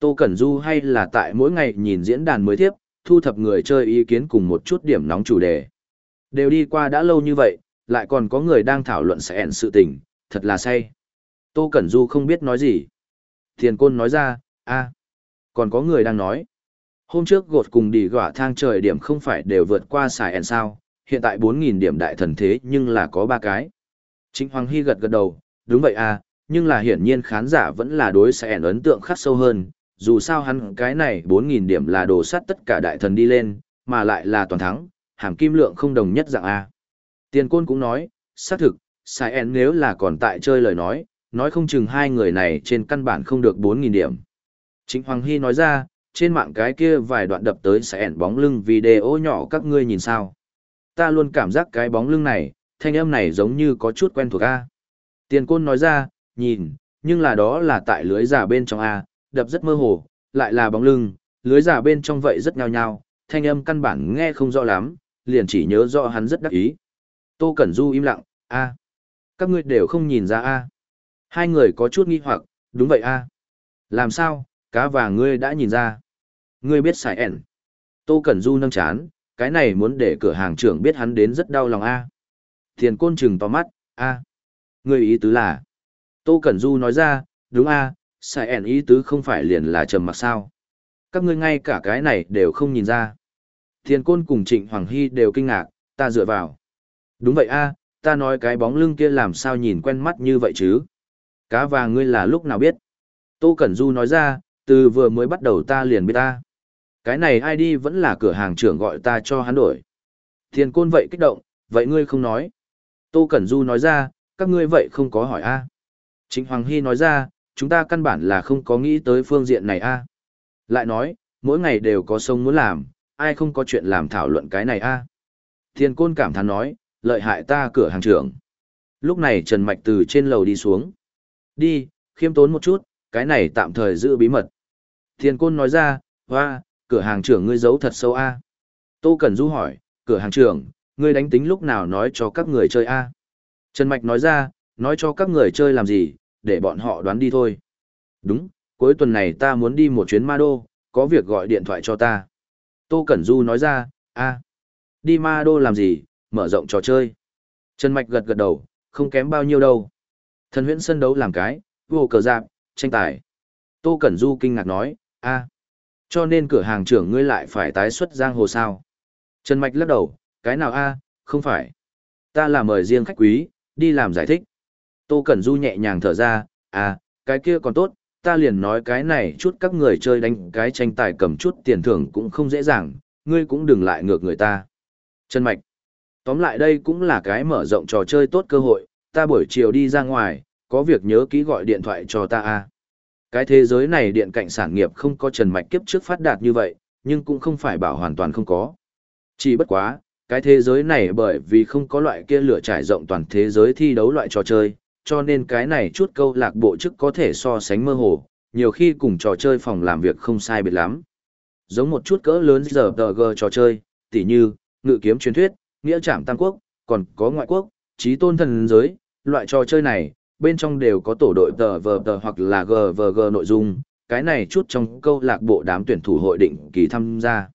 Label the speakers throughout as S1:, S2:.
S1: Tô Cẩn Du hay là tại mỗi ngày nhìn diễn đàn mới tiếp, thu thập người chơi ý kiến cùng một chút điểm nóng chủ đề. Đều đi qua đã lâu như vậy, lại còn có người đang thảo luận sẽ ẻn sự tình, thật là say. Tô Cẩn Du không biết nói gì. Thiền Côn nói ra, a, còn có người đang nói. Hôm trước gột cùng đi gỏa thang trời điểm không phải đều vượt qua xài ẻn sao, hiện tại 4.000 điểm đại thần thế nhưng là có ba cái. Trịnh Hoàng Hy gật gật đầu, đúng vậy à, nhưng là hiển nhiên khán giả vẫn là đối sẽ ẻn ấn tượng khắc sâu hơn, dù sao hắn cái này 4.000 điểm là đồ sắt tất cả đại thần đi lên, mà lại là toàn thắng, hàm kim lượng không đồng nhất dạng A. Tiền côn cũng nói, xác thực, sai en nếu là còn tại chơi lời nói, nói không chừng hai người này trên căn bản không được 4.000 điểm. Chính Hoàng Hy nói ra, trên mạng cái kia vài đoạn đập tới sai en bóng lưng video nhỏ các ngươi nhìn sao. Ta luôn cảm giác cái bóng lưng này, thanh âm này giống như có chút quen thuộc A. Tiền côn nói ra, nhìn, nhưng là đó là tại lưới giả bên trong A, đập rất mơ hồ, lại là bóng lưng, lưới giả bên trong vậy rất nhao nhao, thanh âm căn bản nghe không rõ lắm, liền chỉ nhớ rõ hắn rất đắc ý. Tô Cẩn Du im lặng, a, các ngươi đều không nhìn ra a. Hai người có chút nghi hoặc, đúng vậy a. Làm sao, cá và ngươi đã nhìn ra. Ngươi biết xài ẻn. Tô Cẩn Du nâng chán, cái này muốn để cửa hàng trưởng biết hắn đến rất đau lòng a. Thiền côn trừng to mắt, a. Ngươi ý tứ là. Tô Cẩn Du nói ra, đúng a, Sai ẻn ý tứ không phải liền là trầm mặc sao. Các ngươi ngay cả cái này đều không nhìn ra. Thiên côn cùng Trịnh Hoàng Hy đều kinh ngạc, ta dựa vào. Đúng vậy a, ta nói cái bóng lưng kia làm sao nhìn quen mắt như vậy chứ. Cá và ngươi là lúc nào biết. Tô Cẩn Du nói ra, từ vừa mới bắt đầu ta liền biết ta. Cái này ai đi vẫn là cửa hàng trưởng gọi ta cho hắn đổi. Thiên côn vậy kích động, vậy ngươi không nói. Tô Cẩn Du nói ra, các ngươi vậy không có hỏi a. Trịnh Hoàng Hy nói ra, chúng ta căn bản là không có nghĩ tới phương diện này a. Lại nói, mỗi ngày đều có sông muốn làm, ai không có chuyện làm thảo luận cái này a. Thiên côn cảm thán nói, lợi hại ta cửa hàng trưởng. Lúc này Trần Mạch từ trên lầu đi xuống. Đi, khiêm tốn một chút, cái này tạm thời giữ bí mật. Thiên côn nói ra, hoa, cửa hàng trưởng ngươi giấu thật sâu a. Tô Cẩn Du hỏi, cửa hàng trưởng, ngươi đánh tính lúc nào nói cho các người chơi a? Trần Mạch nói ra, nói cho các người chơi làm gì, để bọn họ đoán đi thôi. Đúng, cuối tuần này ta muốn đi một chuyến ma đô, có việc gọi điện thoại cho ta. Tô Cẩn Du nói ra, a, đi ma đô làm gì, mở rộng trò chơi. Trần Mạch gật gật đầu, không kém bao nhiêu đâu. Thần huyễn sân đấu làm cái, vô cờ dạp, tranh tài. Tô Cẩn Du kinh ngạc nói, a, cho nên cửa hàng trưởng ngươi lại phải tái xuất giang hồ sao. Trần Mạch lắc đầu, cái nào a, không phải. Ta là mời riêng khách quý, đi làm giải thích. Tô Cẩn Du nhẹ nhàng thở ra, à, cái kia còn tốt, ta liền nói cái này chút các người chơi đánh cái tranh tài cầm chút tiền thưởng cũng không dễ dàng, ngươi cũng đừng lại ngược người ta. Trần Mạch, tóm lại đây cũng là cái mở rộng trò chơi tốt cơ hội, ta buổi chiều đi ra ngoài, có việc nhớ ký gọi điện thoại cho ta a. Cái thế giới này điện cạnh sản nghiệp không có Trần Mạch kiếp trước phát đạt như vậy, nhưng cũng không phải bảo hoàn toàn không có. Chỉ bất quá, cái thế giới này bởi vì không có loại kia lửa trải rộng toàn thế giới thi đấu loại trò chơi, cho nên cái này chút câu lạc bộ chức có thể so sánh mơ hồ, nhiều khi cùng trò chơi phòng làm việc không sai biệt lắm. Giống một chút cỡ lớn giờ g trò chơi, tỉ như, ngự kiếm truyền thuyết, nghĩa trảm tam quốc, còn có ngoại quốc, trí tôn thần giới, loại trò chơi này, bên trong đều có tổ đội tờ vờ tờ hoặc là GVG nội dung, cái này chút trong câu lạc bộ đám tuyển thủ hội định kỳ tham gia.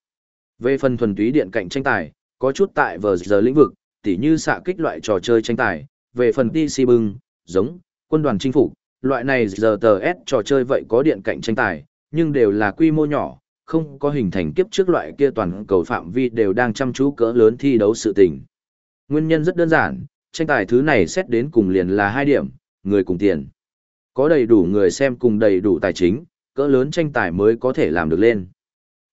S1: Về phần thuần túy điện cạnh tranh tài, có chút tại vờ giờ lĩnh vực, tỉ như xạ kích loại trò chơi tranh tài, về phần TC bưng, giống, quân đoàn chinh phục, loại này giờ tờ S trò chơi vậy có điện cạnh tranh tài, nhưng đều là quy mô nhỏ, không có hình thành kiếp trước loại kia toàn cầu phạm vi đều đang chăm chú cỡ lớn thi đấu sự tình. Nguyên nhân rất đơn giản, tranh tài thứ này xét đến cùng liền là hai điểm, người cùng tiền. Có đầy đủ người xem cùng đầy đủ tài chính, cỡ lớn tranh tài mới có thể làm được lên.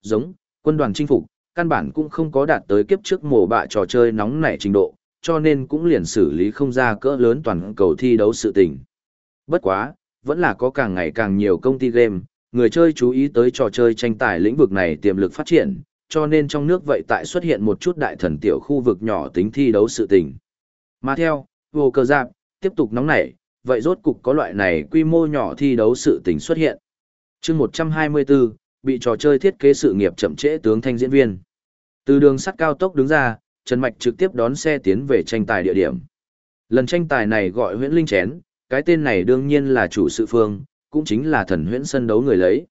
S1: Giống, quân đoàn chinh phục, căn bản cũng không có đạt tới kiếp trước mổ bạ trò chơi nóng nảy trình độ, cho nên cũng liền xử lý không ra cỡ lớn toàn cầu thi đấu sự tình. Bất quá, vẫn là có càng ngày càng nhiều công ty game, người chơi chú ý tới trò chơi tranh tài lĩnh vực này tiềm lực phát triển, cho nên trong nước vậy tại xuất hiện một chút đại thần tiểu khu vực nhỏ tính thi đấu sự tình. Mà theo, vô cơ giáp, tiếp tục nóng nảy, vậy rốt cục có loại này quy mô nhỏ thi đấu sự tình xuất hiện. chương 124, bị trò chơi thiết kế sự nghiệp chậm trễ tướng thanh diễn viên. Từ đường sắt cao tốc đứng ra, Trần Mạch trực tiếp đón xe tiến về tranh tài địa điểm. Lần tranh tài này gọi huyễn linh chén, cái tên này đương nhiên là chủ sự phương, cũng chính là thần huyễn sân đấu người lấy.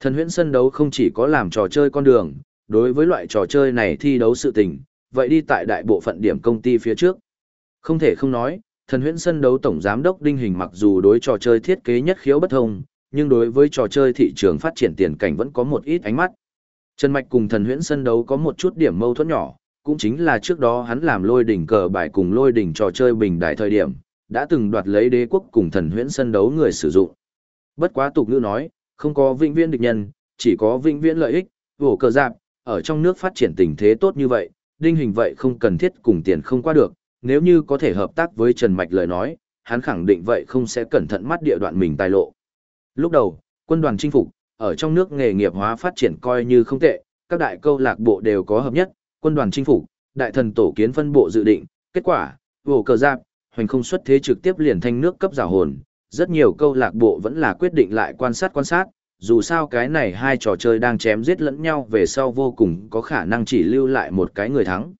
S1: Thần huyễn sân đấu không chỉ có làm trò chơi con đường, đối với loại trò chơi này thi đấu sự tình, vậy đi tại đại bộ phận điểm công ty phía trước. Không thể không nói, thần huyễn sân đấu tổng giám đốc Đinh Hình mặc dù đối trò chơi thiết kế nhất khiếu bất thông, nhưng đối với trò chơi thị trường phát triển tiền cảnh vẫn có một ít ánh mắt. Trần Mạch cùng thần huyễn sân đấu có một chút điểm mâu thuẫn nhỏ, cũng chính là trước đó hắn làm lôi đỉnh cờ bài cùng lôi đỉnh trò chơi bình đại thời điểm, đã từng đoạt lấy đế quốc cùng thần huyễn sân đấu người sử dụng. Bất quá tục ngữ nói, không có vĩnh viễn địch nhân, chỉ có vĩnh viễn lợi ích, vổ cờ giáp, ở trong nước phát triển tình thế tốt như vậy, đinh hình vậy không cần thiết cùng tiền không qua được, nếu như có thể hợp tác với Trần Mạch lời nói, hắn khẳng định vậy không sẽ cẩn thận mắt địa đoạn mình tài lộ. Lúc đầu, quân đoàn chinh phục, ở trong nước nghề nghiệp hóa phát triển coi như không tệ, các đại câu lạc bộ đều có hợp nhất, quân đoàn chinh phục, đại thần tổ kiến phân bộ dự định, kết quả, vổ cờ giáp, hoành không xuất thế trực tiếp liền thanh nước cấp giả hồn, rất nhiều câu lạc bộ vẫn là quyết định lại quan sát quan sát, dù sao cái này hai trò chơi đang chém giết lẫn nhau về sau vô cùng có khả năng chỉ lưu lại một cái người thắng.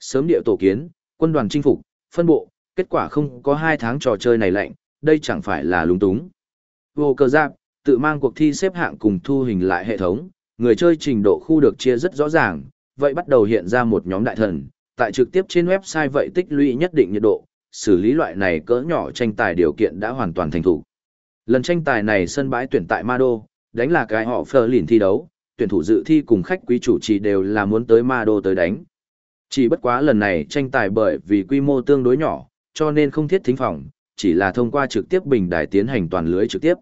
S1: Sớm địa tổ kiến, quân đoàn chinh phục, phân bộ, kết quả không có hai tháng trò chơi này lạnh, đây chẳng phải là lúng túng. Vô cờ giáp, tự mang cuộc thi xếp hạng cùng thu hình lại hệ thống, người chơi trình độ khu được chia rất rõ ràng, vậy bắt đầu hiện ra một nhóm đại thần, tại trực tiếp trên website vậy tích lũy nhất định nhiệt độ, xử lý loại này cỡ nhỏ tranh tài điều kiện đã hoàn toàn thành thủ. Lần tranh tài này sân bãi tuyển tại Mado, đánh là cái họ phờ lìn thi đấu, tuyển thủ dự thi cùng khách quý chủ trì đều là muốn tới Mado tới đánh. Chỉ bất quá lần này tranh tài bởi vì quy mô tương đối nhỏ, cho nên không thiết thính phòng, chỉ là thông qua trực tiếp bình đài tiến hành toàn lưới trực tiếp.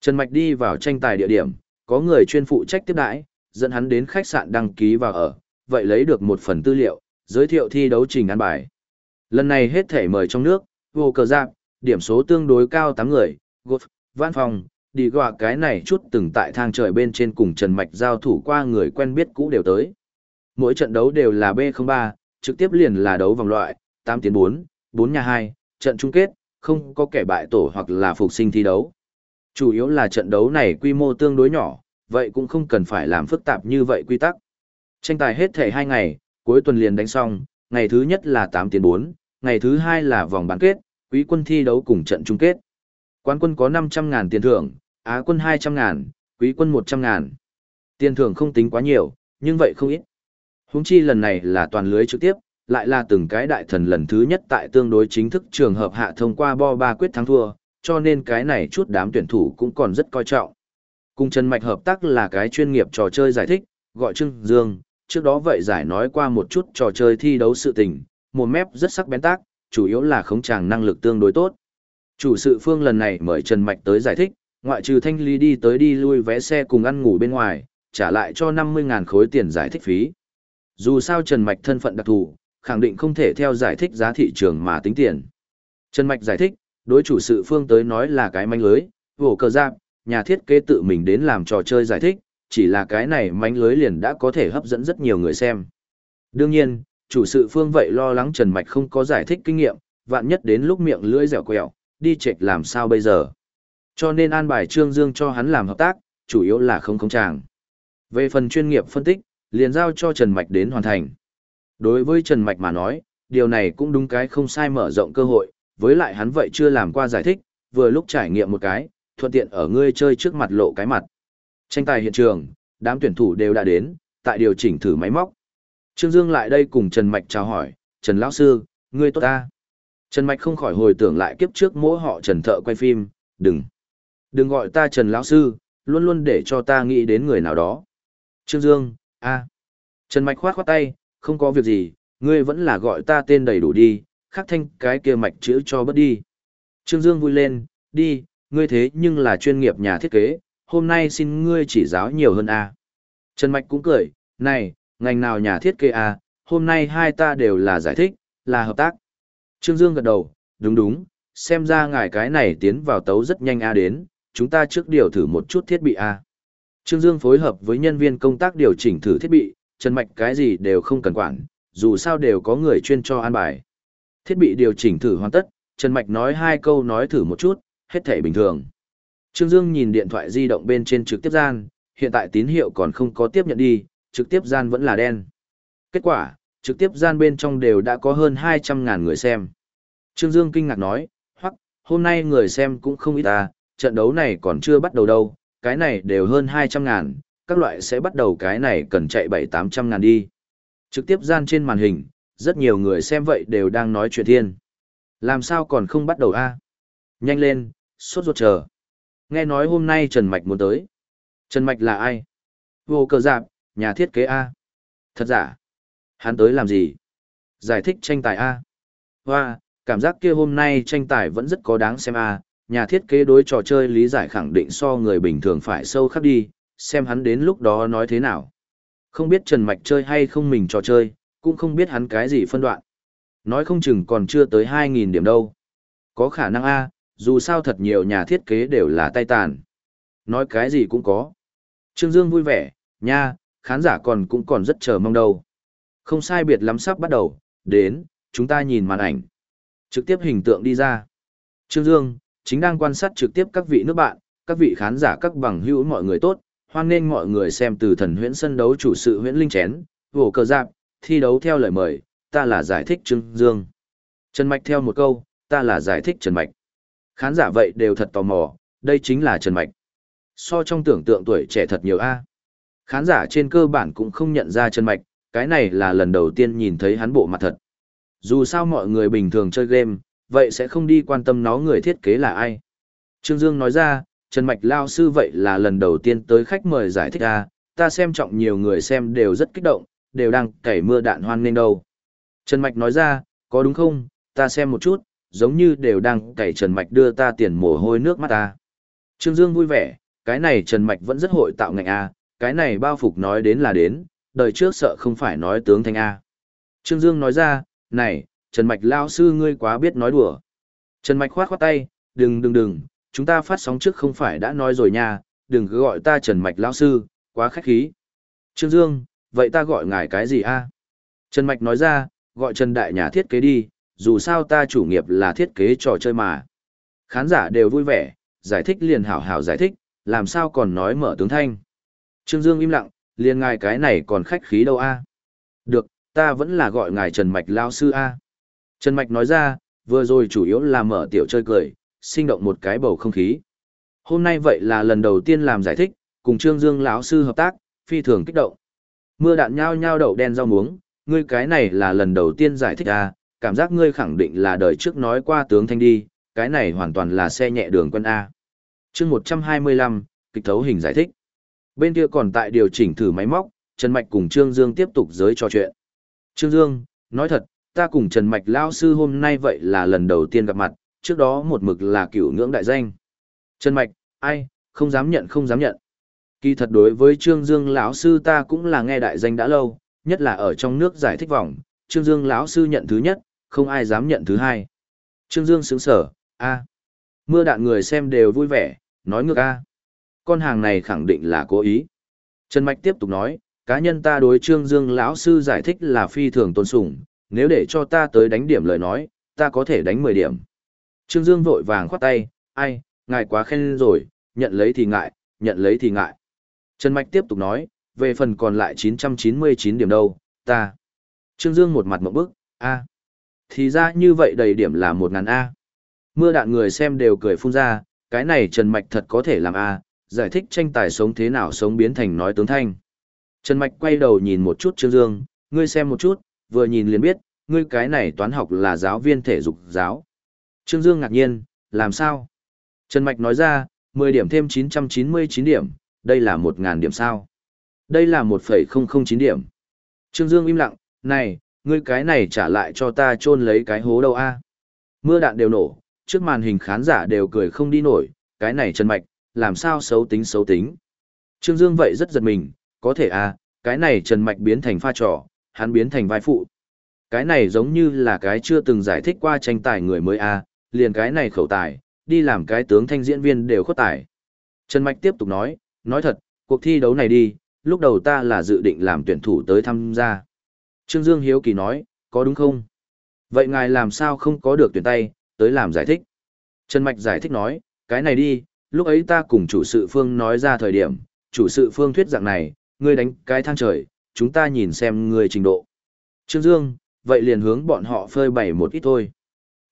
S1: Trần Mạch đi vào tranh tài địa điểm, có người chuyên phụ trách tiếp đãi, dẫn hắn đến khách sạn đăng ký vào ở, vậy lấy được một phần tư liệu, giới thiệu thi đấu trình ăn bài. Lần này hết thể mời trong nước, vô cờ giáp, điểm số tương đối cao 8 người, Golf, Văn Phòng, đi gọa cái này chút từng tại thang trời bên trên cùng Trần Mạch giao thủ qua người quen biết cũ đều tới. Mỗi trận đấu đều là B03, trực tiếp liền là đấu vòng loại, 8 tiến 4, 4 nhà 2, trận chung kết, không có kẻ bại tổ hoặc là phục sinh thi đấu. Chủ yếu là trận đấu này quy mô tương đối nhỏ, vậy cũng không cần phải làm phức tạp như vậy quy tắc. Tranh tài hết thể 2 ngày, cuối tuần liền đánh xong, ngày thứ nhất là 8 tiến 4, ngày thứ hai là vòng bán kết, quý quân thi đấu cùng trận chung kết. Quán quân có 500.000 tiền thưởng, Á quân 200.000, quý quân 100.000. Tiền thưởng không tính quá nhiều, nhưng vậy không ít. Húng chi lần này là toàn lưới trực tiếp, lại là từng cái đại thần lần thứ nhất tại tương đối chính thức trường hợp hạ thông qua bo ba quyết thắng thua, cho nên cái này chút đám tuyển thủ cũng còn rất coi trọng. Cùng Trần Mạch hợp tác là cái chuyên nghiệp trò chơi giải thích, gọi Trưng Dương, trước đó vậy giải nói qua một chút trò chơi thi đấu sự tình, một mép rất sắc bén tác, chủ yếu là khống chàng năng lực tương đối tốt. Chủ sự phương lần này mời Trần Mạch tới giải thích, ngoại trừ thanh lý đi tới đi lui vé xe cùng ăn ngủ bên ngoài, trả lại cho 50.000 khối tiền giải thích phí. Dù sao Trần Mạch thân phận đặc thù, khẳng định không thể theo giải thích giá thị trường mà tính tiền. Trần Mạch giải thích, đối chủ sự phương tới nói là cái manh lưới, vổ cờ giáp, nhà thiết kế tự mình đến làm trò chơi giải thích, chỉ là cái này manh lưới liền đã có thể hấp dẫn rất nhiều người xem. Đương nhiên, chủ sự phương vậy lo lắng Trần Mạch không có giải thích kinh nghiệm, vạn nhất đến lúc miệng lưỡi dẻo quẹo, đi chệch làm sao bây giờ. Cho nên an bài Trương Dương cho hắn làm hợp tác, chủ yếu là không không chàng. Về phần chuyên nghiệp phân tích, liền giao cho Trần Mạch đến hoàn thành. Đối với Trần Mạch mà nói, điều này cũng đúng cái không sai mở rộng cơ hội, với lại hắn vậy chưa làm qua giải thích, vừa lúc trải nghiệm một cái, thuận tiện ở ngươi chơi trước mặt lộ cái mặt. Tranh tài hiện trường, đám tuyển thủ đều đã đến, tại điều chỉnh thử máy móc. Trương Dương lại đây cùng Trần Mạch chào hỏi, Trần Lão Sư, ngươi tốt ta. Trần Mạch không khỏi hồi tưởng lại kiếp trước mỗi họ Trần Thợ quay phim, đừng. Đừng gọi ta Trần Lão Sư, luôn luôn để cho ta nghĩ đến người nào đó. Trương Dương, a Trần Mạch khoát khoát tay, không có việc gì, ngươi vẫn là gọi ta tên đầy đủ đi, khắc thanh cái kia mạch chữ cho bớt đi. Trương Dương vui lên, đi, ngươi thế nhưng là chuyên nghiệp nhà thiết kế, hôm nay xin ngươi chỉ giáo nhiều hơn a Trần Mạch cũng cười, này, ngành nào nhà thiết kế a hôm nay hai ta đều là giải thích, là hợp tác. Trương Dương gật đầu, đúng đúng, xem ra ngài cái này tiến vào tấu rất nhanh a đến, chúng ta trước điều thử một chút thiết bị a Trương Dương phối hợp với nhân viên công tác điều chỉnh thử thiết bị, Trần Mạch cái gì đều không cần quản, dù sao đều có người chuyên cho an bài. Thiết bị điều chỉnh thử hoàn tất, Trần Mạch nói hai câu nói thử một chút, hết thể bình thường. Trương Dương nhìn điện thoại di động bên trên trực tiếp gian, hiện tại tín hiệu còn không có tiếp nhận đi, trực tiếp gian vẫn là đen. Kết quả, trực tiếp gian bên trong đều đã có hơn 200.000 người xem. Trương Dương kinh ngạc nói, hoặc, hôm nay người xem cũng không ít ta, trận đấu này còn chưa bắt đầu đâu, cái này đều hơn 200 ngàn, các loại sẽ bắt đầu cái này cần chạy 7-800 ngàn đi. Trực tiếp gian trên màn hình, rất nhiều người xem vậy đều đang nói chuyện thiên. Làm sao còn không bắt đầu a? Nhanh lên, sốt ruột chờ. Nghe nói hôm nay Trần Mạch muốn tới. Trần Mạch là ai? Vô cờ giạp, nhà thiết kế A. Thật giả. Hắn tới làm gì? Giải thích tranh tài A. Hoa, cảm giác kia hôm nay tranh tài vẫn rất có đáng xem A. Nhà thiết kế đối trò chơi lý giải khẳng định so người bình thường phải sâu khắc đi, xem hắn đến lúc đó nói thế nào. Không biết Trần Mạch chơi hay không mình trò chơi, cũng không biết hắn cái gì phân đoạn. Nói không chừng còn chưa tới 2.000 điểm đâu. Có khả năng A, dù sao thật nhiều nhà thiết kế đều là tay tàn. Nói cái gì cũng có. Trương Dương vui vẻ, nha, khán giả còn cũng còn rất chờ mong đâu. Không sai biệt lắm sắp bắt đầu, đến, chúng ta nhìn màn ảnh. Trực tiếp hình tượng đi ra. Trương Dương, chính đang quan sát trực tiếp các vị nước bạn, các vị khán giả các bằng hữu mọi người tốt, hoan nghênh mọi người xem từ thần huyễn sân đấu chủ sự huyễn linh chén, vổ cờ giáp, thi đấu theo lời mời, ta là giải thích Trương Dương. Trần Mạch theo một câu, ta là giải thích Trần Mạch. Khán giả vậy đều thật tò mò, đây chính là Trần Mạch. So trong tưởng tượng tuổi trẻ thật nhiều A. Khán giả trên cơ bản cũng không nhận ra Trần Mạch, cái này là lần đầu tiên nhìn thấy hắn bộ mặt thật. Dù sao mọi người bình thường chơi game, vậy sẽ không đi quan tâm nó người thiết kế là ai. Trương Dương nói ra, Trần Mạch Lao Sư vậy là lần đầu tiên tới khách mời giải thích A, ta xem trọng nhiều người xem đều rất kích động, đều đang cày mưa đạn hoan nên đâu. Trần Mạch nói ra, có đúng không, ta xem một chút, giống như đều đang cày Trần Mạch đưa ta tiền mồ hôi nước mắt ta. Trương Dương vui vẻ, cái này Trần Mạch vẫn rất hội tạo ngành A, cái này bao phục nói đến là đến, đời trước sợ không phải nói tướng thanh A. Trương Dương nói ra, này, Trần Mạch lao sư ngươi quá biết nói đùa. Trần Mạch khoát khoát tay, đừng đừng đừng, chúng ta phát sóng trước không phải đã nói rồi nha, đừng cứ gọi ta Trần Mạch lao sư, quá khách khí. Trương Dương, vậy ta gọi ngài cái gì a? Trần Mạch nói ra, gọi Trần Đại nhà thiết kế đi, dù sao ta chủ nghiệp là thiết kế trò chơi mà. Khán giả đều vui vẻ, giải thích liền hảo hảo giải thích, làm sao còn nói mở tướng thanh. Trương Dương im lặng, liền ngài cái này còn khách khí đâu a? Được, ta vẫn là gọi ngài Trần Mạch lao sư a. Trần Mạch nói ra, vừa rồi chủ yếu là mở tiểu chơi cười, sinh động một cái bầu không khí. Hôm nay vậy là lần đầu tiên làm giải thích, cùng Trương Dương lão sư hợp tác, phi thường kích động. Mưa đạn nhao nhao đậu đen rau muống, ngươi cái này là lần đầu tiên giải thích a, cảm giác ngươi khẳng định là đời trước nói qua tướng thanh đi, cái này hoàn toàn là xe nhẹ đường quân A. chương 125, kịch thấu hình giải thích. Bên kia còn tại điều chỉnh thử máy móc, Trần Mạch cùng Trương Dương tiếp tục giới trò chuyện. Trương Dương, nói thật, ta cùng Trần Mạch Lao Sư hôm nay vậy là lần đầu tiên gặp mặt, trước đó một mực là cửu ngưỡng đại danh. Trần Mạch, ai, không dám nhận không dám nhận. Kỳ thật đối với Trương Dương lão sư ta cũng là nghe đại danh đã lâu, nhất là ở trong nước giải thích vòng, Trương Dương lão sư nhận thứ nhất, không ai dám nhận thứ hai. Trương Dương sướng sở, a Mưa đạn người xem đều vui vẻ, nói ngược a Con hàng này khẳng định là cố ý. Trần Mạch tiếp tục nói, cá nhân ta đối Trương Dương lão sư giải thích là phi thường tôn sùng, nếu để cho ta tới đánh điểm lời nói, ta có thể đánh 10 điểm. Trương Dương vội vàng khoát tay, ai, ngài quá khen rồi, nhận lấy thì ngại, nhận lấy thì ngại. Trần Mạch tiếp tục nói, về phần còn lại 999 điểm đâu, ta. Trương Dương một mặt mộng bức, a thì ra như vậy đầy điểm là một ngàn A. Mưa đạn người xem đều cười phun ra, cái này Trần Mạch thật có thể làm A, giải thích tranh tài sống thế nào sống biến thành nói tướng thanh. Trần Mạch quay đầu nhìn một chút Trương Dương, ngươi xem một chút, vừa nhìn liền biết, ngươi cái này toán học là giáo viên thể dục giáo. Trương Dương ngạc nhiên, làm sao? Trần Mạch nói ra, 10 điểm thêm 999 điểm, đây là 1.000 điểm sao? Đây là 1,009 điểm. Trương Dương im lặng, này, ngươi cái này trả lại cho ta chôn lấy cái hố đâu a? Mưa đạn đều nổ, trước màn hình khán giả đều cười không đi nổi, cái này chân mạch, làm sao xấu tính xấu tính? Trương dương vậy rất giật mình, có thể a cái này trần mạch biến thành pha trò, hắn biến thành vai phụ. Cái này giống như là cái chưa từng giải thích qua tranh tài người mới a liền cái này khẩu tài, đi làm cái tướng thanh diễn viên đều khuất tài. Trần mạch tiếp tục nói nói thật, cuộc thi đấu này đi, lúc đầu ta là dự định làm tuyển thủ tới tham gia. Trương Dương Hiếu Kỳ nói, có đúng không? Vậy ngài làm sao không có được tuyển tay, tới làm giải thích? Trần Mạch giải thích nói, cái này đi, lúc ấy ta cùng chủ sự phương nói ra thời điểm, chủ sự phương thuyết dạng này, ngươi đánh cái thang trời, chúng ta nhìn xem ngươi trình độ. Trương Dương, vậy liền hướng bọn họ phơi bày một ít thôi.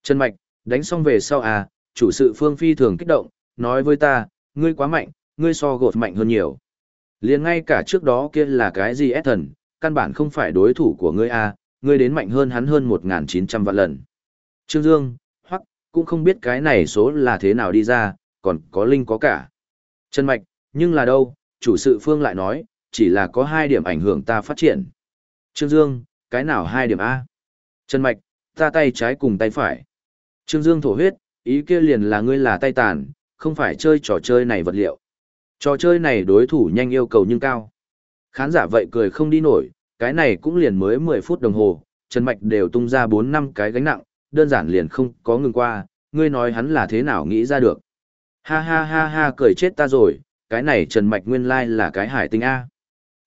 S1: Trần Mạch, đánh xong về sau à, chủ sự phương phi thường kích động, nói với ta, ngươi quá mạnh, ngươi so gột mạnh hơn nhiều. liền ngay cả trước đó kia là cái gì ép thần, căn bản không phải đối thủ của ngươi a, ngươi đến mạnh hơn hắn hơn 1.900 vạn lần. Trương Dương, hoặc, cũng không biết cái này số là thế nào đi ra, còn có linh có cả. Trần Mạch, nhưng là đâu, chủ sự phương lại nói, chỉ là có hai điểm ảnh hưởng ta phát triển. Trương Dương, cái nào hai điểm A? Trần Mạch, ta tay trái cùng tay phải. Trương Dương thổ huyết, ý kia liền là ngươi là tay tàn, không phải chơi trò chơi này vật liệu. Trò chơi này đối thủ nhanh yêu cầu nhưng cao. Khán giả vậy cười không đi nổi, cái này cũng liền mới 10 phút đồng hồ, Trần Mạch đều tung ra 4 năm cái gánh nặng, đơn giản liền không có ngừng qua, ngươi nói hắn là thế nào nghĩ ra được. Ha ha ha ha cười chết ta rồi, cái này Trần Mạch nguyên lai là cái hải tinh A.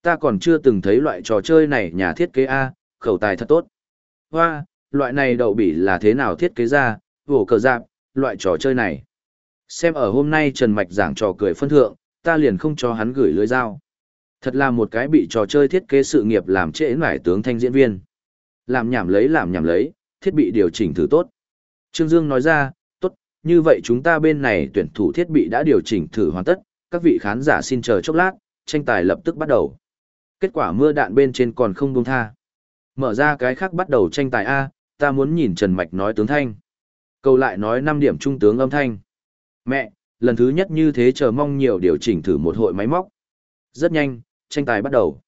S1: Ta còn chưa từng thấy loại trò chơi này nhà thiết kế A, khẩu tài thật tốt. Hoa, loại này đậu bỉ là thế nào thiết kế ra, vổ cờ dạp loại trò chơi này. Xem ở hôm nay Trần Mạch giảng trò cười phân thượng, ta liền không cho hắn gửi lưới dao. Thật là một cái bị trò chơi thiết kế sự nghiệp làm trễ nải tướng thanh diễn viên. Làm nhảm lấy làm nhảm lấy, thiết bị điều chỉnh thử tốt. Trương Dương nói ra, tốt, như vậy chúng ta bên này tuyển thủ thiết bị đã điều chỉnh thử hoàn tất, các vị khán giả xin chờ chốc lát, tranh tài lập tức bắt đầu. Kết quả mưa đạn bên trên còn không buông tha. Mở ra cái khác bắt đầu tranh tài A, ta muốn nhìn Trần Mạch nói tướng thanh. Câu lại nói 5 điểm trung tướng âm thanh. Mẹ, lần thứ nhất như thế chờ mong nhiều điều chỉnh thử một hội máy móc. Rất nhanh, tranh tài bắt đầu.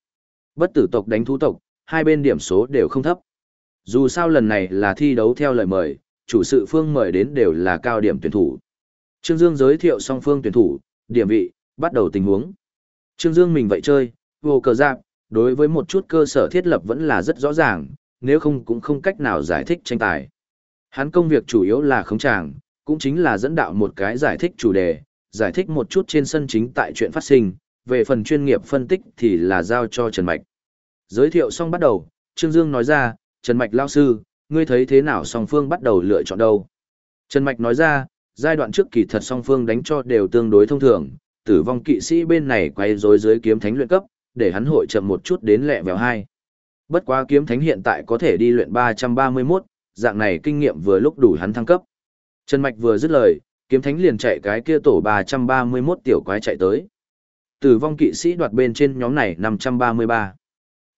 S1: Bất tử tộc đánh thú tộc, hai bên điểm số đều không thấp. Dù sao lần này là thi đấu theo lời mời, chủ sự phương mời đến đều là cao điểm tuyển thủ. Trương Dương giới thiệu song phương tuyển thủ, điểm vị, bắt đầu tình huống. Trương Dương mình vậy chơi, vô cờ giáp, đối với một chút cơ sở thiết lập vẫn là rất rõ ràng, nếu không cũng không cách nào giải thích tranh tài. Hắn công việc chủ yếu là khống tràng, cũng chính là dẫn đạo một cái giải thích chủ đề, giải thích một chút trên sân chính tại chuyện phát sinh, về phần chuyên nghiệp phân tích thì là giao cho Trần Mạch. Giới thiệu xong bắt đầu, Trương Dương nói ra, Trần Mạch lao sư, ngươi thấy thế nào song phương bắt đầu lựa chọn đâu? Trần Mạch nói ra, giai đoạn trước kỳ thật song phương đánh cho đều tương đối thông thường, tử vong kỵ sĩ bên này quay rối dưới kiếm thánh luyện cấp, để hắn hội chậm một chút đến lẹ vèo hai. Bất quá kiếm thánh hiện tại có thể đi luyện 331, dạng này kinh nghiệm vừa lúc đủ hắn thăng cấp. Trần Mạch vừa dứt lời, kiếm thánh liền chạy cái kia tổ 331 tiểu quái chạy tới. Tử vong kỵ sĩ đoạt bên trên nhóm này 533.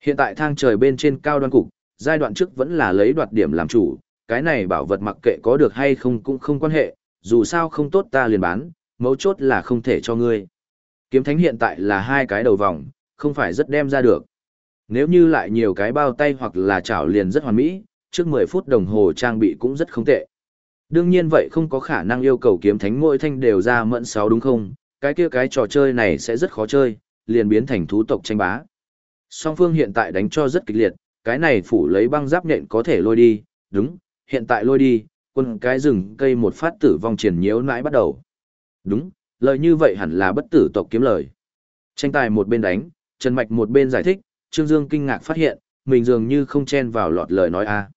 S1: Hiện tại thang trời bên trên cao đoan cục, giai đoạn trước vẫn là lấy đoạt điểm làm chủ, cái này bảo vật mặc kệ có được hay không cũng không quan hệ, dù sao không tốt ta liền bán, mấu chốt là không thể cho ngươi. Kiếm thánh hiện tại là hai cái đầu vòng, không phải rất đem ra được. Nếu như lại nhiều cái bao tay hoặc là chảo liền rất hoàn mỹ, trước 10 phút đồng hồ trang bị cũng rất không tệ. Đương nhiên vậy không có khả năng yêu cầu kiếm thánh mỗi thanh đều ra mẫn 6 đúng không? Cái kia cái trò chơi này sẽ rất khó chơi, liền biến thành thú tộc tranh bá. Song phương hiện tại đánh cho rất kịch liệt, cái này phủ lấy băng giáp nện có thể lôi đi, đúng, hiện tại lôi đi, quân cái rừng cây một phát tử vong triển nhiễu nãi bắt đầu. Đúng, lời như vậy hẳn là bất tử tộc kiếm lời. Tranh tài một bên đánh, Trần Mạch một bên giải thích, Trương Dương kinh ngạc phát hiện, mình dường như không chen vào lọt lời nói a.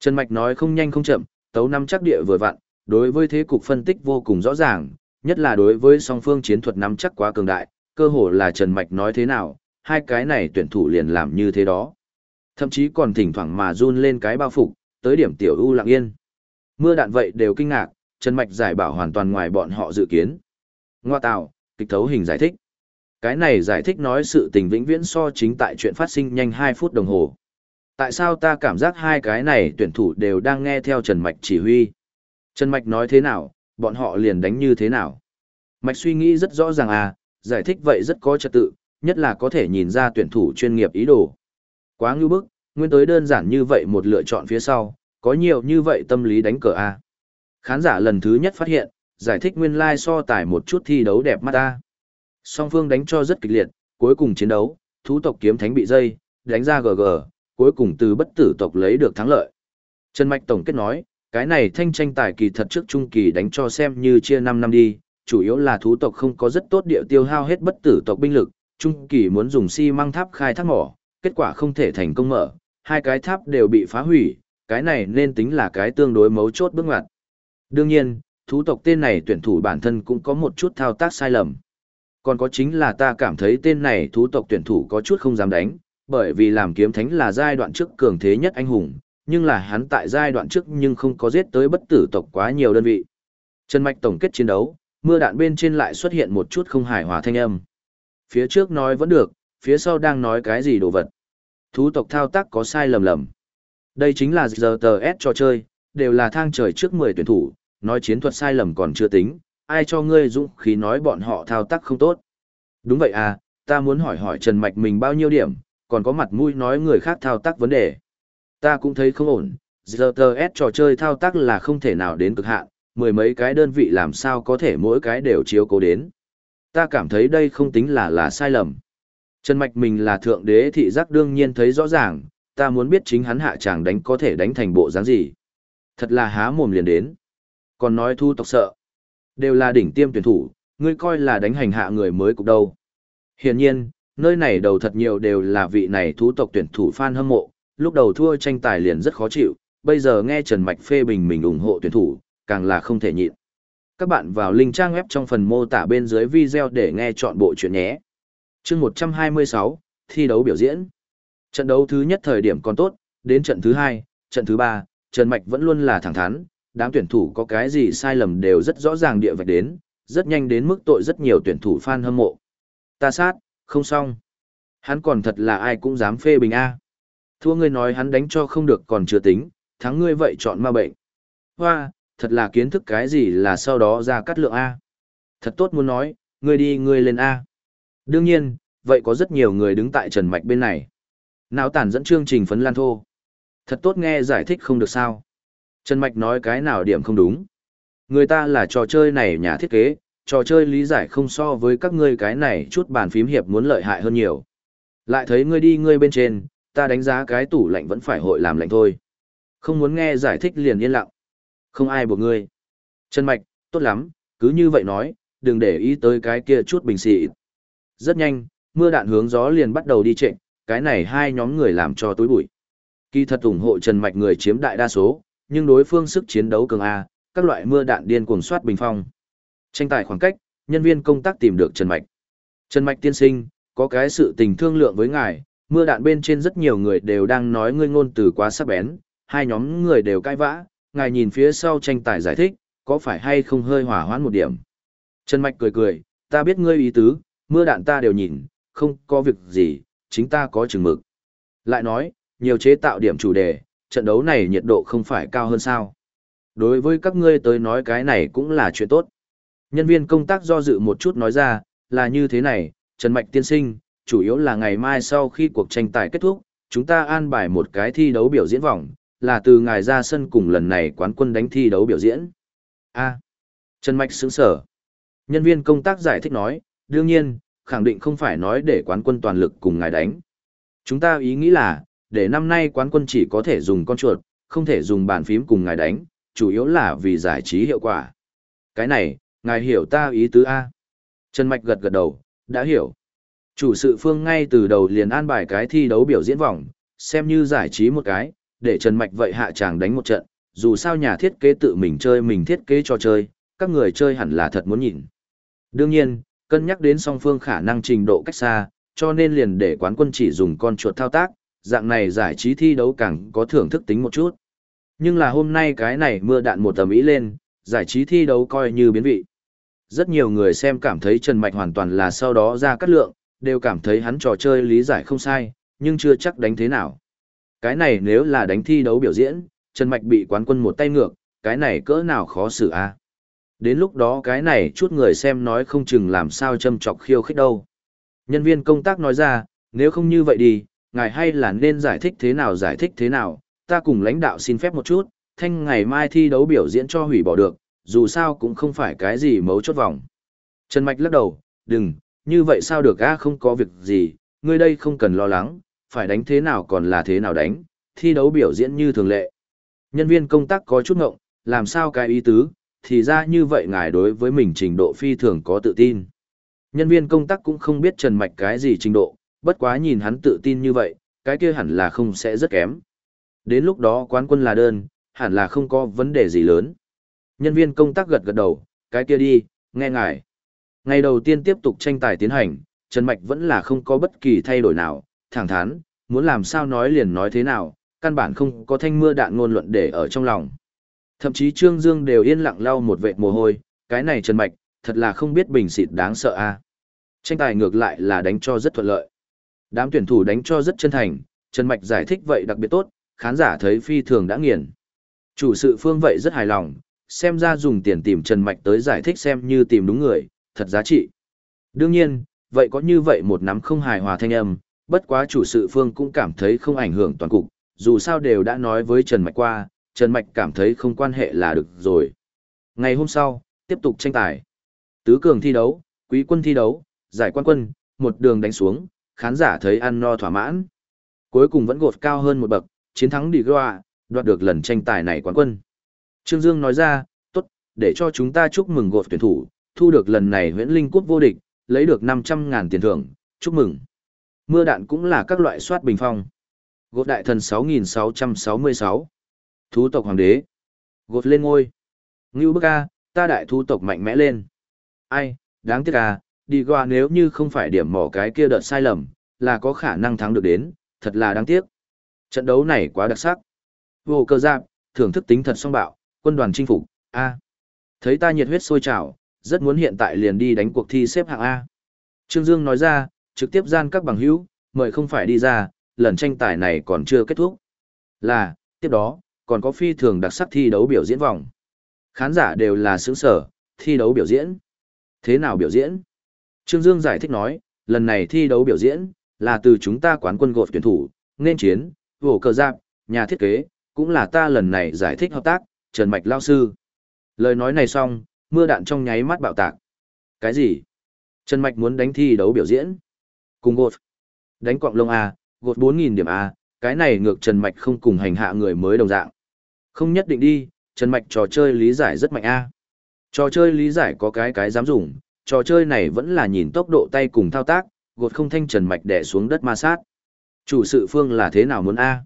S1: Trần Mạch nói không nhanh không chậm, tấu năm chắc địa vừa vặn, đối với thế cục phân tích vô cùng rõ ràng, nhất là đối với song phương chiến thuật nắm chắc quá cường đại, cơ hồ là Trần Mạch nói thế nào, hai cái này tuyển thủ liền làm như thế đó. Thậm chí còn thỉnh thoảng mà run lên cái bao phục, tới điểm tiểu ưu lặng yên. Mưa đạn vậy đều kinh ngạc, Trần Mạch giải bảo hoàn toàn ngoài bọn họ dự kiến. Ngoa tạo, kịch thấu hình giải thích. Cái này giải thích nói sự tình vĩnh viễn so chính tại chuyện phát sinh nhanh 2 phút đồng hồ. Tại sao ta cảm giác hai cái này tuyển thủ đều đang nghe theo Trần Mạch chỉ huy? Trần Mạch nói thế nào, bọn họ liền đánh như thế nào? Mạch suy nghĩ rất rõ ràng à, giải thích vậy rất có trật tự, nhất là có thể nhìn ra tuyển thủ chuyên nghiệp ý đồ. Quá ngưu bức, nguyên tới đơn giản như vậy một lựa chọn phía sau, có nhiều như vậy tâm lý đánh cờ à. Khán giả lần thứ nhất phát hiện, giải thích nguyên lai like so tài một chút thi đấu đẹp mắt ta. Song phương đánh cho rất kịch liệt, cuối cùng chiến đấu, thú tộc kiếm thánh bị dây, đánh ra GG, cuối cùng từ bất tử tộc lấy được thắng lợi. Trần Mạch tổng kết nói, cái này thanh tranh tài kỳ thật trước trung kỳ đánh cho xem như chia 5 năm đi, chủ yếu là thú tộc không có rất tốt địa tiêu hao hết bất tử tộc binh lực, trung kỳ muốn dùng xi si măng tháp khai thác mỏ, kết quả không thể thành công mở, hai cái tháp đều bị phá hủy, cái này nên tính là cái tương đối mấu chốt bước ngoặt. Đương nhiên, thú tộc tên này tuyển thủ bản thân cũng có một chút thao tác sai lầm. Còn có chính là ta cảm thấy tên này thú tộc tuyển thủ có chút không dám đánh, bởi vì làm kiếm thánh là giai đoạn trước cường thế nhất anh hùng, nhưng là hắn tại giai đoạn trước nhưng không có giết tới bất tử tộc quá nhiều đơn vị. Trần Mạch tổng kết chiến đấu, mưa đạn bên trên lại xuất hiện một chút không hài hòa thanh âm. Phía trước nói vẫn được, phía sau đang nói cái gì đồ vật. Thú tộc thao tác có sai lầm lầm. Đây chính là giờ tờ S trò chơi, đều là thang trời trước 10 tuyển thủ, nói chiến thuật sai lầm còn chưa tính, ai cho ngươi dũng khí nói bọn họ thao tác không tốt. Đúng vậy à, ta muốn hỏi hỏi Trần Mạch mình bao nhiêu điểm, còn có mặt mũi nói người khác thao tác vấn đề. Ta cũng thấy không ổn, giờ tờ S trò chơi thao tác là không thể nào đến cực hạn, mười mấy cái đơn vị làm sao có thể mỗi cái đều chiếu cố đến. Ta cảm thấy đây không tính là là sai lầm. Trần Mạch mình là thượng đế thị giác đương nhiên thấy rõ ràng, ta muốn biết chính hắn hạ chàng đánh có thể đánh thành bộ dáng gì. Thật là há mồm liền đến. Còn nói thu tộc sợ. Đều là đỉnh tiêm tuyển thủ, ngươi coi là đánh hành hạ người mới cục đâu. Hiển nhiên, nơi này đầu thật nhiều đều là vị này thú tộc tuyển thủ fan hâm mộ, lúc đầu thua tranh tài liền rất khó chịu, bây giờ nghe Trần Mạch phê bình mình ủng hộ tuyển thủ, càng là không thể nhịn. Các bạn vào link trang web trong phần mô tả bên dưới video để nghe chọn bộ chuyện nhé. chương 126, thi đấu biểu diễn. Trận đấu thứ nhất thời điểm còn tốt, đến trận thứ hai, trận thứ ba, Trần Mạch vẫn luôn là thẳng thắn, đám tuyển thủ có cái gì sai lầm đều rất rõ ràng địa vạch đến, rất nhanh đến mức tội rất nhiều tuyển thủ fan hâm mộ. Ta sát, không xong. Hắn còn thật là ai cũng dám phê bình A. Thua ngươi nói hắn đánh cho không được còn chưa tính, thắng ngươi vậy chọn ma bệnh. Hoa, thật là kiến thức cái gì là sau đó ra cắt lượng A. Thật tốt muốn nói, ngươi đi ngươi lên A. Đương nhiên, vậy có rất nhiều người đứng tại Trần Mạch bên này. Nào tản dẫn chương trình phấn lan thô. Thật tốt nghe giải thích không được sao. Trần Mạch nói cái nào điểm không đúng. Người ta là trò chơi này nhà thiết kế, trò chơi lý giải không so với các ngươi cái này chút bàn phím hiệp muốn lợi hại hơn nhiều. Lại thấy ngươi đi ngươi bên trên, ta đánh giá cái tủ lạnh vẫn phải hội làm lạnh thôi. Không muốn nghe giải thích liền yên lặng. Không ai buộc ngươi. Trần Mạch, tốt lắm, cứ như vậy nói, đừng để ý tới cái kia chút bình xị. Rất nhanh, mưa đạn hướng gió liền bắt đầu đi trệnh, cái này hai nhóm người làm cho túi bụi. Kỳ thật ủng hộ Trần Mạch người chiếm đại đa số, nhưng đối phương sức chiến đấu cường A, các loại mưa đạn điên cuồng soát bình phong. Tranh tài khoảng cách, nhân viên công tác tìm được Trần Mạch. Trần Mạch tiên sinh, có cái sự tình thương lượng với ngài, mưa đạn bên trên rất nhiều người đều đang nói ngươi ngôn từ quá sắc bén, hai nhóm người đều cãi vã, ngài nhìn phía sau tranh tài giải thích, có phải hay không hơi hỏa hoãn một điểm. Trần Mạch cười cười, ta biết ngươi ý tứ, mưa đạn ta đều nhìn, không có việc gì, chính ta có chừng mực. Lại nói, nhiều chế tạo điểm chủ đề, trận đấu này nhiệt độ không phải cao hơn sao. Đối với các ngươi tới nói cái này cũng là chuyện tốt. Nhân viên công tác do dự một chút nói ra, là như thế này, Trần Mạch tiên sinh, chủ yếu là ngày mai sau khi cuộc tranh tài kết thúc, chúng ta an bài một cái thi đấu biểu diễn vòng, là từ ngài ra sân cùng lần này quán quân đánh thi đấu biểu diễn. A. Trần Mạch sững sở. Nhân viên công tác giải thích nói, đương nhiên, khẳng định không phải nói để quán quân toàn lực cùng ngài đánh. Chúng ta ý nghĩ là, để năm nay quán quân chỉ có thể dùng con chuột, không thể dùng bàn phím cùng ngài đánh, chủ yếu là vì giải trí hiệu quả. Cái này, ngài hiểu ta ý tứ A. Trần Mạch gật gật đầu, đã hiểu. Chủ sự phương ngay từ đầu liền an bài cái thi đấu biểu diễn vòng, xem như giải trí một cái, để Trần Mạch vậy hạ chàng đánh một trận, dù sao nhà thiết kế tự mình chơi mình thiết kế cho chơi, các người chơi hẳn là thật muốn nhìn. Đương nhiên, cân nhắc đến song phương khả năng trình độ cách xa, cho nên liền để quán quân chỉ dùng con chuột thao tác, dạng này giải trí thi đấu càng có thưởng thức tính một chút. Nhưng là hôm nay cái này mưa đạn một tầm ý lên, giải trí thi đấu coi như biến vị. Rất nhiều người xem cảm thấy Trần Mạch hoàn toàn là sau đó ra cắt lượng, đều cảm thấy hắn trò chơi lý giải không sai, nhưng chưa chắc đánh thế nào. Cái này nếu là đánh thi đấu biểu diễn, Trần Mạch bị quán quân một tay ngược, cái này cỡ nào khó xử a Đến lúc đó cái này chút người xem nói không chừng làm sao châm chọc khiêu khích đâu. Nhân viên công tác nói ra, nếu không như vậy đi, ngài hay là nên giải thích thế nào giải thích thế nào, ta cùng lãnh đạo xin phép một chút, thanh ngày mai thi đấu biểu diễn cho hủy bỏ được, dù sao cũng không phải cái gì mấu chốt vòng. Trần Mạch lắc đầu, đừng, như vậy sao được a không có việc gì, ngươi đây không cần lo lắng, phải đánh thế nào còn là thế nào đánh, thi đấu biểu diễn như thường lệ. Nhân viên công tác có chút ngộng, làm sao cái ý tứ, thì ra như vậy ngài đối với mình trình độ phi thường có tự tin. Nhân viên công tác cũng không biết Trần Mạch cái gì trình độ, bất quá nhìn hắn tự tin như vậy, cái kia hẳn là không sẽ rất kém. Đến lúc đó quán quân là đơn, hẳn là không có vấn đề gì lớn. Nhân viên công tác gật gật đầu, cái kia đi, nghe ngài. Ngày đầu tiên tiếp tục tranh tài tiến hành, Trần Mạch vẫn là không có bất kỳ thay đổi nào, thẳng thắn, muốn làm sao nói liền nói thế nào, căn bản không có thanh mưa đạn ngôn luận để ở trong lòng. Thậm chí Trương Dương đều yên lặng lau một vệt mồ hôi, cái này Trần Mạch, thật là không biết bình xịt đáng sợ a. Tranh tài ngược lại là đánh cho rất thuận lợi. Đám tuyển thủ đánh cho rất chân thành, Trần Mạch giải thích vậy đặc biệt tốt, khán giả thấy phi thường đã nghiền. Chủ sự phương vậy rất hài lòng, xem ra dùng tiền tìm Trần Mạch tới giải thích xem như tìm đúng người, thật giá trị. Đương nhiên, vậy có như vậy một nắm không hài hòa thanh âm, bất quá chủ sự phương cũng cảm thấy không ảnh hưởng toàn cục, dù sao đều đã nói với Trần Mạch qua, Trần Mạch cảm thấy không quan hệ là được rồi. Ngày hôm sau, tiếp tục tranh tài. Tứ cường thi đấu, quý quân thi đấu, giải quan quân, một đường đánh xuống, khán giả thấy ăn no thỏa mãn. Cuối cùng vẫn gột cao hơn một bậc, chiến thắng đi Goa, đoạt được lần tranh tài này quán quân. Trương Dương nói ra, tốt, để cho chúng ta chúc mừng gột tuyển thủ, thu được lần này huyễn linh quốc vô địch, lấy được 500.000 tiền thưởng, chúc mừng. Mưa đạn cũng là các loại soát bình phong. Gột đại thần 6666. Thú tộc hoàng đế. Gột lên ngôi. Ngưu bức A, ta đại thú tộc mạnh mẽ lên. Ai, đáng tiếc à, đi qua nếu như không phải điểm mỏ cái kia đợt sai lầm, là có khả năng thắng được đến, thật là đáng tiếc. Trận đấu này quá đặc sắc. Vô cơ giáp, thưởng thức tính thật song bạo, quân đoàn chinh phục, A. Thấy ta nhiệt huyết sôi trào, rất muốn hiện tại liền đi đánh cuộc thi xếp hạng A. Trương Dương nói ra, trực tiếp gian các bằng hữu, mời không phải đi ra, lần tranh tài này còn chưa kết thúc. Là, tiếp đó, còn có phi thường đặc sắc thi đấu biểu diễn vòng. Khán giả đều là sướng sở, thi đấu biểu diễn. Thế nào biểu diễn? Trương Dương giải thích nói, lần này thi đấu biểu diễn, là từ chúng ta quán quân gột tuyển thủ, nên chiến, vổ cờ giáp, nhà thiết kế, cũng là ta lần này giải thích hợp tác, Trần Mạch Lao Sư. Lời nói này xong, mưa đạn trong nháy mắt bạo tạc. Cái gì? Trần Mạch muốn đánh thi đấu biểu diễn. Cùng gột. Đánh quạng lông A, gột 4.000 điểm A, cái này ngược Trần Mạch không cùng hành hạ người mới đồng dạng. Không nhất định đi, Trần Mạch trò chơi lý giải rất mạnh A. Trò chơi lý giải có cái cái dám dùng, trò chơi này vẫn là nhìn tốc độ tay cùng thao tác, gột không thanh Trần Mạch đè xuống đất ma sát. Chủ sự phương là thế nào muốn A?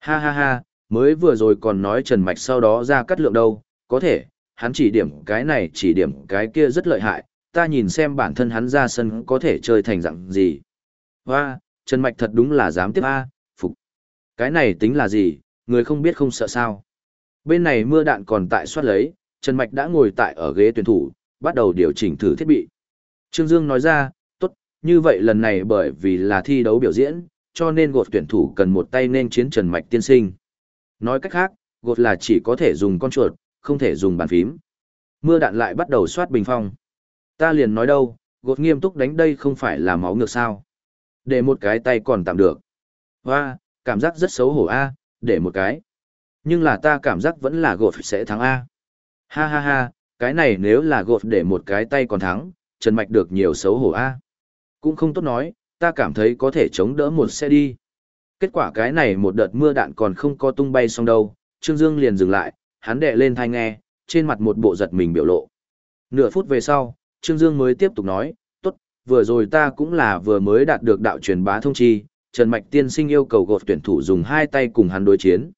S1: Ha ha ha, mới vừa rồi còn nói Trần Mạch sau đó ra cắt lượng đâu, có thể, hắn chỉ điểm cái này chỉ điểm cái kia rất lợi hại, ta nhìn xem bản thân hắn ra sân có thể chơi thành dạng gì. Hoa, Trần Mạch thật đúng là dám tiếp A, phục. Cái này tính là gì, người không biết không sợ sao. Bên này mưa đạn còn tại soát lấy, Trần Mạch đã ngồi tại ở ghế tuyển thủ, bắt đầu điều chỉnh thử thiết bị. Trương Dương nói ra, tốt, như vậy lần này bởi vì là thi đấu biểu diễn, cho nên gột tuyển thủ cần một tay nên chiến Trần Mạch tiên sinh. Nói cách khác, gột là chỉ có thể dùng con chuột, không thể dùng bàn phím. Mưa đạn lại bắt đầu soát bình phong. Ta liền nói đâu, gột nghiêm túc đánh đây không phải là máu ngược sao. Để một cái tay còn tạm được. Hoa, cảm giác rất xấu hổ a, để một cái. Nhưng là ta cảm giác vẫn là gột sẽ thắng A. Ha ha ha, cái này nếu là gột để một cái tay còn thắng, Trần Mạch được nhiều xấu hổ A. Cũng không tốt nói, ta cảm thấy có thể chống đỡ một xe đi. Kết quả cái này một đợt mưa đạn còn không có tung bay xong đâu, Trương Dương liền dừng lại, hắn đệ lên thai nghe, trên mặt một bộ giật mình biểu lộ. Nửa phút về sau, Trương Dương mới tiếp tục nói, tốt, vừa rồi ta cũng là vừa mới đạt được đạo truyền bá thông chi, Trần Mạch tiên sinh yêu cầu gột tuyển thủ dùng hai tay cùng hắn đối chiến.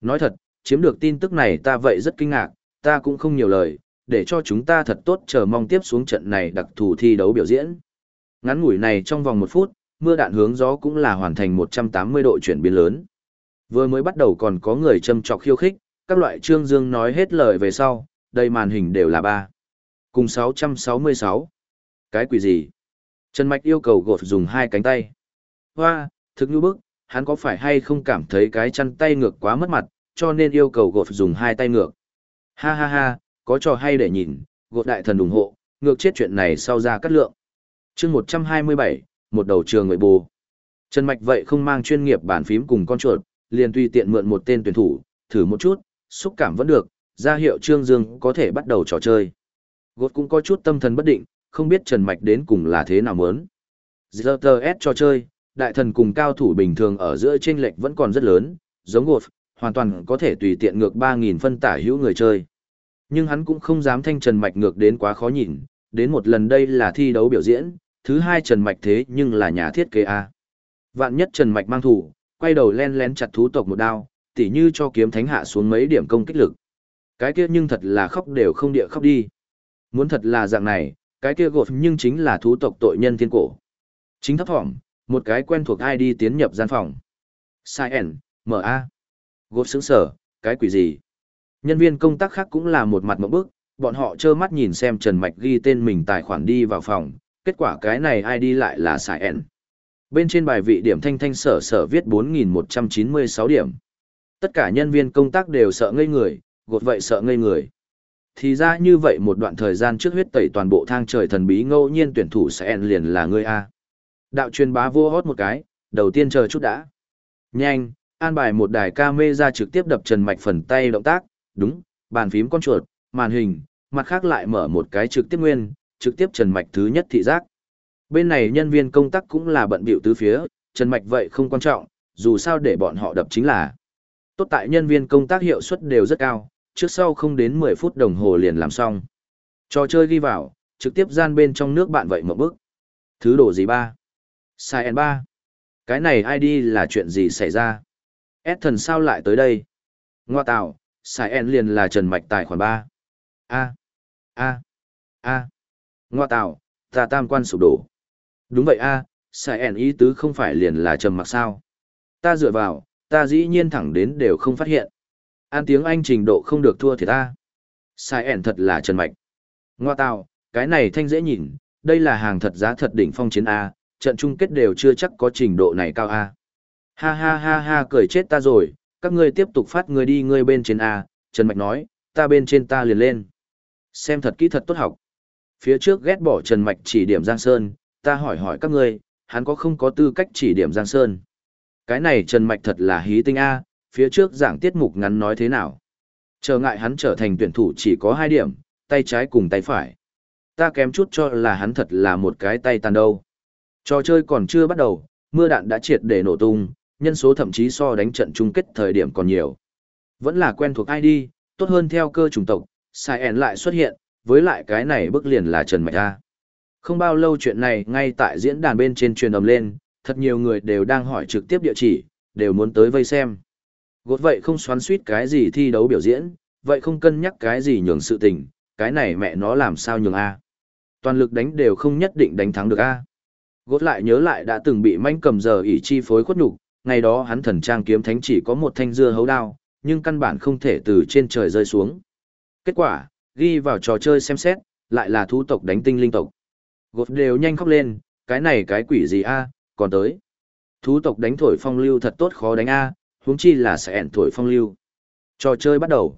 S1: Nói thật, chiếm được tin tức này ta vậy rất kinh ngạc, ta cũng không nhiều lời, để cho chúng ta thật tốt chờ mong tiếp xuống trận này đặc thù thi đấu biểu diễn. Ngắn ngủi này trong vòng một phút, mưa đạn hướng gió cũng là hoàn thành 180 độ chuyển biến lớn. Vừa mới bắt đầu còn có người châm trọc khiêu khích, các loại trương dương nói hết lời về sau, đây màn hình đều là ba Cùng 666. Cái quỷ gì? Trần Mạch yêu cầu gột dùng hai cánh tay. Hoa, thực như bức, hắn có phải hay không cảm thấy cái chăn tay ngược quá mất mặt, cho nên yêu cầu gột dùng hai tay ngược. Ha ha ha, có trò hay để nhìn, gột đại thần ủng hộ, ngược chết chuyện này sau ra cắt lượng. chương 127, một đầu trường người bù. Trần Mạch vậy không mang chuyên nghiệp bàn phím cùng con chuột, liền tùy tiện mượn một tên tuyển thủ, thử một chút, xúc cảm vẫn được, ra hiệu Trương Dương có thể bắt đầu trò chơi. Gột cũng có chút tâm thần bất định, không biết Trần Mạch đến cùng là thế nào mớn. ZTS trò chơi, đại thần cùng cao thủ bình thường ở giữa chênh lệch vẫn còn rất lớn, giống gột, hoàn toàn có thể tùy tiện ngược 3.000 phân tả hữu người chơi. Nhưng hắn cũng không dám thanh Trần Mạch ngược đến quá khó nhìn, đến một lần đây là thi đấu biểu diễn, thứ hai Trần Mạch thế nhưng là nhà thiết kế A. Vạn nhất Trần Mạch mang thủ, quay đầu len lén chặt thú tộc một đao, tỉ như cho kiếm thánh hạ xuống mấy điểm công kích lực. Cái kia nhưng thật là khóc đều không địa khóc đi. Muốn thật là dạng này, cái kia gột nhưng chính là thú tộc tội nhân thiên cổ. Chính thấp thỏm, một cái quen thuộc ai đi tiến nhập gian phòng. Sai N, M.A. Gột sững sở, cái quỷ gì? Nhân viên công tác khác cũng là một mặt mộng bức, bọn họ trơ mắt nhìn xem Trần Mạch ghi tên mình tài khoản đi vào phòng, kết quả cái này ai đi lại là sai ẻn. Bên trên bài vị điểm thanh thanh sở sở viết 4.196 điểm. Tất cả nhân viên công tác đều sợ ngây người, gột vậy sợ ngây người. Thì ra như vậy một đoạn thời gian trước huyết tẩy toàn bộ thang trời thần bí ngẫu nhiên tuyển thủ sẽ ẻn liền là ngươi A. Đạo truyền bá vua hót một cái, đầu tiên chờ chút đã. Nhanh, an bài một đài camera trực tiếp đập Trần Mạch phần tay động tác, đúng, bàn phím con chuột, màn hình, mặt khác lại mở một cái trực tiếp nguyên, trực tiếp Trần Mạch thứ nhất thị giác. Bên này nhân viên công tác cũng là bận biểu tứ phía, Trần Mạch vậy không quan trọng, dù sao để bọn họ đập chính là. Tốt tại nhân viên công tác hiệu suất đều rất cao, trước sau không đến 10 phút đồng hồ liền làm xong. Trò chơi ghi vào, trực tiếp gian bên trong nước bạn vậy một bước. Thứ đồ gì ba? Sai N3. Cái này ID là chuyện gì xảy ra? S thần sao lại tới đây? Ngoa tạo, Sai N liền là Trần Mạch tài khoản 3. A. A. A. Ngoa tạo, ta tam quan sụp đổ. Đúng vậy a, Sai N ý tứ không phải liền là trầm mặc sao? Ta dựa vào, ta dĩ nhiên thẳng đến đều không phát hiện. An tiếng Anh trình độ không được thua thì ta. Sai ẻn thật là trần mạch. Ngoa tạo, cái này thanh dễ nhìn, đây là hàng thật giá thật đỉnh phong chiến A, trận chung kết đều chưa chắc có trình độ này cao A. Ha ha ha ha cười chết ta rồi, các ngươi tiếp tục phát người đi ngươi bên trên A, Trần Mạch nói, ta bên trên ta liền lên. Xem thật kỹ thật tốt học. Phía trước ghét bỏ Trần Mạch chỉ điểm Giang Sơn, ta hỏi hỏi các ngươi, hắn có không có tư cách chỉ điểm Giang Sơn. Cái này Trần Mạch thật là hí tinh A, phía trước giảng tiết mục ngắn nói thế nào. Chờ ngại hắn trở thành tuyển thủ chỉ có hai điểm, tay trái cùng tay phải. Ta kém chút cho là hắn thật là một cái tay tàn đâu. Trò chơi còn chưa bắt đầu, mưa đạn đã triệt để nổ tung, nhân số thậm chí so đánh trận chung kết thời điểm còn nhiều. Vẫn là quen thuộc ID, tốt hơn theo cơ chủng tộc, sai ẻn lại xuất hiện, với lại cái này bức liền là Trần Mạch A. Không bao lâu chuyện này ngay tại diễn đàn bên trên truyền ầm lên, thật nhiều người đều đang hỏi trực tiếp địa chỉ, đều muốn tới vây xem. Gột vậy không xoắn suýt cái gì thi đấu biểu diễn, vậy không cân nhắc cái gì nhường sự tình, cái này mẹ nó làm sao nhường A. Toàn lực đánh đều không nhất định đánh thắng được A. Gột lại nhớ lại đã từng bị manh cầm giờ ỉ chi phối khuất nhục ngày đó hắn thần trang kiếm thánh chỉ có một thanh dưa hấu đao, nhưng căn bản không thể từ trên trời rơi xuống. Kết quả, ghi vào trò chơi xem xét, lại là thú tộc đánh tinh linh tộc. Gột đều nhanh khóc lên, cái này cái quỷ gì a còn tới. Thú tộc đánh thổi phong lưu thật tốt khó đánh a huống chi là sẽ ẻn thổi phong lưu. Trò chơi bắt đầu.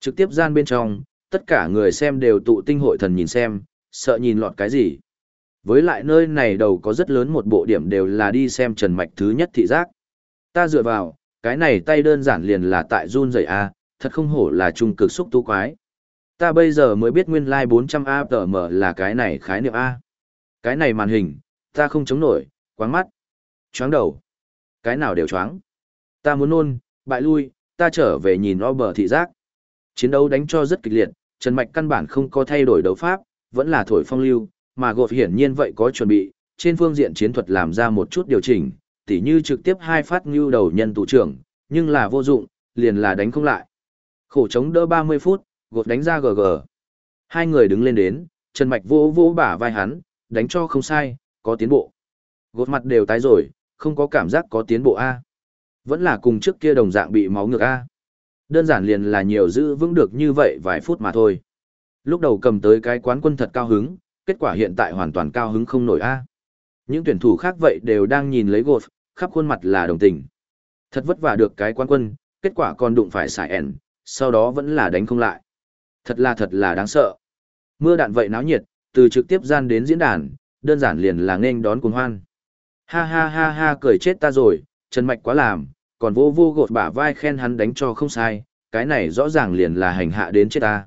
S1: Trực tiếp gian bên trong, tất cả người xem đều tụ tinh hội thần nhìn xem, sợ nhìn lọt cái gì. Với lại nơi này đầu có rất lớn một bộ điểm đều là đi xem trần mạch thứ nhất thị giác. Ta dựa vào, cái này tay đơn giản liền là tại run rẩy a, thật không hổ là trung cực xúc tu quái. Ta bây giờ mới biết nguyên lai like 400 APM là cái này khái niệm A. Cái này màn hình, ta không chống nổi, quáng mắt. Choáng đầu. Cái nào đều choáng. Ta muốn nôn, bại lui, ta trở về nhìn o bờ thị giác. Chiến đấu đánh cho rất kịch liệt, Trần Mạch căn bản không có thay đổi đấu pháp, vẫn là thổi phong lưu, mà gột hiển nhiên vậy có chuẩn bị, trên phương diện chiến thuật làm ra một chút điều chỉnh, tỉ như trực tiếp hai phát ngưu đầu nhân tù trưởng, nhưng là vô dụng, liền là đánh không lại. Khổ chống đỡ 30 phút, gột đánh ra GG. Hai người đứng lên đến, Trần Mạch vỗ vỗ bả vai hắn, đánh cho không sai, có tiến bộ. Gột mặt đều tái rồi, không có cảm giác có tiến bộ A. Vẫn là cùng trước kia đồng dạng bị máu ngược A. Đơn giản liền là nhiều giữ vững được như vậy vài phút mà thôi. Lúc đầu cầm tới cái quán quân thật cao hứng, kết quả hiện tại hoàn toàn cao hứng không nổi A. Những tuyển thủ khác vậy đều đang nhìn lấy gột, khắp khuôn mặt là đồng tình. Thật vất vả được cái quán quân, kết quả còn đụng phải xài ẻn, sau đó vẫn là đánh không lại. Thật là thật là đáng sợ. Mưa đạn vậy náo nhiệt, từ trực tiếp gian đến diễn đàn, đơn giản liền là nên đón cuồng hoan. Ha ha ha ha cười chết ta rồi, Trần Mạch quá làm, còn vô vô gột bả vai khen hắn đánh cho không sai, cái này rõ ràng liền là hành hạ đến chết ta.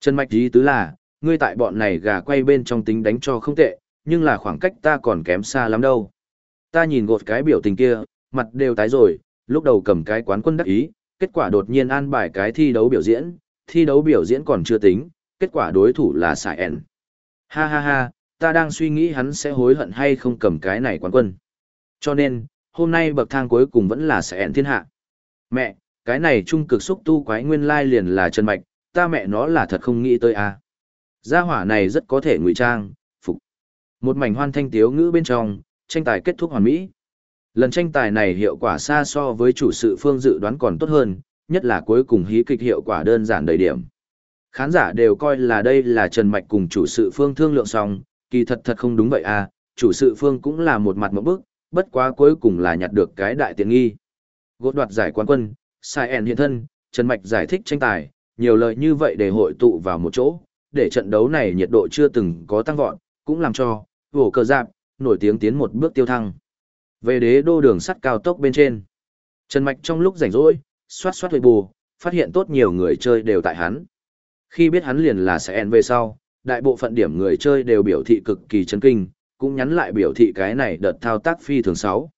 S1: Trần Mạch ý tứ là, ngươi tại bọn này gà quay bên trong tính đánh cho không tệ, nhưng là khoảng cách ta còn kém xa lắm đâu. Ta nhìn gột cái biểu tình kia, mặt đều tái rồi, lúc đầu cầm cái quán quân đắc ý, kết quả đột nhiên an bài cái thi đấu biểu diễn, thi đấu biểu diễn còn chưa tính, kết quả đối thủ là Sải ẻn. Ha ha ha, ta đang suy nghĩ hắn sẽ hối hận hay không cầm cái này quán quân. Cho nên, hôm nay bậc thang cuối cùng vẫn là sẽ ẹn thiên hạ. Mẹ, cái này trung cực xúc tu quái nguyên lai liền là chân mạch, ta mẹ nó là thật không nghĩ tới. À. Gia hỏa này rất có thể ngụy trang, phục. Một mảnh hoan thanh tiếu ngữ bên trong, tranh tài kết thúc hoàn mỹ. Lần tranh tài này hiệu quả xa so với chủ sự phương dự đoán còn tốt hơn, nhất là cuối cùng hí kịch hiệu quả đơn giản đầy điểm. Khán giả đều coi là đây là Trần Mạch cùng chủ sự phương thương lượng xong, kỳ thật thật không đúng vậy à, chủ sự phương cũng là một mặt mẫu bức, bất quá cuối cùng là nhặt được cái đại tiện nghi. Gốt đoạt giải quán quân, Sai En hiện thân, Trần Mạch giải thích tranh tài, nhiều lời như vậy để hội tụ vào một chỗ, để trận đấu này nhiệt độ chưa từng có tăng vọt, cũng làm cho, vổ cờ giạc, nổi tiếng tiến một bước tiêu thăng. Về đế đô đường sắt cao tốc bên trên. Trần Mạch trong lúc rảnh rỗi, xoát xoát huệ bù, phát hiện tốt nhiều người chơi đều tại hắn. Khi biết hắn liền là sẽ về sau, đại bộ phận điểm người chơi đều biểu thị cực kỳ chấn kinh, cũng nhắn lại biểu thị cái này đợt thao tác phi thường 6.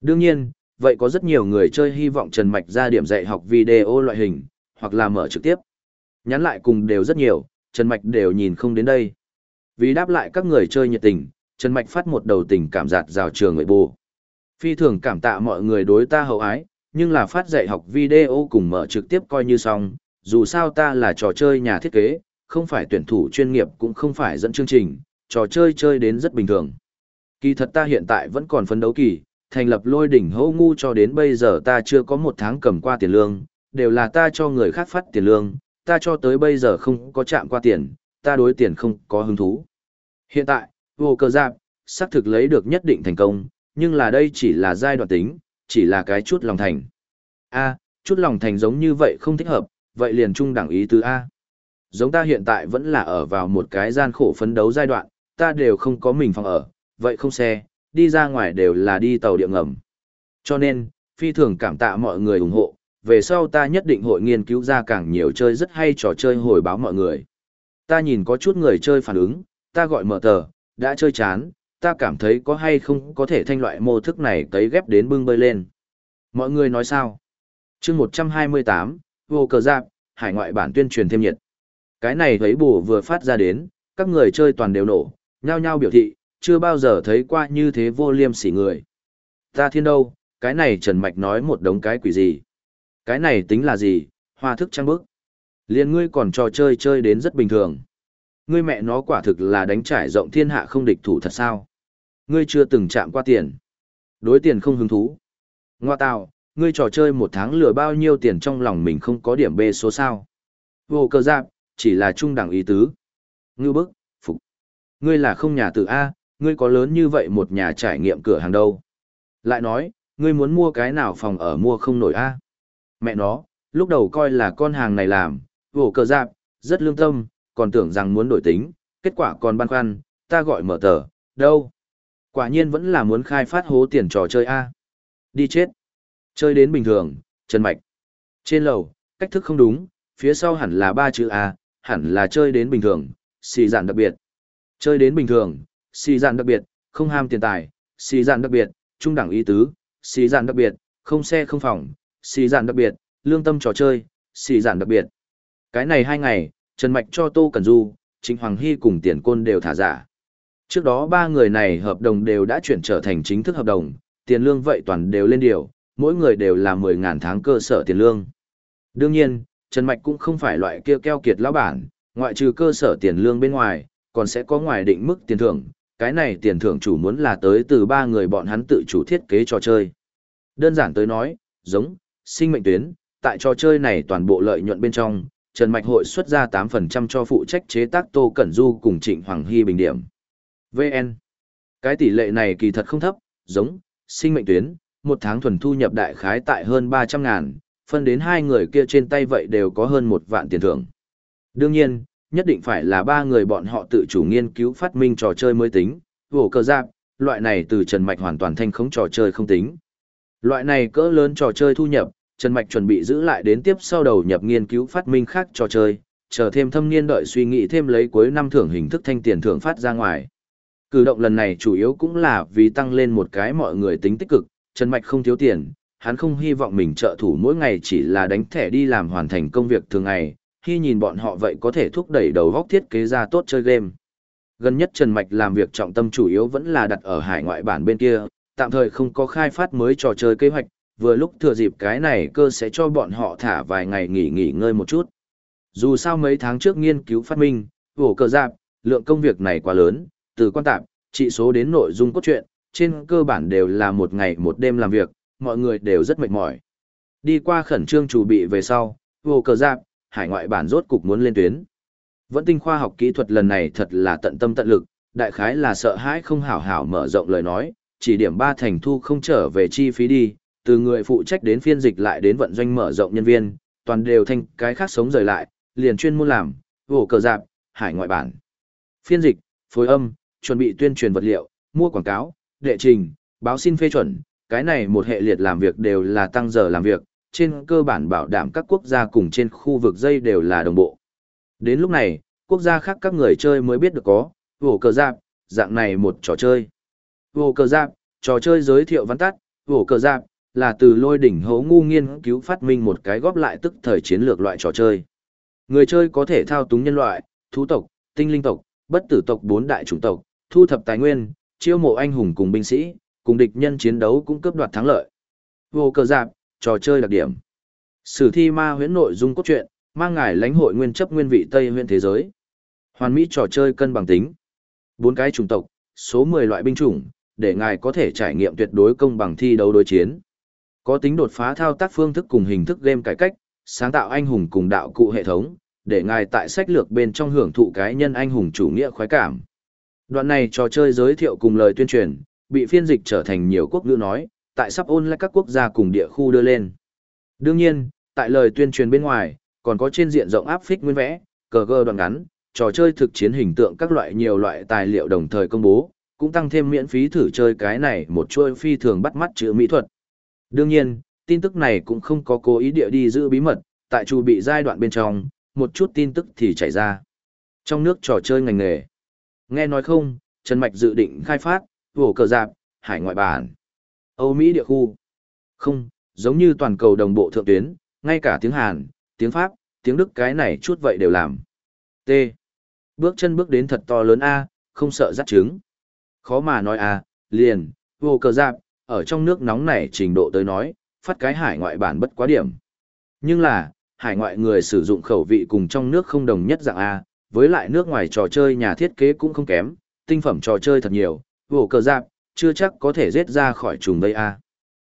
S1: Đương nhiên, vậy có rất nhiều người chơi hy vọng Trần Mạch ra điểm dạy học video loại hình, hoặc là mở trực tiếp. Nhắn lại cùng đều rất nhiều, Trần Mạch đều nhìn không đến đây. Vì đáp lại các người chơi nhiệt tình, Trần Mạch phát một đầu tình cảm giạt rào trường người bù. Phi thường cảm tạ mọi người đối ta hậu ái, nhưng là phát dạy học video cùng mở trực tiếp coi như xong, dù sao ta là trò chơi nhà thiết kế, không phải tuyển thủ chuyên nghiệp cũng không phải dẫn chương trình, trò chơi chơi đến rất bình thường. Kỳ thật ta hiện tại vẫn còn phấn đấu kỳ, thành lập lôi đỉnh hô ngu cho đến bây giờ ta chưa có một tháng cầm qua tiền lương, đều là ta cho người khác phát tiền lương, ta cho tới bây giờ không có chạm qua tiền, ta đối tiền không có hứng thú. Hiện tại, vô cơ giáp, xác thực lấy được nhất định thành công, nhưng là đây chỉ là giai đoạn tính, chỉ là cái chút lòng thành. A, chút lòng thành giống như vậy không thích hợp, vậy liền trung đẳng ý tứ A. Giống ta hiện tại vẫn là ở vào một cái gian khổ phấn đấu giai đoạn, ta đều không có mình phòng ở, vậy không xe, đi ra ngoài đều là đi tàu điện ngầm. Cho nên, phi thường cảm tạ mọi người ủng hộ, về sau ta nhất định hội nghiên cứu ra càng nhiều chơi rất hay trò chơi hồi báo mọi người. Ta nhìn có chút người chơi phản ứng, ta gọi mở tờ, đã chơi chán, ta cảm thấy có hay không có thể thanh loại mô thức này tấy ghép đến bưng bơi lên. Mọi người nói sao? chương 128, vô cờ giáp, hải ngoại bản tuyên truyền thêm nhiệt. Cái này thấy bù vừa phát ra đến, các người chơi toàn đều nổ, nhao nhao biểu thị, chưa bao giờ thấy qua như thế vô liêm sỉ người. Ta thiên đâu, cái này Trần Mạch nói một đống cái quỷ gì. Cái này tính là gì, hoa thức trăng bức. Liên ngươi còn trò chơi chơi đến rất bình thường. Ngươi mẹ nó quả thực là đánh trải rộng thiên hạ không địch thủ thật sao. Ngươi chưa từng chạm qua tiền. Đối tiền không hứng thú. Ngoa tạo, ngươi trò chơi một tháng lừa bao nhiêu tiền trong lòng mình không có điểm B số sao. Vô cơ giáp, chỉ là trung đẳng ý tứ. Ngư bức, phục. Ngươi là không nhà tự A, ngươi có lớn như vậy một nhà trải nghiệm cửa hàng đâu. Lại nói, ngươi muốn mua cái nào phòng ở mua không nổi A. Mẹ nó, lúc đầu coi là con hàng này làm, vổ cờ dạp, rất lương tâm, còn tưởng rằng muốn đổi tính, kết quả còn băn khoăn, ta gọi mở tờ, đâu. Quả nhiên vẫn là muốn khai phát hố tiền trò chơi A. Đi chết. Chơi đến bình thường, chân mạch. Trên lầu, cách thức không đúng, phía sau hẳn là ba chữ A, hẳn là chơi đến bình thường, xì dạn đặc biệt. Chơi đến bình thường, xì dạn đặc biệt, không ham tiền tài, xì dạn đặc biệt, trung đẳng ý tứ, xì dạn đặc biệt, không xe không phòng, xì dạn đặc biệt, lương tâm trò chơi, xì dạn đặc biệt. Cái này hai ngày, Trần Mạch cho Tô Cần Du, Trịnh Hoàng Hy cùng tiền côn đều thả giả. Trước đó ba người này hợp đồng đều đã chuyển trở thành chính thức hợp đồng, tiền lương vậy toàn đều lên điều, mỗi người đều là 10.000 tháng cơ sở tiền lương. Đương nhiên, Trần Mạch cũng không phải loại kia keo kiệt lão bản, ngoại trừ cơ sở tiền lương bên ngoài, còn sẽ có ngoài định mức tiền thưởng. Cái này tiền thưởng chủ muốn là tới từ ba người bọn hắn tự chủ thiết kế trò chơi. Đơn giản tới nói, giống, sinh mệnh tuyến, tại trò chơi này toàn bộ lợi nhuận bên trong, Trần Mạch hội xuất ra 8% cho phụ trách chế tác Tô Cẩn Du cùng Trịnh Hoàng Hy bình điểm. VN. Cái tỷ lệ này kỳ thật không thấp, giống, sinh mệnh tuyến, một tháng thuần thu nhập đại khái tại hơn 300 ngàn, phân đến hai người kia trên tay vậy đều có hơn một vạn tiền thưởng. Đương nhiên, nhất định phải là ba người bọn họ tự chủ nghiên cứu phát minh trò chơi mới tính, vổ cơ giáp, loại này từ Trần Mạch hoàn toàn thanh khống trò chơi không tính. Loại này cỡ lớn trò chơi thu nhập, Trần Mạch chuẩn bị giữ lại đến tiếp sau đầu nhập nghiên cứu phát minh khác trò chơi, chờ thêm thâm niên đợi suy nghĩ thêm lấy cuối năm thưởng hình thức thanh tiền thưởng phát ra ngoài. Cử động lần này chủ yếu cũng là vì tăng lên một cái mọi người tính tích cực, Trần Mạch không thiếu tiền, hắn không hy vọng mình trợ thủ mỗi ngày chỉ là đánh thẻ đi làm hoàn thành công việc thường ngày, khi nhìn bọn họ vậy có thể thúc đẩy đầu góc thiết kế ra tốt chơi game. Gần nhất Trần Mạch làm việc trọng tâm chủ yếu vẫn là đặt ở hải ngoại bản bên kia, tạm thời không có khai phát mới trò chơi kế hoạch, vừa lúc thừa dịp cái này cơ sẽ cho bọn họ thả vài ngày nghỉ nghỉ ngơi một chút. Dù sao mấy tháng trước nghiên cứu phát minh, vổ cờ giạc, lượng công việc này quá lớn, từ quan tạp, trị số đến nội dung cốt truyện, trên cơ bản đều là một ngày một đêm làm việc, mọi người đều rất mệt mỏi. Đi qua khẩn trương chuẩn bị về sau, vô cờ giáp, hải ngoại bản rốt cục muốn lên tuyến. Vẫn tinh khoa học kỹ thuật lần này thật là tận tâm tận lực, đại khái là sợ hãi không hảo hảo mở rộng lời nói, chỉ điểm ba thành thu không trở về chi phí đi, từ người phụ trách đến phiên dịch lại đến vận doanh mở rộng nhân viên, toàn đều thành cái khác sống rời lại, liền chuyên môn làm, vô cờ giáp, hải ngoại bản. Phiên dịch, phối âm, chuẩn bị tuyên truyền vật liệu, mua quảng cáo, đệ trình, báo xin phê chuẩn, cái này một hệ liệt làm việc đều là tăng giờ làm việc, trên cơ bản bảo đảm các quốc gia cùng trên khu vực dây đều là đồng bộ. Đến lúc này, quốc gia khác các người chơi mới biết được có, vổ cờ giáp, dạng này một trò chơi. Vổ cờ giáp, trò chơi giới thiệu văn tắt, vổ cờ giáp, là từ lôi đỉnh hố ngu nghiên cứu phát minh một cái góp lại tức thời chiến lược loại trò chơi. Người chơi có thể thao túng nhân loại, thú tộc, tinh linh tộc, bất tử tộc bốn đại chủng tộc, thu thập tài nguyên, chiêu mộ anh hùng cùng binh sĩ, cùng địch nhân chiến đấu cũng cướp đoạt thắng lợi. Vô cờ giáp, trò chơi đặc điểm. Sử thi ma huyễn nội dung cốt truyện, mang ngài lãnh hội nguyên chấp nguyên vị Tây huyễn thế giới. Hoàn mỹ trò chơi cân bằng tính. Bốn cái chủng tộc, số 10 loại binh chủng, để ngài có thể trải nghiệm tuyệt đối công bằng thi đấu đối chiến. Có tính đột phá thao tác phương thức cùng hình thức game cải cách, sáng tạo anh hùng cùng đạo cụ hệ thống, để ngài tại sách lược bên trong hưởng thụ cái nhân anh hùng chủ nghĩa khoái cảm. Đoạn này trò chơi giới thiệu cùng lời tuyên truyền, bị phiên dịch trở thành nhiều quốc ngữ nói, tại sắp ôn lại các quốc gia cùng địa khu đưa lên. Đương nhiên, tại lời tuyên truyền bên ngoài, còn có trên diện rộng áp phích nguyên vẽ, cờ gơ đoạn ngắn, trò chơi thực chiến hình tượng các loại nhiều loại tài liệu đồng thời công bố, cũng tăng thêm miễn phí thử chơi cái này một chuôi phi thường bắt mắt chữ mỹ thuật. Đương nhiên, tin tức này cũng không có cố ý địa đi giữ bí mật, tại chu bị giai đoạn bên trong, một chút tin tức thì chảy ra. Trong nước trò chơi ngành nghề. Nghe nói không, Trần Mạch dự định khai phát, vổ cờ dạp, hải ngoại bản. Âu Mỹ địa khu. Không, giống như toàn cầu đồng bộ thượng tuyến, ngay cả tiếng Hàn, tiếng Pháp, tiếng Đức cái này chút vậy đều làm. T. Bước chân bước đến thật to lớn A, không sợ dắt trứng. Khó mà nói A, liền, vô cờ dạp, ở trong nước nóng này trình độ tới nói, phát cái hải ngoại bản bất quá điểm. Nhưng là, hải ngoại người sử dụng khẩu vị cùng trong nước không đồng nhất dạng A, với lại nước ngoài trò chơi nhà thiết kế cũng không kém, tinh phẩm trò chơi thật nhiều, vổ cờ giáp, chưa chắc có thể giết ra khỏi trùng đây A.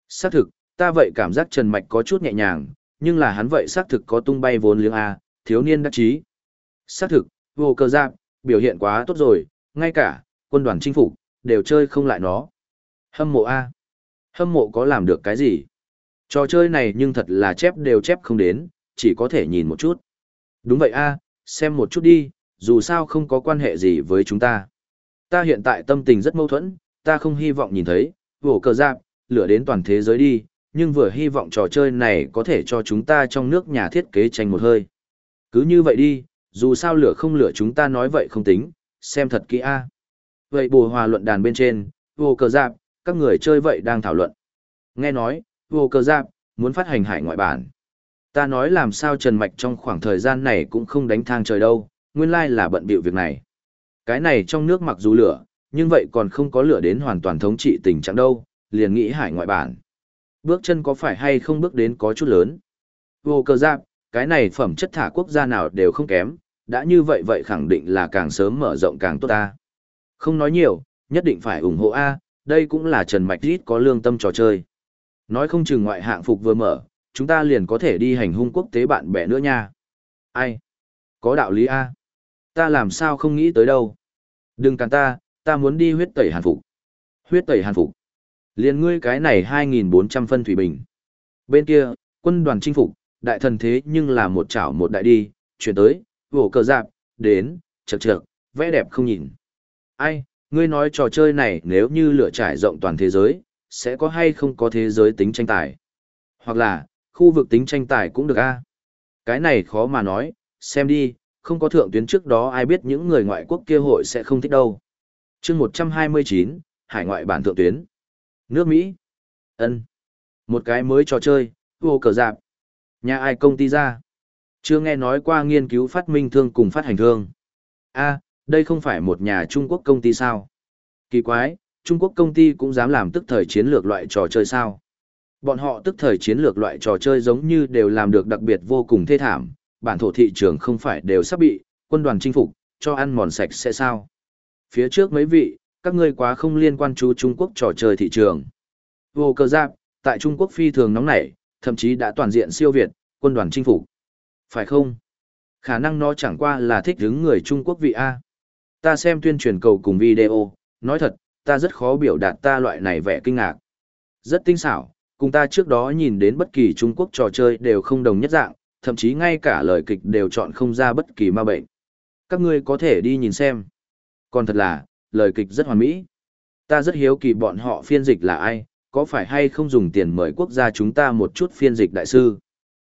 S1: Xác thực, ta vậy cảm giác Trần Mạch có chút nhẹ nhàng, nhưng là hắn vậy xác thực có tung bay vốn liếng A, thiếu niên đắc chí. Xác thực, vô cơ giáp, biểu hiện quá tốt rồi, ngay cả, quân đoàn chinh phục, đều chơi không lại nó. Hâm mộ A. Hâm mộ có làm được cái gì? Trò chơi này nhưng thật là chép đều chép không đến, chỉ có thể nhìn một chút. Đúng vậy A, xem một chút đi, dù sao không có quan hệ gì với chúng ta. Ta hiện tại tâm tình rất mâu thuẫn, ta không hy vọng nhìn thấy, vổ cờ giáp, lửa đến toàn thế giới đi, nhưng vừa hy vọng trò chơi này có thể cho chúng ta trong nước nhà thiết kế tranh một hơi. Cứ như vậy đi, dù sao lửa không lửa chúng ta nói vậy không tính, xem thật kỹ a. Vậy bùa hòa luận đàn bên trên, vô cờ giáp, các người chơi vậy đang thảo luận. Nghe nói, vô cờ giáp, muốn phát hành hải ngoại bản. Ta nói làm sao Trần Mạch trong khoảng thời gian này cũng không đánh thang trời đâu, nguyên lai là bận bịu việc này. Cái này trong nước mặc dù lửa, nhưng vậy còn không có lửa đến hoàn toàn thống trị tình trạng đâu, liền nghĩ hải ngoại bản. Bước chân có phải hay không bước đến có chút lớn. Vô cơ giáp, cái này phẩm chất thả quốc gia nào đều không kém, đã như vậy vậy khẳng định là càng sớm mở rộng càng tốt ta. Không nói nhiều, nhất định phải ủng hộ A, đây cũng là Trần Mạch Rít có lương tâm trò chơi. Nói không chừng ngoại hạng phục vừa mở, chúng ta liền có thể đi hành hung quốc tế bạn bè nữa nha. Ai? Có đạo lý A. Ta làm sao không nghĩ tới đâu. Đừng cản ta, ta muốn đi huyết tẩy hàn phục. Huyết tẩy hàn phục. Liên ngươi cái này 2.400 phân thủy bình. Bên kia, quân đoàn chinh phục, đại thần thế nhưng là một chảo một đại đi, chuyển tới, vổ cờ dạp, đến, chật chật, vẽ đẹp không nhìn. Ai, ngươi nói trò chơi này nếu như lửa trải rộng toàn thế giới, sẽ có hay không có thế giới tính tranh tài? Hoặc là, khu vực tính tranh tài cũng được a Cái này khó mà nói, xem đi, không có thượng tuyến trước đó ai biết những người ngoại quốc kia hội sẽ không thích đâu. chương 129, hải ngoại bản thượng tuyến. Nước Mỹ. ân Một cái mới trò chơi, vô cờ dạp. Nhà ai công ty ra? Chưa nghe nói qua nghiên cứu phát minh thương cùng phát hành thương. a đây không phải một nhà Trung Quốc công ty sao? Kỳ quái, Trung Quốc công ty cũng dám làm tức thời chiến lược loại trò chơi sao? Bọn họ tức thời chiến lược loại trò chơi giống như đều làm được đặc biệt vô cùng thê thảm, bản thổ thị trường không phải đều sắp bị quân đoàn chinh phục, cho ăn mòn sạch sẽ sao? Phía trước mấy vị, các ngươi quá không liên quan chú Trung Quốc trò chơi thị trường. Vô cơ giáp, tại Trung Quốc phi thường nóng nảy, thậm chí đã toàn diện siêu việt, quân đoàn chinh phục. Phải không? Khả năng nó chẳng qua là thích đứng người Trung Quốc vị A. Ta xem tuyên truyền cầu cùng video, nói thật, ta rất khó biểu đạt ta loại này vẻ kinh ngạc. Rất tinh xảo, cùng ta trước đó nhìn đến bất kỳ Trung Quốc trò chơi đều không đồng nhất dạng, thậm chí ngay cả lời kịch đều chọn không ra bất kỳ ma bệnh. Các ngươi có thể đi nhìn xem. Còn thật là, lời kịch rất hoàn mỹ. Ta rất hiếu kỳ bọn họ phiên dịch là ai, có phải hay không dùng tiền mời quốc gia chúng ta một chút phiên dịch đại sư.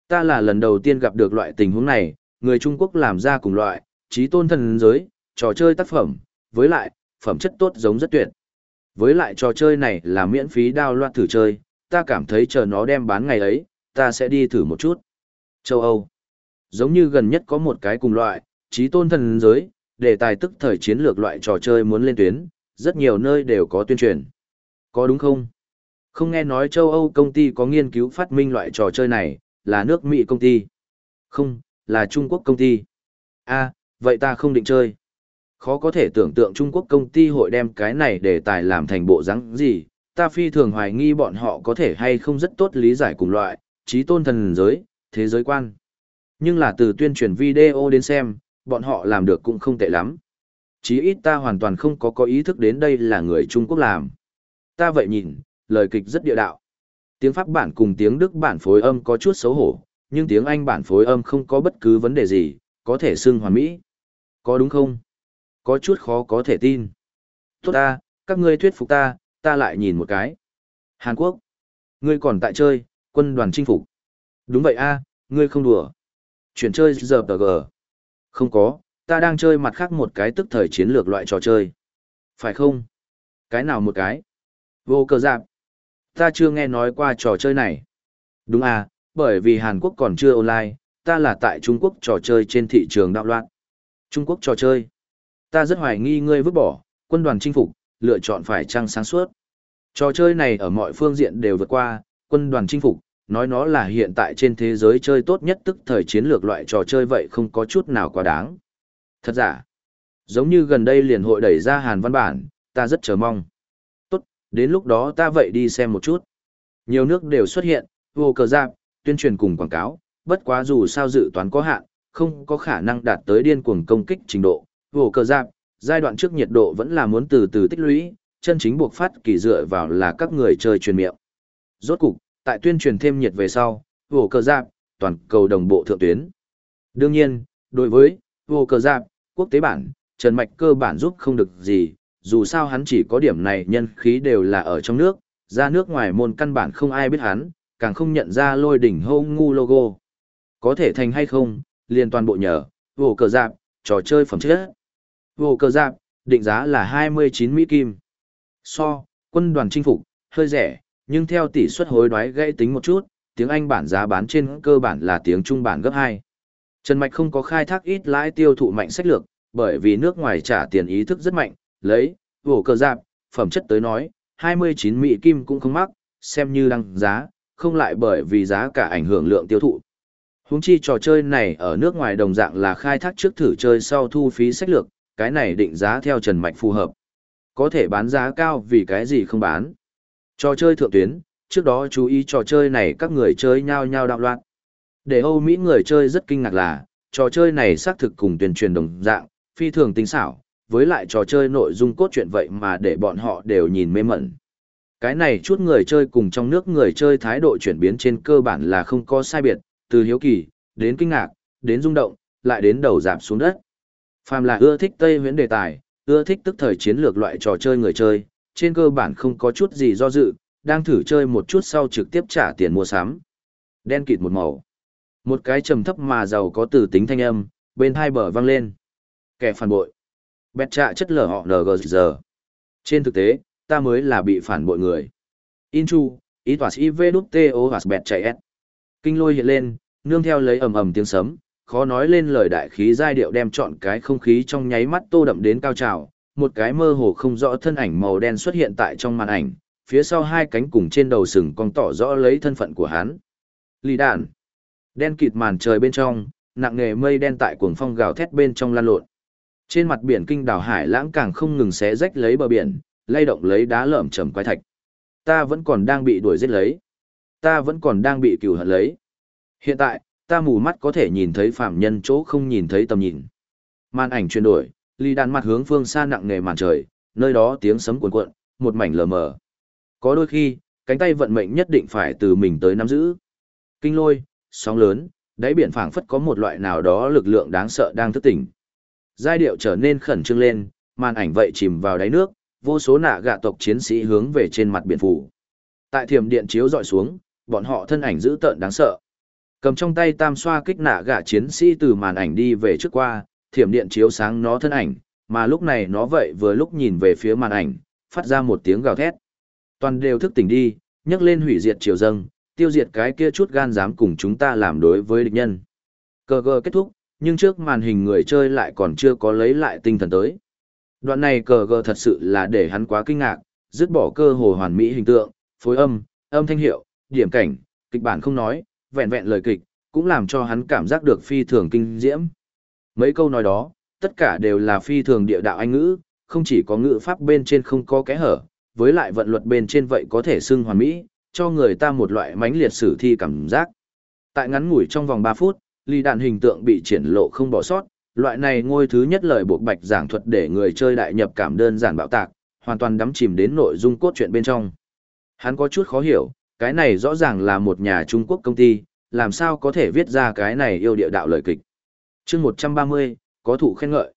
S1: Ta là lần đầu tiên gặp được loại tình huống này, người Trung Quốc làm ra cùng loại, trí tôn thần giới, trò chơi tác phẩm, với lại, phẩm chất tốt giống rất tuyệt. Với lại trò chơi này là miễn phí đao loạt thử chơi, ta cảm thấy chờ nó đem bán ngày ấy, ta sẽ đi thử một chút. Châu Âu. Giống như gần nhất có một cái cùng loại, trí tôn thần giới, đề tài tức thời chiến lược loại trò chơi muốn lên tuyến, rất nhiều nơi đều có tuyên truyền. Có đúng không? Không nghe nói châu Âu công ty có nghiên cứu phát minh loại trò chơi này, là nước Mỹ công ty. Không, là Trung Quốc công ty. a vậy ta không định chơi. Khó có thể tưởng tượng Trung Quốc công ty hội đem cái này để tài làm thành bộ rắn gì, ta phi thường hoài nghi bọn họ có thể hay không rất tốt lý giải cùng loại, trí tôn thần giới, thế giới quan. Nhưng là từ tuyên truyền video đến xem, bọn họ làm được cũng không tệ lắm. Chí ít ta hoàn toàn không có có ý thức đến đây là người Trung Quốc làm. Ta vậy nhìn, lời kịch rất địa đạo. Tiếng Pháp bản cùng tiếng Đức bản phối âm có chút xấu hổ, nhưng tiếng Anh bản phối âm không có bất cứ vấn đề gì, có thể xưng hoàn mỹ. Có đúng không? Có chút khó có thể tin. Tốt ta, các ngươi thuyết phục ta, ta lại nhìn một cái. Hàn Quốc. Ngươi còn tại chơi, quân đoàn chinh phục. Đúng vậy a, ngươi không đùa. Chuyển chơi giờ tờ gờ. Không có, ta đang chơi mặt khác một cái tức thời chiến lược loại trò chơi. Phải không? Cái nào một cái? Vô cờ giáp. Ta chưa nghe nói qua trò chơi này. Đúng à, bởi vì Hàn Quốc còn chưa online, ta là tại Trung Quốc trò chơi trên thị trường đạo loạn. Trung Quốc trò chơi. Ta rất hoài nghi ngươi vứt bỏ, quân đoàn chinh phục, lựa chọn phải trăng sáng suốt. Trò chơi này ở mọi phương diện đều vượt qua, quân đoàn chinh phục, nói nó là hiện tại trên thế giới chơi tốt nhất tức thời chiến lược loại trò chơi vậy không có chút nào quá đáng. Thật giả, giống như gần đây liền hội đẩy ra hàn văn bản, ta rất chờ mong. Tốt, đến lúc đó ta vậy đi xem một chút. Nhiều nước đều xuất hiện, vô cờ giáp, tuyên truyền cùng quảng cáo, bất quá dù sao dự toán có hạn, không có khả năng đạt tới điên cuồng công kích trình độ. Vô cờ giáp, giai đoạn trước nhiệt độ vẫn là muốn từ từ tích lũy, chân chính buộc phát kỳ dựa vào là các người chơi truyền miệng. Rốt cục, tại tuyên truyền thêm nhiệt về sau, vô cờ giáp, toàn cầu đồng bộ thượng tuyến. Đương nhiên, đối với vô cờ giáp, quốc tế bản, Trần Mạch cơ bản giúp không được gì, dù sao hắn chỉ có điểm này nhân khí đều là ở trong nước, ra nước ngoài môn căn bản không ai biết hắn, càng không nhận ra lôi đỉnh hô ngu logo. Có thể thành hay không, liền toàn bộ nhờ, vô cờ giáp, trò chơi phẩm chất. Vô cờ giáp, định giá là 29 Mỹ Kim. So, quân đoàn chinh phục, hơi rẻ, nhưng theo tỷ suất hối đoái gãy tính một chút, tiếng Anh bản giá bán trên cơ bản là tiếng Trung bản gấp 2. Trần Mạch không có khai thác ít lãi tiêu thụ mạnh sách lược, bởi vì nước ngoài trả tiền ý thức rất mạnh, lấy, vổ cờ giáp, phẩm chất tới nói, 29 Mỹ Kim cũng không mắc, xem như đăng giá, không lại bởi vì giá cả ảnh hưởng lượng tiêu thụ. Húng chi trò chơi này ở nước ngoài đồng dạng là khai thác trước thử chơi sau thu phí sách lược, cái này định giá theo Trần Mạch phù hợp. Có thể bán giá cao vì cái gì không bán. Trò chơi thượng tuyến, trước đó chú ý trò chơi này các người chơi nhao nhao đạo loạn. Để Âu Mỹ người chơi rất kinh ngạc là, trò chơi này xác thực cùng tuyên truyền đồng dạng, phi thường tinh xảo, với lại trò chơi nội dung cốt truyện vậy mà để bọn họ đều nhìn mê mẩn. Cái này chút người chơi cùng trong nước người chơi thái độ chuyển biến trên cơ bản là không có sai biệt, từ hiếu kỳ, đến kinh ngạc, đến rung động, lại đến đầu giảm xuống đất. Phàm là ưa thích Tây huyễn đề tài, ưa thích tức thời chiến lược loại trò chơi người chơi, trên cơ bản không có chút gì do dự, đang thử chơi một chút sau trực tiếp trả tiền mua sắm. Đen kịt một màu. Một cái trầm thấp mà giàu có từ tính thanh âm, bên hai bờ vang lên. Kẻ phản bội. Bẹt trạ chất lở họ NGG. Trên thực tế, ta mới là bị phản bội người. Inchu, ý tỏa sĩ vê đút tê ô hoạt bẹt chạy s. Kinh lôi hiện lên, nương theo lấy ầm ầm tiếng sấm, khó nói lên lời đại khí giai điệu đem chọn cái không khí trong nháy mắt tô đậm đến cao trào, một cái mơ hồ không rõ thân ảnh màu đen xuất hiện tại trong màn ảnh, phía sau hai cánh cùng trên đầu sừng cong tỏ rõ lấy thân phận của hắn. Lý đạn. Đen kịt màn trời bên trong, nặng nề mây đen tại cuồng phong gào thét bên trong lan lộn. Trên mặt biển kinh đảo hải lãng càng không ngừng xé rách lấy bờ biển, lay động lấy đá lởm chầm quái thạch. Ta vẫn còn đang bị đuổi giết lấy. Ta vẫn còn đang bị cừu hận lấy. Hiện tại, ta mù mắt có thể nhìn thấy phạm nhân chỗ không nhìn thấy tầm nhìn. Màn ảnh chuyển đổi, ly đàn mặt hướng phương xa nặng nề màn trời, nơi đó tiếng sấm cuồn cuộn, một mảnh lờ mờ. Có đôi khi, cánh tay vận mệnh nhất định phải từ mình tới nắm giữ. Kinh lôi, sóng lớn, đáy biển phảng phất có một loại nào đó lực lượng đáng sợ đang thức tỉnh. Giai điệu trở nên khẩn trương lên, màn ảnh vậy chìm vào đáy nước, vô số nạ gạ tộc chiến sĩ hướng về trên mặt biển phủ. Tại thiểm điện chiếu dọi xuống, bọn họ thân ảnh dữ tợn đáng sợ. Cầm trong tay tam xoa kích nạ gạ chiến sĩ từ màn ảnh đi về trước qua, thiểm điện chiếu sáng nó thân ảnh, mà lúc này nó vậy vừa lúc nhìn về phía màn ảnh, phát ra một tiếng gào thét. Toàn đều thức tỉnh đi, nhấc lên hủy diệt triều dâng, tiêu diệt cái kia chút gan dám cùng chúng ta làm đối với địch nhân. Cờ gờ kết thúc, nhưng trước màn hình người chơi lại còn chưa có lấy lại tinh thần tới. Đoạn này cờ gờ thật sự là để hắn quá kinh ngạc, dứt bỏ cơ hồ hoàn mỹ hình tượng, phối âm, âm thanh hiệu, điểm cảnh, kịch bản không nói, vẹn vẹn lời kịch, cũng làm cho hắn cảm giác được phi thường kinh diễm. Mấy câu nói đó, tất cả đều là phi thường địa đạo anh ngữ, không chỉ có ngữ pháp bên trên không có kẽ hở, với lại vận luật bên trên vậy có thể xưng hoàn mỹ, cho người ta một loại mãnh liệt sử thi cảm giác. Tại ngắn ngủi trong vòng 3 phút, ly đạn hình tượng bị triển lộ không bỏ sót, loại này ngôi thứ nhất lời buộc bạch giảng thuật để người chơi đại nhập cảm đơn giản bạo tạc, hoàn toàn đắm chìm đến nội dung cốt truyện bên trong. Hắn có chút khó hiểu, cái này rõ ràng là một nhà Trung Quốc công ty, làm sao có thể viết ra cái này yêu địa đạo lời kịch chương 130, có thủ khen ngợi.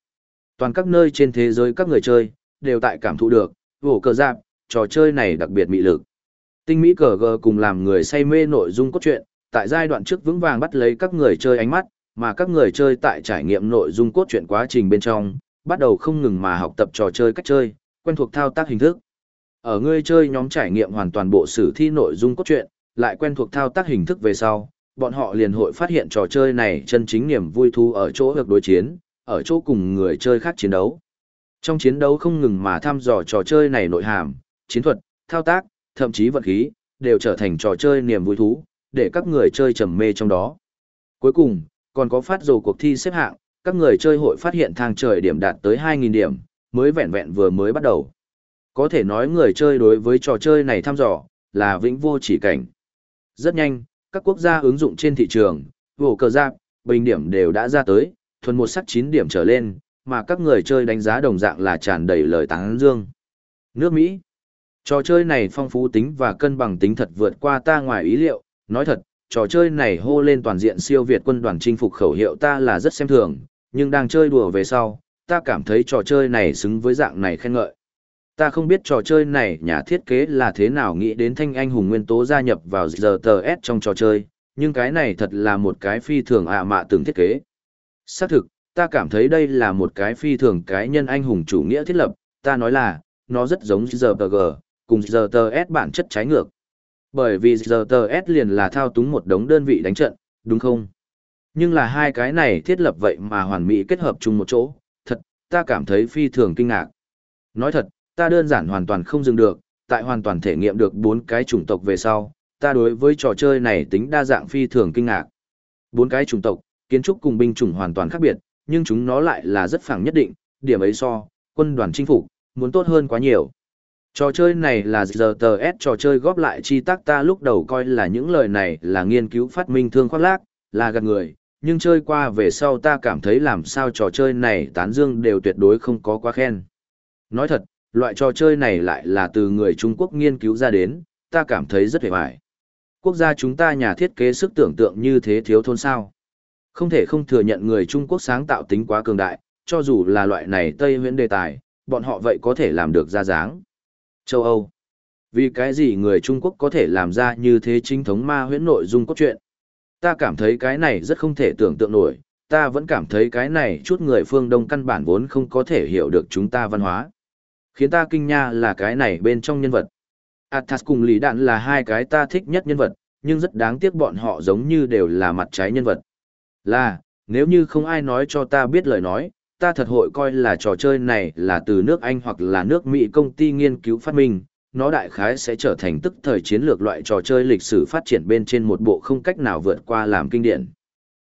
S1: Toàn các nơi trên thế giới các người chơi, đều tại cảm thụ được, vỗ cờ giáp, trò chơi này đặc biệt mị lực. Tinh mỹ cờ gờ cùng làm người say mê nội dung cốt truyện, tại giai đoạn trước vững vàng bắt lấy các người chơi ánh mắt, mà các người chơi tại trải nghiệm nội dung cốt truyện quá trình bên trong, bắt đầu không ngừng mà học tập trò chơi cách chơi, quen thuộc thao tác hình thức. Ở người chơi nhóm trải nghiệm hoàn toàn bộ sử thi nội dung cốt truyện, lại quen thuộc thao tác hình thức về sau, bọn họ liền hội phát hiện trò chơi này chân chính niềm vui thú ở chỗ được đối chiến, ở chỗ cùng người chơi khác chiến đấu. Trong chiến đấu không ngừng mà thăm dò trò chơi này nội hàm, chiến thuật, thao tác, thậm chí vận khí, đều trở thành trò chơi niềm vui thú, để các người chơi trầm mê trong đó. Cuối cùng, còn có phát dầu cuộc thi xếp hạng, các người chơi hội phát hiện thang trời điểm đạt tới 2.000 điểm, mới vẹn vẹn vừa mới bắt đầu. Có thể nói người chơi đối với trò chơi này thăm dò, là vĩnh vô chỉ cảnh. Rất nhanh, các quốc gia ứng dụng trên thị trường, vổ cờ giáp, bình điểm đều đã ra tới, thuần một sắc 9 điểm trở lên, mà các người chơi đánh giá đồng dạng là tràn đầy lời tán dương. Nước Mỹ Trò chơi này phong phú tính và cân bằng tính thật vượt qua ta ngoài ý liệu, nói thật, trò chơi này hô lên toàn diện siêu Việt quân đoàn chinh phục khẩu hiệu ta là rất xem thường, nhưng đang chơi đùa về sau, ta cảm thấy trò chơi này xứng với dạng này khen ngợi. Ta không biết trò chơi này nhà thiết kế là thế nào nghĩ đến thanh anh hùng nguyên tố gia nhập vào giờ tờ S trong trò chơi, nhưng cái này thật là một cái phi thường ạ mạ từng thiết kế. Xác thực, ta cảm thấy đây là một cái phi thường cái nhân anh hùng chủ nghĩa thiết lập, ta nói là, nó rất giống giờ tờ G, cùng giờ tờ S bản chất trái ngược. Bởi vì giờ tờ S liền là thao túng một đống đơn vị đánh trận, đúng không? Nhưng là hai cái này thiết lập vậy mà hoàn mỹ kết hợp chung một chỗ, thật, ta cảm thấy phi thường kinh ngạc. Nói thật, ta đơn giản hoàn toàn không dừng được, tại hoàn toàn thể nghiệm được bốn cái chủng tộc về sau, ta đối với trò chơi này tính đa dạng phi thường kinh ngạc. Bốn cái chủng tộc, kiến trúc cùng binh chủng hoàn toàn khác biệt, nhưng chúng nó lại là rất phẳng nhất định, điểm ấy so, quân đoàn chinh phục, muốn tốt hơn quá nhiều. Trò chơi này là giờ tờ S trò chơi góp lại chi tác ta lúc đầu coi là những lời này là nghiên cứu phát minh thương khoác lác, là gạt người, nhưng chơi qua về sau ta cảm thấy làm sao trò chơi này tán dương đều tuyệt đối không có quá khen. Nói thật, loại trò chơi này lại là từ người Trung Quốc nghiên cứu ra đến, ta cảm thấy rất hề vải. Quốc gia chúng ta nhà thiết kế sức tưởng tượng như thế thiếu thôn sao. Không thể không thừa nhận người Trung Quốc sáng tạo tính quá cường đại, cho dù là loại này Tây huyễn đề tài, bọn họ vậy có thể làm được ra dáng. Châu Âu. Vì cái gì người Trung Quốc có thể làm ra như thế chính thống ma huyễn nội dung cốt truyện? Ta cảm thấy cái này rất không thể tưởng tượng nổi, ta vẫn cảm thấy cái này chút người phương Đông căn bản vốn không có thể hiểu được chúng ta văn hóa. Khiến ta kinh nha là cái này bên trong nhân vật. Athas cùng Lý Đạn là hai cái ta thích nhất nhân vật, nhưng rất đáng tiếc bọn họ giống như đều là mặt trái nhân vật. Là, nếu như không ai nói cho ta biết lời nói, ta thật hội coi là trò chơi này là từ nước Anh hoặc là nước Mỹ công ty nghiên cứu phát minh, nó đại khái sẽ trở thành tức thời chiến lược loại trò chơi lịch sử phát triển bên trên một bộ không cách nào vượt qua làm kinh điển.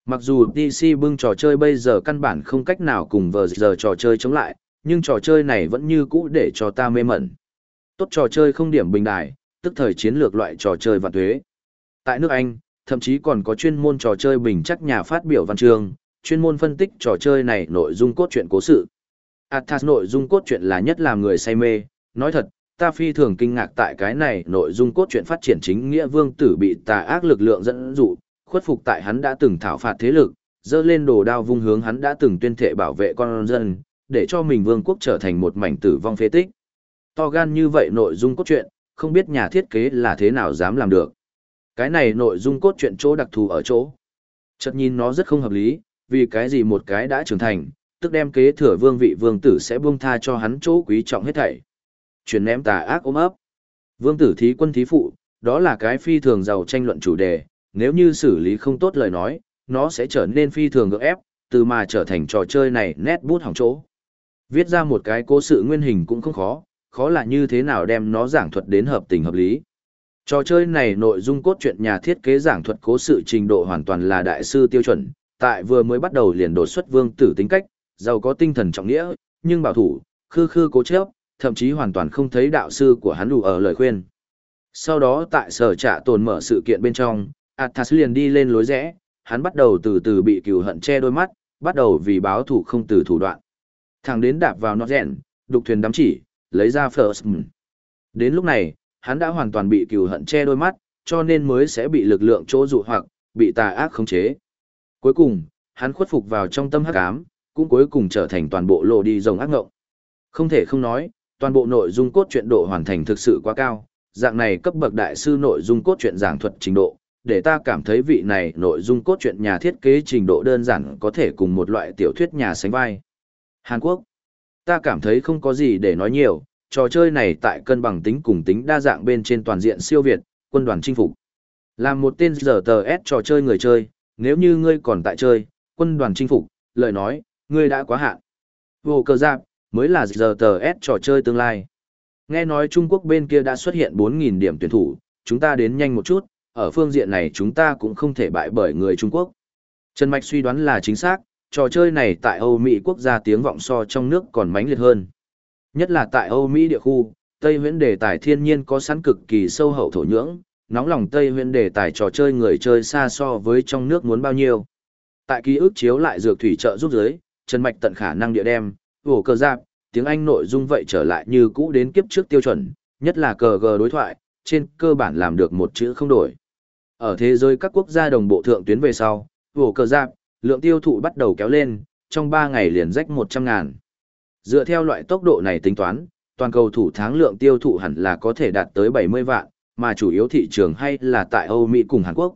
S1: Mặc dù DC bưng trò chơi bây giờ căn bản không cách nào cùng vờ giờ trò chơi chống lại, nhưng trò chơi này vẫn như cũ để cho ta mê mẩn. Tốt trò chơi không điểm bình đại, tức thời chiến lược loại trò chơi và thuế. Tại nước Anh, thậm chí còn có chuyên môn trò chơi bình chắc nhà phát biểu văn chương, chuyên môn phân tích trò chơi này nội dung cốt truyện cố sự. Athas nội dung cốt truyện là nhất làm người say mê, nói thật, ta phi thường kinh ngạc tại cái này nội dung cốt truyện phát triển chính nghĩa vương tử bị tà ác lực lượng dẫn dụ, khuất phục tại hắn đã từng thảo phạt thế lực, dơ lên đồ đao vung hướng hắn đã từng tuyên thệ bảo vệ con dân, để cho mình vương quốc trở thành một mảnh tử vong phế tích. To gan như vậy nội dung cốt truyện, không biết nhà thiết kế là thế nào dám làm được. Cái này nội dung cốt truyện chỗ đặc thù ở chỗ. Chợt nhìn nó rất không hợp lý, vì cái gì một cái đã trưởng thành, tức đem kế thừa vương vị vương tử sẽ buông tha cho hắn chỗ quý trọng hết thảy. Chuyển ném tà ác ôm ấp. Vương tử thí quân thí phụ, đó là cái phi thường giàu tranh luận chủ đề, nếu như xử lý không tốt lời nói, nó sẽ trở nên phi thường gượng ép, từ mà trở thành trò chơi này nét bút hỏng chỗ. Viết ra một cái cố sự nguyên hình cũng không khó, khó là như thế nào đem nó giảng thuật đến hợp tình hợp lý. Trò chơi này nội dung cốt truyện nhà thiết kế giảng thuật cố sự trình độ hoàn toàn là đại sư tiêu chuẩn, tại vừa mới bắt đầu liền đột xuất vương tử tính cách, giàu có tinh thần trọng nghĩa, nhưng bảo thủ, khư khư cố chấp, thậm chí hoàn toàn không thấy đạo sư của hắn đủ ở lời khuyên. Sau đó tại sở trả tồn mở sự kiện bên trong, Athas liền đi lên lối rẽ, hắn bắt đầu từ từ bị cừu hận che đôi mắt, bắt đầu vì báo thủ không từ thủ đoạn. Thằng đến đạp vào nó rèn, đục thuyền đắm chỉ, lấy ra First Đến lúc này, hắn đã hoàn toàn bị cừu hận che đôi mắt, cho nên mới sẽ bị lực lượng chỗ dụ hoặc, bị tà ác khống chế. Cuối cùng, hắn khuất phục vào trong tâm hắc ám, cũng cuối cùng trở thành toàn bộ lộ đi rồng ác ngộng. Không thể không nói, toàn bộ nội dung cốt truyện độ hoàn thành thực sự quá cao, dạng này cấp bậc đại sư nội dung cốt truyện giảng thuật trình độ, để ta cảm thấy vị này nội dung cốt truyện nhà thiết kế trình độ đơn giản có thể cùng một loại tiểu thuyết nhà sánh vai. Hàn Quốc, ta cảm thấy không có gì để nói nhiều, trò chơi này tại cân bằng tính cùng tính đa dạng bên trên toàn diện siêu việt, quân đoàn chinh phục. Làm một tên giờ tờ S trò chơi người chơi, nếu như ngươi còn tại chơi, quân đoàn chinh phục, lời nói, ngươi đã quá hạn. Vô cơ giáp, mới là giờ tờ S trò chơi tương lai. Nghe nói Trung Quốc bên kia đã xuất hiện 4.000 điểm tuyển thủ, chúng ta đến nhanh một chút, ở phương diện này chúng ta cũng không thể bại bởi người Trung Quốc. Trần Mạch suy đoán là chính xác, trò chơi này tại Âu Mỹ quốc gia tiếng vọng so trong nước còn mãnh liệt hơn. Nhất là tại Âu Mỹ địa khu, Tây huyễn đề tài thiên nhiên có sẵn cực kỳ sâu hậu thổ nhưỡng, nóng lòng Tây huyễn đề tài trò chơi người chơi xa so với trong nước muốn bao nhiêu. Tại ký ức chiếu lại dược thủy trợ giúp giới, Trần Mạch tận khả năng địa đem, vổ cờ giáp, tiếng Anh nội dung vậy trở lại như cũ đến kiếp trước tiêu chuẩn, nhất là cờ gờ đối thoại, trên cơ bản làm được một chữ không đổi. Ở thế giới các quốc gia đồng bộ thượng tuyến về sau, vổ cờ giáp, lượng tiêu thụ bắt đầu kéo lên, trong 3 ngày liền rách 100 ngàn. Dựa theo loại tốc độ này tính toán, toàn cầu thủ tháng lượng tiêu thụ hẳn là có thể đạt tới 70 vạn, mà chủ yếu thị trường hay là tại Âu Mỹ cùng Hàn Quốc.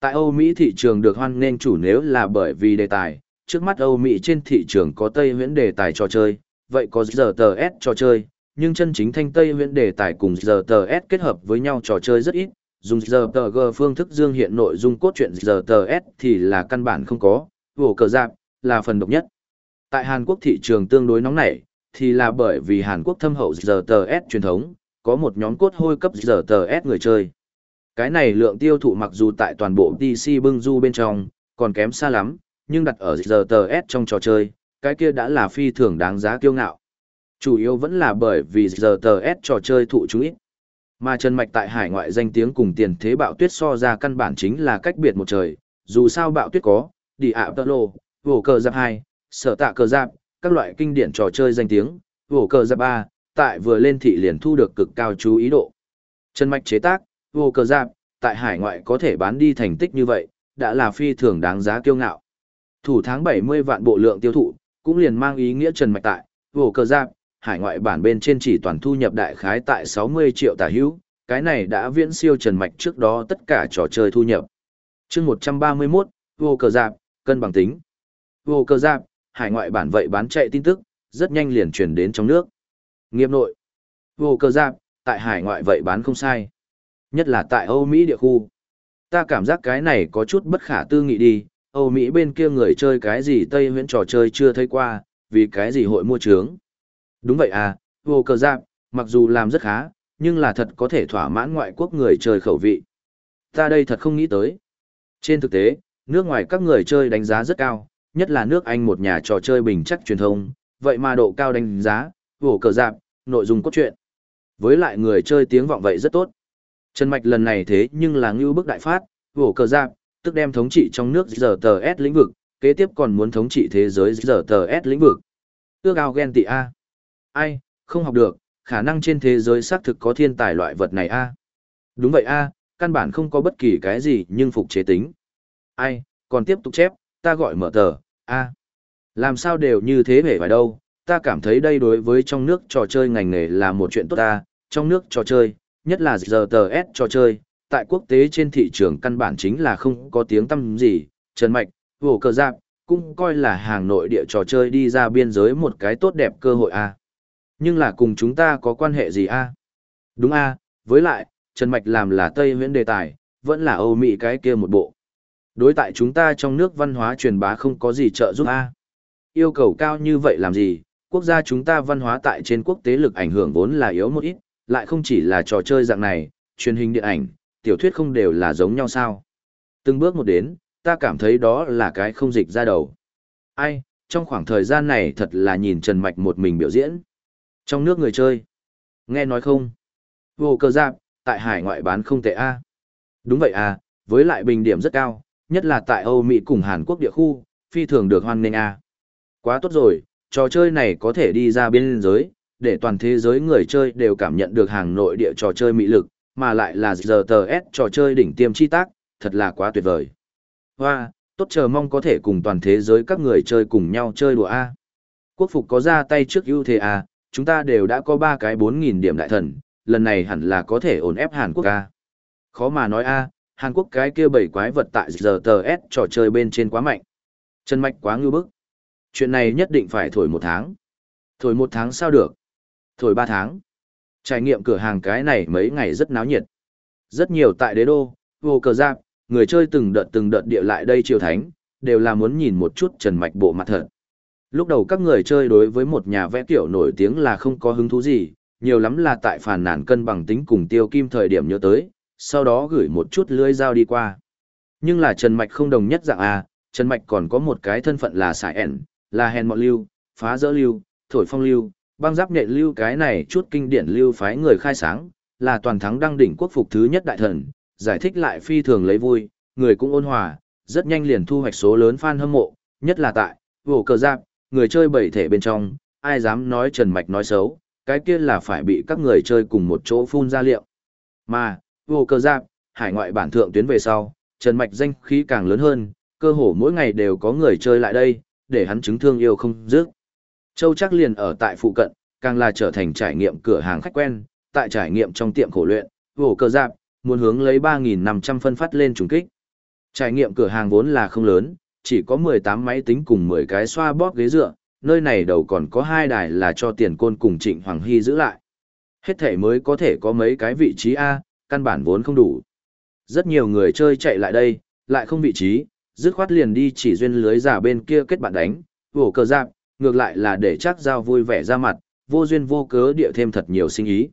S1: Tại Âu Mỹ thị trường được hoan nghênh chủ nếu là bởi vì đề tài, trước mắt Âu Mỹ trên thị trường có Tây huyễn đề tài trò chơi, vậy có giờ tờ S trò chơi, nhưng chân chính thanh Tây huyễn đề tài cùng giờ tờ S kết hợp với nhau trò chơi rất ít, dùng giờ tờ G phương thức dương hiện nội dung cốt truyện giờ tờ S thì là căn bản không có, vổ cờ giáp, là phần độc nhất. Tại Hàn Quốc thị trường tương đối nóng nảy, thì là bởi vì Hàn Quốc thâm hậu giờ tờ S truyền thống, có một nhóm cốt hôi cấp giờ tờ S người chơi. Cái này lượng tiêu thụ mặc dù tại toàn bộ DC bưng du bên trong, còn kém xa lắm, nhưng đặt ở giờ tờ S trong trò chơi, cái kia đã là phi thường đáng giá kiêu ngạo. Chủ yếu vẫn là bởi vì giờ tờ S trò chơi thụ chú ít. Mà Trần Mạch tại hải ngoại danh tiếng cùng tiền thế bạo tuyết so ra căn bản chính là cách biệt một trời, dù sao bạo tuyết có, đi ạ tơ lô, vổ cờ giáp 2, sở tạ cờ giáp, các loại kinh điển trò chơi danh tiếng, vổ cờ giáp 3, tại vừa lên thị liền thu được cực cao chú ý độ. Trần Mạch chế tác, vổ cờ giáp, tại hải ngoại có thể bán đi thành tích như vậy, đã là phi thường đáng giá kiêu ngạo. Thủ tháng 70 vạn bộ lượng tiêu thụ, cũng liền mang ý nghĩa Trần Mạch tại, vổ cờ giáp, hải ngoại bản bên trên chỉ toàn thu nhập đại khái tại 60 triệu tả hữu, cái này đã viễn siêu Trần Mạch trước đó tất cả trò chơi thu nhập. chương 131, vô cờ giạc, cân bằng tính. Vô cờ giạc, hải ngoại bản vậy bán chạy tin tức, rất nhanh liền truyền đến trong nước. Nghiệp nội. Vô cờ giạc, tại hải ngoại vậy bán không sai. Nhất là tại Âu Mỹ địa khu. Ta cảm giác cái này có chút bất khả tư nghị đi, Âu Mỹ bên kia người chơi cái gì Tây huyễn trò chơi chưa thấy qua, vì cái gì hội mua trướng. Đúng vậy à, vô cờ giáp, mặc dù làm rất khá, nhưng là thật có thể thỏa mãn ngoại quốc người chơi khẩu vị. Ta đây thật không nghĩ tới. Trên thực tế, nước ngoài các người chơi đánh giá rất cao, nhất là nước Anh một nhà trò chơi bình chắc truyền thông, vậy mà độ cao đánh giá, vô cờ giáp, nội dung cốt truyện. Với lại người chơi tiếng vọng vậy rất tốt. Trần Mạch lần này thế nhưng là ngưu bức đại phát, vô cờ giáp, tức đem thống trị trong nước giờ tờ S lĩnh vực, kế tiếp còn muốn thống trị thế giới giờ tờ S lĩnh vực. Ước ao ghen tị A. Ai, không học được, khả năng trên thế giới xác thực có thiên tài loại vật này A. Đúng vậy A, căn bản không có bất kỳ cái gì nhưng phục chế tính. Ai, còn tiếp tục chép, ta gọi mở tờ, A. Làm sao đều như thế hề phải đâu, ta cảm thấy đây đối với trong nước trò chơi ngành nghề là một chuyện tốt ta, trong nước trò chơi, nhất là giờ tờ S trò chơi, tại quốc tế trên thị trường căn bản chính là không có tiếng tăm gì, Trần Mạch, vổ cờ giáp, cũng coi là hàng nội địa trò chơi đi ra biên giới một cái tốt đẹp cơ hội a nhưng là cùng chúng ta có quan hệ gì a Đúng a với lại, Trần Mạch làm là Tây viễn đề tài, vẫn là Âu Mỹ cái kia một bộ. Đối tại chúng ta trong nước văn hóa truyền bá không có gì trợ giúp a Yêu cầu cao như vậy làm gì, quốc gia chúng ta văn hóa tại trên quốc tế lực ảnh hưởng vốn là yếu một ít, lại không chỉ là trò chơi dạng này, truyền hình điện ảnh, tiểu thuyết không đều là giống nhau sao. Từng bước một đến, ta cảm thấy đó là cái không dịch ra đầu. Ai, trong khoảng thời gian này thật là nhìn Trần Mạch một mình biểu diễn. Trong nước người chơi. Nghe nói không? Vô cơ giáp, tại hải ngoại bán không tệ A. Đúng vậy à, với lại bình điểm rất cao, nhất là tại Âu Mỹ cùng Hàn Quốc địa khu, phi thường được hoan nghênh A. Quá tốt rồi, trò chơi này có thể đi ra biên giới, để toàn thế giới người chơi đều cảm nhận được hàng nội địa trò chơi mỹ lực, mà lại là giờ tờ S trò chơi đỉnh tiêm chi tác, thật là quá tuyệt vời. Hoa, tốt chờ mong có thể cùng toàn thế giới các người chơi cùng nhau chơi đùa A. Quốc phục có ra tay trước ưu thế A, chúng ta đều đã có ba cái 4.000 điểm đại thần, lần này hẳn là có thể ổn ép Hàn Quốc A. Khó mà nói A, Hàn Quốc cái kia bảy quái vật tại giờ tờ S trò chơi bên trên quá mạnh. Chân mạch quá ngư bức. Chuyện này nhất định phải thổi một tháng. Thổi một tháng sao được? Thổi ba tháng. Trải nghiệm cửa hàng cái này mấy ngày rất náo nhiệt. Rất nhiều tại đế đô, vô cờ giáp, người chơi từng đợt từng đợt địa lại đây triều thánh, đều là muốn nhìn một chút trần mạch bộ mặt thật. Lúc đầu các người chơi đối với một nhà vẽ kiểu nổi tiếng là không có hứng thú gì, nhiều lắm là tại phản nản cân bằng tính cùng tiêu kim thời điểm nhớ tới, sau đó gửi một chút lưới dao đi qua. Nhưng là Trần Mạch không đồng nhất dạng A, Trần Mạch còn có một cái thân phận là xài ẻn, là hèn mọn lưu, phá dỡ lưu, thổi phong lưu, băng giáp nhện lưu cái này chút kinh điển lưu phái người khai sáng, là toàn thắng đăng đỉnh quốc phục thứ nhất đại thần, giải thích lại phi thường lấy vui, người cũng ôn hòa, rất nhanh liền thu hoạch số lớn fan hâm mộ, nhất là tại, vổ cờ giáp, người chơi bảy thể bên trong, ai dám nói Trần Mạch nói xấu, cái kia là phải bị các người chơi cùng một chỗ phun ra liệu. Mà, vô cơ giáp, hải ngoại bản thượng tuyến về sau, Trần Mạch danh khí càng lớn hơn, cơ hồ mỗi ngày đều có người chơi lại đây, để hắn chứng thương yêu không dứt. Châu chắc liền ở tại phụ cận, càng là trở thành trải nghiệm cửa hàng khách quen, tại trải nghiệm trong tiệm khổ luyện, vô cơ giáp, muốn hướng lấy 3.500 phân phát lên trùng kích. Trải nghiệm cửa hàng vốn là không lớn, chỉ có 18 máy tính cùng 10 cái xoa bóp ghế dựa, nơi này đầu còn có hai đài là cho tiền côn cùng Trịnh Hoàng Hy giữ lại. Hết thể mới có thể có mấy cái vị trí A, căn bản vốn không đủ. Rất nhiều người chơi chạy lại đây, lại không vị trí, dứt khoát liền đi chỉ duyên lưới giả bên kia kết bạn đánh, vổ cờ giáp, ngược lại là để chắc giao vui vẻ ra mặt, vô duyên vô cớ địa thêm thật nhiều sinh ý.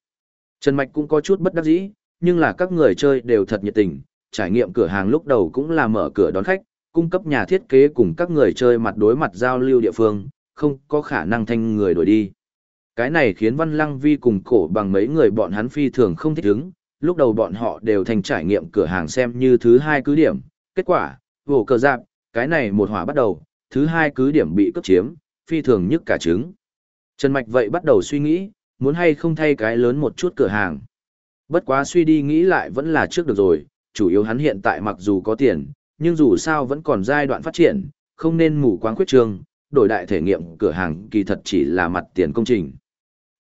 S1: Trần Mạch cũng có chút bất đắc dĩ, nhưng là các người chơi đều thật nhiệt tình, trải nghiệm cửa hàng lúc đầu cũng là mở cửa đón khách, cung cấp nhà thiết kế cùng các người chơi mặt đối mặt giao lưu địa phương, không có khả năng thanh người đổi đi. Cái này khiến Văn Lăng Vi cùng cổ bằng mấy người bọn hắn phi thường không thích ứng, lúc đầu bọn họ đều thành trải nghiệm cửa hàng xem như thứ hai cứ điểm, kết quả, vổ cờ giáp, cái này một hỏa bắt đầu, thứ hai cứ điểm bị cấp chiếm, phi thường nhất cả trứng. Trần Mạch vậy bắt đầu suy nghĩ, muốn hay không thay cái lớn một chút cửa hàng. Bất quá suy đi nghĩ lại vẫn là trước được rồi, chủ yếu hắn hiện tại mặc dù có tiền, nhưng dù sao vẫn còn giai đoạn phát triển, không nên mù quáng khuyết trương, đổi đại thể nghiệm cửa hàng kỳ thật chỉ là mặt tiền công trình.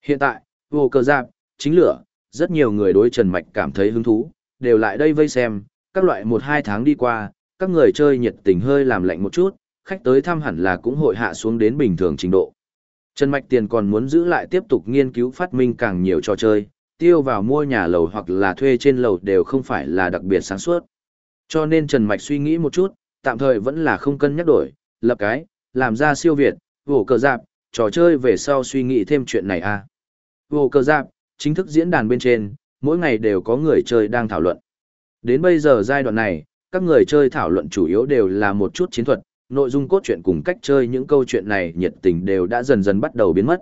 S1: Hiện tại, vô cơ giáp, chính lửa, rất nhiều người đối Trần Mạch cảm thấy hứng thú, đều lại đây vây xem, các loại một hai tháng đi qua, các người chơi nhiệt tình hơi làm lạnh một chút, khách tới thăm hẳn là cũng hội hạ xuống đến bình thường trình độ. Trần Mạch Tiền còn muốn giữ lại tiếp tục nghiên cứu phát minh càng nhiều trò chơi, tiêu vào mua nhà lầu hoặc là thuê trên lầu đều không phải là đặc biệt sáng suốt. Cho nên Trần Mạch suy nghĩ một chút, tạm thời vẫn là không cân nhắc đổi, lập cái, làm ra siêu việt, vổ cờ giáp, trò chơi về sau suy nghĩ thêm chuyện này à. Vổ cờ giáp, chính thức diễn đàn bên trên, mỗi ngày đều có người chơi đang thảo luận. Đến bây giờ giai đoạn này, các người chơi thảo luận chủ yếu đều là một chút chiến thuật, nội dung cốt truyện cùng cách chơi những câu chuyện này nhiệt tình đều đã dần dần bắt đầu biến mất.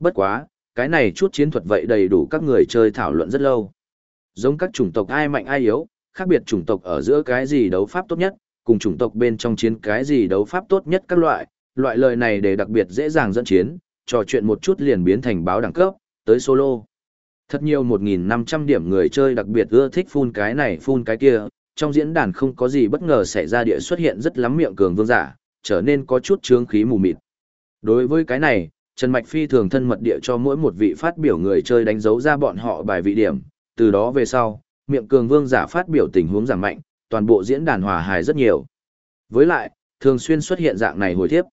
S1: Bất quá, cái này chút chiến thuật vậy đầy đủ các người chơi thảo luận rất lâu. Giống các chủng tộc ai mạnh ai yếu, khác biệt chủng tộc ở giữa cái gì đấu pháp tốt nhất, cùng chủng tộc bên trong chiến cái gì đấu pháp tốt nhất các loại, loại lời này để đặc biệt dễ dàng dẫn chiến, trò chuyện một chút liền biến thành báo đẳng cấp, tới solo. Thật nhiều 1.500 điểm người chơi đặc biệt ưa thích phun cái này phun cái kia, trong diễn đàn không có gì bất ngờ xảy ra địa xuất hiện rất lắm miệng cường vương giả, trở nên có chút trướng khí mù mịt. Đối với cái này, Trần Mạch Phi thường thân mật địa cho mỗi một vị phát biểu người chơi đánh dấu ra bọn họ bài vị điểm, từ đó về sau, miệng cường vương giả phát biểu tình huống giảm mạnh, toàn bộ diễn đàn hòa hài rất nhiều. Với lại, thường xuyên xuất hiện dạng này hồi thiếp.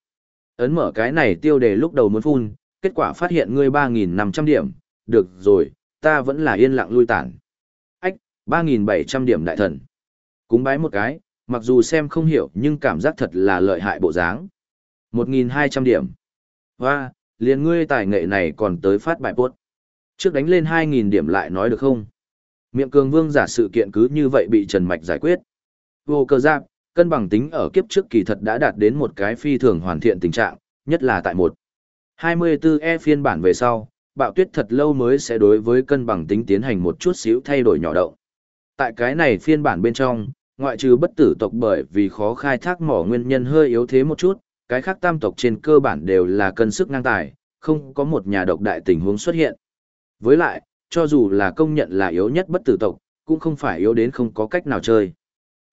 S1: Ấn mở cái này tiêu đề lúc đầu muốn phun, kết quả phát hiện ngươi 3.500 điểm, được rồi, ta vẫn là yên lặng lui tản. Ách, 3.700 điểm đại thần. Cúng bái một cái, mặc dù xem không hiểu nhưng cảm giác thật là lợi hại bộ dáng. 1.200 điểm. Và, liền ngươi tài nghệ này còn tới phát bài bốt. Trước đánh lên 2.000 điểm lại nói được không? Miệng cường vương giả sự kiện cứ như vậy bị Trần Mạch giải quyết. Vô cơ giáp, cân bằng tính ở kiếp trước kỳ thật đã đạt đến một cái phi thường hoàn thiện tình trạng, nhất là tại một 24E phiên bản về sau, bạo tuyết thật lâu mới sẽ đối với cân bằng tính tiến hành một chút xíu thay đổi nhỏ động. Tại cái này phiên bản bên trong, ngoại trừ bất tử tộc bởi vì khó khai thác mỏ nguyên nhân hơi yếu thế một chút, cái khác tam tộc trên cơ bản đều là cân sức ngang tài, không có một nhà độc đại tình huống xuất hiện. Với lại, cho dù là công nhận là yếu nhất bất tử tộc, cũng không phải yếu đến không có cách nào chơi.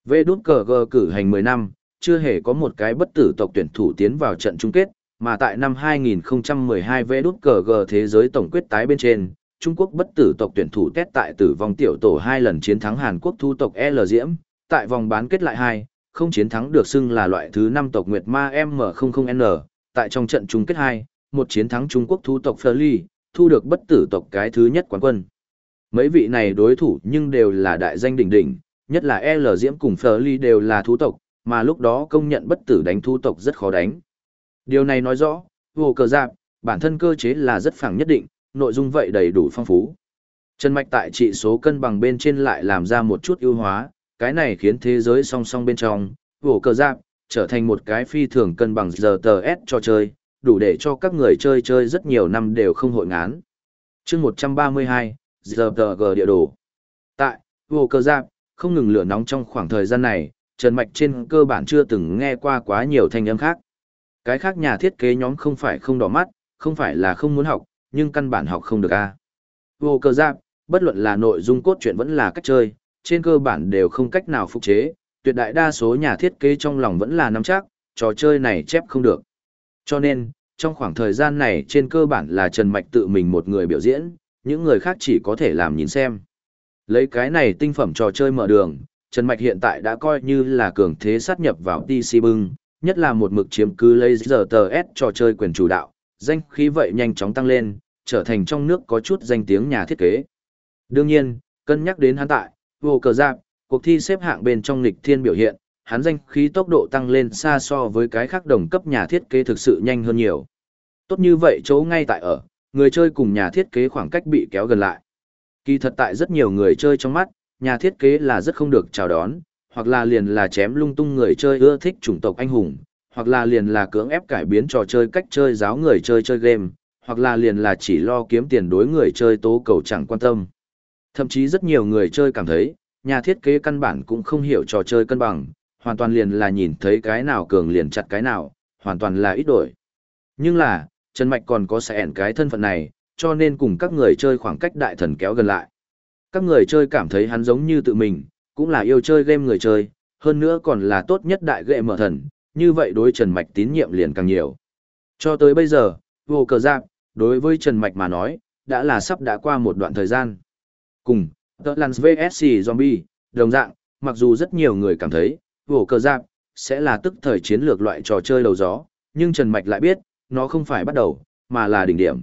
S1: Vê đút cờ gờ cử hành 10 năm, chưa hề có một cái bất tử tộc tuyển thủ tiến vào trận chung kết, mà tại năm 2012 Vê đút cờ gờ thế giới tổng quyết tái bên trên, Trung Quốc bất tử tộc tuyển thủ test tại tử vong tiểu tổ hai lần chiến thắng Hàn Quốc thu tộc L Diễm, tại vòng bán kết lại hai, không chiến thắng được xưng là loại thứ 5 tộc Nguyệt Ma M00N, tại trong trận chung kết hai, một chiến thắng Trung Quốc thu tộc Fleury, thu được bất tử tộc cái thứ nhất quán quân. Mấy vị này đối thủ nhưng đều là đại danh đỉnh đỉnh, nhất là L Diễm cùng Fleur đều là thú tộc, mà lúc đó công nhận bất tử đánh thú tộc rất khó đánh. Điều này nói rõ, vô cờ giạc, bản thân cơ chế là rất phẳng nhất định, nội dung vậy đầy đủ phong phú. Trần Mạch tại trị số cân bằng bên trên lại làm ra một chút ưu hóa, cái này khiến thế giới song song bên trong, vô cờ giạc, trở thành một cái phi thường cân bằng giờ tờ S cho chơi, đủ để cho các người chơi chơi rất nhiều năm đều không hội ngán. chương 132, giờ G địa đồ. Tại, vô cơ giáp, không ngừng lửa nóng trong khoảng thời gian này, Trần Mạch trên cơ bản chưa từng nghe qua quá nhiều thanh âm khác. Cái khác nhà thiết kế nhóm không phải không đỏ mắt, không phải là không muốn học, nhưng căn bản học không được a. Vô cơ giáp, bất luận là nội dung cốt truyện vẫn là cách chơi, trên cơ bản đều không cách nào phục chế, tuyệt đại đa số nhà thiết kế trong lòng vẫn là nắm chắc, trò chơi này chép không được. Cho nên, trong khoảng thời gian này trên cơ bản là Trần Mạch tự mình một người biểu diễn, những người khác chỉ có thể làm nhìn xem. Lấy cái này tinh phẩm trò chơi mở đường, Trần Mạch hiện tại đã coi như là cường thế sát nhập vào TC bưng, nhất là một mực chiếm cứ lấy giờ tờ S trò chơi quyền chủ đạo, danh khí vậy nhanh chóng tăng lên, trở thành trong nước có chút danh tiếng nhà thiết kế. Đương nhiên, cân nhắc đến hắn tại, vô cờ giáp, cuộc thi xếp hạng bên trong lịch thiên biểu hiện, hắn danh khí tốc độ tăng lên xa so với cái khác đồng cấp nhà thiết kế thực sự nhanh hơn nhiều. Tốt như vậy chỗ ngay tại ở, người chơi cùng nhà thiết kế khoảng cách bị kéo gần lại. Kỳ thật tại rất nhiều người chơi trong mắt, nhà thiết kế là rất không được chào đón, hoặc là liền là chém lung tung người chơi ưa thích chủng tộc anh hùng, hoặc là liền là cưỡng ép cải biến trò chơi cách chơi giáo người chơi chơi game, hoặc là liền là chỉ lo kiếm tiền đối người chơi tố cầu chẳng quan tâm. Thậm chí rất nhiều người chơi cảm thấy, nhà thiết kế căn bản cũng không hiểu trò chơi cân bằng, hoàn toàn liền là nhìn thấy cái nào cường liền chặt cái nào, hoàn toàn là ít đổi. Nhưng là, Trần Mạch còn có sẽ ẻn cái thân phận này, cho nên cùng các người chơi khoảng cách đại thần kéo gần lại. Các người chơi cảm thấy hắn giống như tự mình, cũng là yêu chơi game người chơi, hơn nữa còn là tốt nhất đại ghệ mở thần, như vậy đối Trần Mạch tín nhiệm liền càng nhiều. Cho tới bây giờ, vô cờ giáp, đối với Trần Mạch mà nói, đã là sắp đã qua một đoạn thời gian. Cùng, The Lance VSC Zombie, đồng dạng, mặc dù rất nhiều người cảm thấy, vổ cờ giáp, sẽ là tức thời chiến lược loại trò chơi đầu gió, nhưng Trần Mạch lại biết, nó không phải bắt đầu, mà là đỉnh điểm.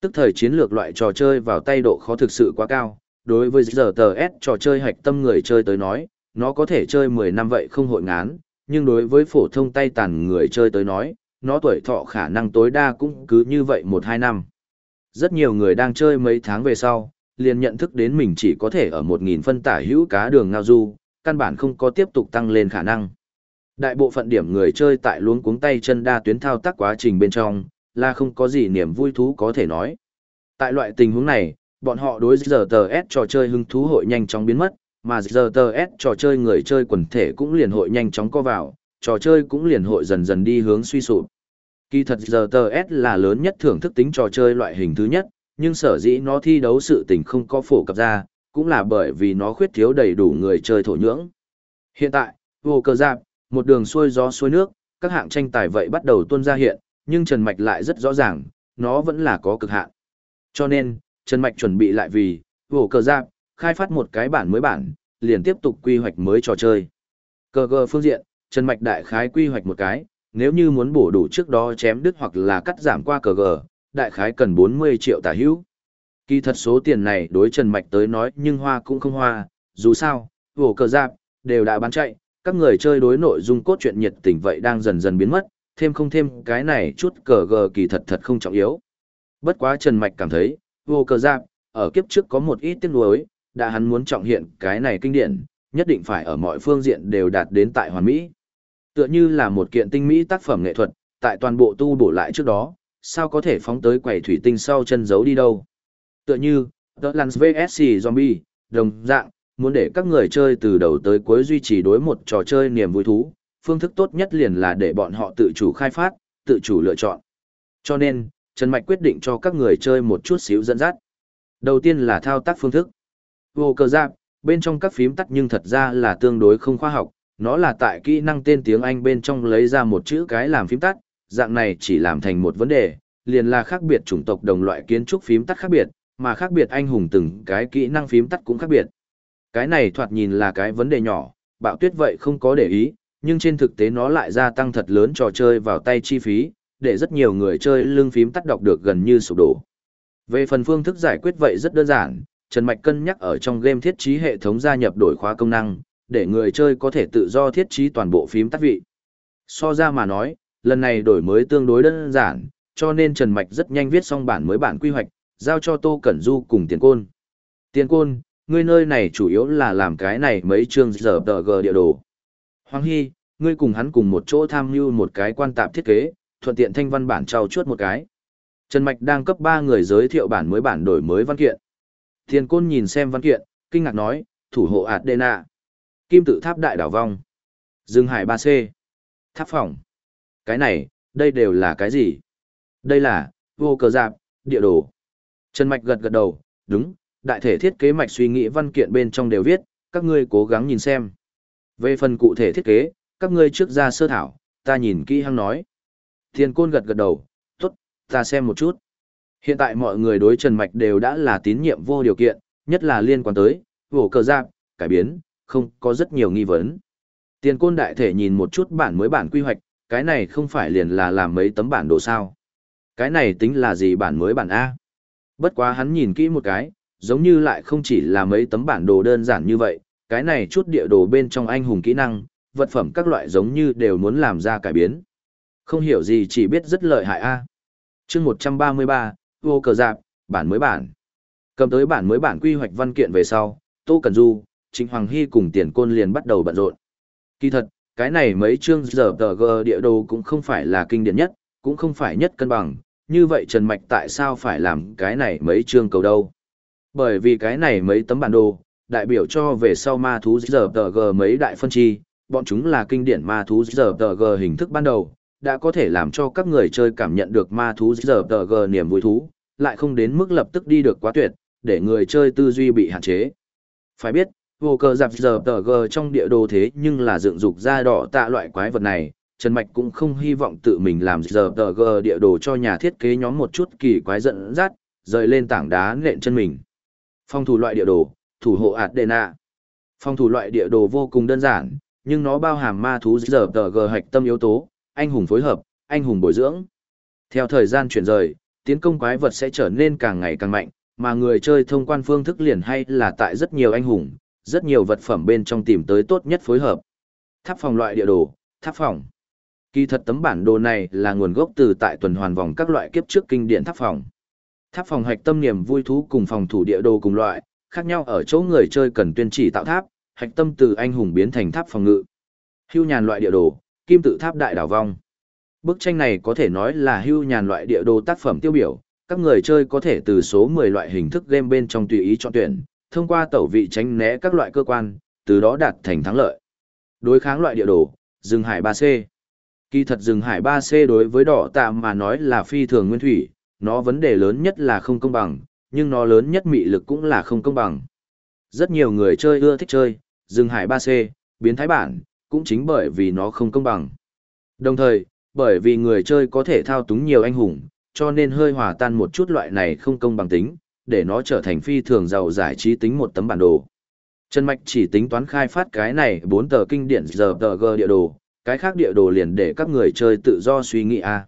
S1: Tức thời chiến lược loại trò chơi vào tay độ khó thực sự quá cao, đối với giờ tờ S trò chơi hạch tâm người chơi tới nói, nó có thể chơi 10 năm vậy không hội ngán, nhưng đối với phổ thông tay tàn người chơi tới nói, nó tuổi thọ khả năng tối đa cũng cứ như vậy 1-2 năm. Rất nhiều người đang chơi mấy tháng về sau, liền nhận thức đến mình chỉ có thể ở 1.000 phân tả hữu cá đường ngao du, căn bản không có tiếp tục tăng lên khả năng. Đại bộ phận điểm người chơi tại luống cuống tay chân đa tuyến thao tác quá trình bên trong, là không có gì niềm vui thú có thể nói. Tại loại tình huống này, bọn họ đối giờ tờ S trò chơi hứng thú hội nhanh chóng biến mất, mà RTS trò chơi người chơi quần thể cũng liền hội nhanh chóng co vào, trò chơi cũng liền hội dần dần đi hướng suy sụp. Kỳ thật RTS là lớn nhất thưởng thức tính trò chơi loại hình thứ nhất, nhưng sở dĩ nó thi đấu sự tình không có phổ cập ra, cũng là bởi vì nó khuyết thiếu đầy đủ người chơi thổ nhưỡng. Hiện tại, vô cờ giáp, một đường xuôi gió xuôi nước, các hạng tranh tài vậy bắt đầu tuôn ra hiện, nhưng Trần Mạch lại rất rõ ràng, nó vẫn là có cực hạn. Cho nên, Trần Mạch chuẩn bị lại vì, vô cờ giáp, khai phát một cái bản mới bản, liền tiếp tục quy hoạch mới trò chơi. Cờ gờ phương diện, Trần Mạch đại khái quy hoạch một cái, nếu như muốn bổ đủ trước đó chém đứt hoặc là cắt giảm qua cờ gờ, đại khái cần 40 triệu tả hữu. Kỳ thật số tiền này đối Trần Mạch tới nói nhưng hoa cũng không hoa, dù sao, vổ cờ giáp, đều đã bán chạy, các người chơi đối nội dung cốt truyện nhiệt tình vậy đang dần dần biến mất, thêm không thêm cái này chút cờ gờ kỳ thật thật không trọng yếu. Bất quá Trần Mạch cảm thấy, vô cờ giáp, ở kiếp trước có một ít tiếc nuối, đã hắn muốn trọng hiện cái này kinh điển, nhất định phải ở mọi phương diện đều đạt đến tại hoàn mỹ. Tựa như là một kiện tinh mỹ tác phẩm nghệ thuật, tại toàn bộ tu bổ lại trước đó, sao có thể phóng tới quầy thủy tinh sau chân giấu đi đâu. Tựa như, The Lance VSC Zombie, đồng dạng, muốn để các người chơi từ đầu tới cuối duy trì đối một trò chơi niềm vui thú, phương thức tốt nhất liền là để bọn họ tự chủ khai phát, tự chủ lựa chọn. Cho nên, Trần Mạch quyết định cho các người chơi một chút xíu dẫn dắt. Đầu tiên là thao tác phương thức. Vô cờ giáp, bên trong các phím tắt nhưng thật ra là tương đối không khoa học, nó là tại kỹ năng tên tiếng Anh bên trong lấy ra một chữ cái làm phím tắt, dạng này chỉ làm thành một vấn đề, liền là khác biệt chủng tộc đồng loại kiến trúc phím tắt khác biệt, mà khác biệt anh hùng từng cái kỹ năng phím tắt cũng khác biệt. Cái này thoạt nhìn là cái vấn đề nhỏ, bạo tuyết vậy không có để ý, nhưng trên thực tế nó lại gia tăng thật lớn trò chơi vào tay chi phí, để rất nhiều người chơi lưng phím tắt đọc được gần như sụp đổ. Về phần phương thức giải quyết vậy rất đơn giản, Trần Mạch cân nhắc ở trong game thiết trí hệ thống gia nhập đổi khóa công năng, để người chơi có thể tự do thiết trí toàn bộ phím tắt vị. So ra mà nói, lần này đổi mới tương đối đơn giản, cho nên Trần Mạch rất nhanh viết xong bản mới bản quy hoạch, giao cho Tô Cẩn Du cùng Tiền Côn. Tiền Côn, ngươi nơi này chủ yếu là làm cái này mấy chương giờ tờ gờ địa đồ. Hoàng Hy, ngươi cùng hắn cùng một chỗ tham mưu một cái quan tạp thiết kế, thuận tiện thanh văn bản trao chuốt một cái. Trần Mạch đang cấp 3 người giới thiệu bản mới bản đổi mới văn kiện. Tiền Côn nhìn xem văn kiện, kinh ngạc nói, thủ hộ Adena. Kim tự tháp đại đảo vong. Dương Hải 3C. Tháp phòng. Cái này, đây đều là cái gì? Đây là, vô cờ giạc, địa đồ. Trần Mạch gật gật đầu, đúng, đại thể thiết kế mạch suy nghĩ văn kiện bên trong đều viết, các ngươi cố gắng nhìn xem. Về phần cụ thể thiết kế, các ngươi trước ra sơ thảo, ta nhìn kỹ hăng nói. Thiên côn gật gật đầu, tốt, ta xem một chút. Hiện tại mọi người đối Trần Mạch đều đã là tín nhiệm vô điều kiện, nhất là liên quan tới, vổ cờ giáp, cải biến, không có rất nhiều nghi vấn. Tiền côn đại thể nhìn một chút bản mới bản quy hoạch, cái này không phải liền là làm mấy tấm bản đồ sao. Cái này tính là gì bản mới bản A? Bất quá hắn nhìn kỹ một cái, giống như lại không chỉ là mấy tấm bản đồ đơn giản như vậy, cái này chút địa đồ bên trong anh hùng kỹ năng, vật phẩm các loại giống như đều muốn làm ra cải biến. Không hiểu gì chỉ biết rất lợi hại A. chương 133, vô cờ giạp, bản mới bản. Cầm tới bản mới bản quy hoạch văn kiện về sau, Tô Cần Du, Trịnh Hoàng Hy cùng tiền côn liền bắt đầu bận rộn. Kỳ thật, cái này mấy chương giờ tờ g địa đồ cũng không phải là kinh điển nhất, cũng không phải nhất cân bằng, như vậy Trần Mạch tại sao phải làm cái này mấy chương cầu đâu? Bởi vì cái này mấy tấm bản đồ, đại biểu cho về sau ma thú giờ tờ g mấy đại phân chi, bọn chúng là kinh điển ma thú giờ tờ g hình thức ban đầu, đã có thể làm cho các người chơi cảm nhận được ma thú giờ tờ g niềm vui thú, lại không đến mức lập tức đi được quá tuyệt, để người chơi tư duy bị hạn chế. Phải biết, vô cờ giặc giờ tờ g trong địa đồ thế nhưng là dựng dục ra đỏ tạ loại quái vật này trần mạch cũng không hy vọng tự mình làm giờ tờ gờ địa đồ cho nhà thiết kế nhóm một chút kỳ quái giận dắt rời lên tảng đá nện chân mình phong thủ loại địa đồ thủ hộ ạt đệ nạ phong thủ loại địa đồ vô cùng đơn giản nhưng nó bao hàm ma thú giờ tờ gờ hạch tâm yếu tố anh hùng phối hợp anh hùng bồi dưỡng theo thời gian chuyển rời tiến công quái vật sẽ trở nên càng ngày càng mạnh mà người chơi thông quan phương thức liền hay là tại rất nhiều anh hùng rất nhiều vật phẩm bên trong tìm tới tốt nhất phối hợp. Tháp phòng loại địa đồ, tháp phòng. Kỳ thật tấm bản đồ này là nguồn gốc từ tại tuần hoàn vòng các loại kiếp trước kinh điển tháp phòng. Tháp phòng hạch tâm niềm vui thú cùng phòng thủ địa đồ cùng loại, khác nhau ở chỗ người chơi cần tuyên chỉ tạo tháp, hạch tâm từ anh hùng biến thành tháp phòng ngự. Hưu nhàn loại địa đồ, kim tự tháp đại đảo vong. Bức tranh này có thể nói là hưu nhàn loại địa đồ tác phẩm tiêu biểu, các người chơi có thể từ số 10 loại hình thức game bên trong tùy ý chọn tuyển, thông qua tẩu vị tránh né các loại cơ quan, từ đó đạt thành thắng lợi. Đối kháng loại địa đồ, rừng hải 3C. Kỳ thật rừng hải 3C đối với đỏ tạ mà nói là phi thường nguyên thủy, nó vấn đề lớn nhất là không công bằng, nhưng nó lớn nhất mị lực cũng là không công bằng. Rất nhiều người chơi ưa thích chơi, rừng hải 3C, biến thái bản, cũng chính bởi vì nó không công bằng. Đồng thời, bởi vì người chơi có thể thao túng nhiều anh hùng, cho nên hơi hòa tan một chút loại này không công bằng tính, để nó trở thành phi thường giàu giải trí tính một tấm bản đồ. Trần Mạch chỉ tính toán khai phát cái này bốn tờ kinh điển giờ tờ G địa đồ, cái khác địa đồ liền để các người chơi tự do suy nghĩ a.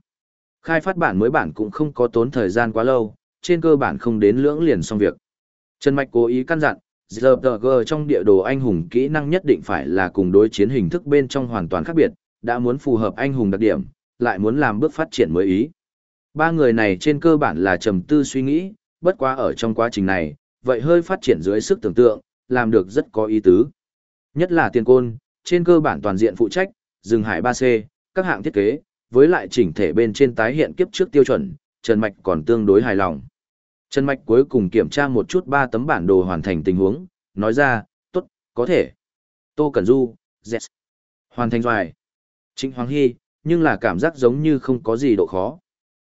S1: Khai phát bản mới bản cũng không có tốn thời gian quá lâu, trên cơ bản không đến lưỡng liền xong việc. Trần Mạch cố ý căn dặn, giờ trong địa đồ anh hùng kỹ năng nhất định phải là cùng đối chiến hình thức bên trong hoàn toàn khác biệt, đã muốn phù hợp anh hùng đặc điểm, lại muốn làm bước phát triển mới ý. Ba người này trên cơ bản là trầm tư suy nghĩ, bất quá ở trong quá trình này, vậy hơi phát triển dưới sức tưởng tượng, làm được rất có ý tứ. Nhất là tiền côn, trên cơ bản toàn diện phụ trách, rừng hải 3C, các hạng thiết kế, với lại chỉnh thể bên trên tái hiện kiếp trước tiêu chuẩn, Trần Mạch còn tương đối hài lòng. Trần Mạch cuối cùng kiểm tra một chút ba tấm bản đồ hoàn thành tình huống, nói ra, tốt, có thể. Tô Cẩn Du, yes. Hoàn thành rồi. Trịnh Hoàng Hy, nhưng là cảm giác giống như không có gì độ khó.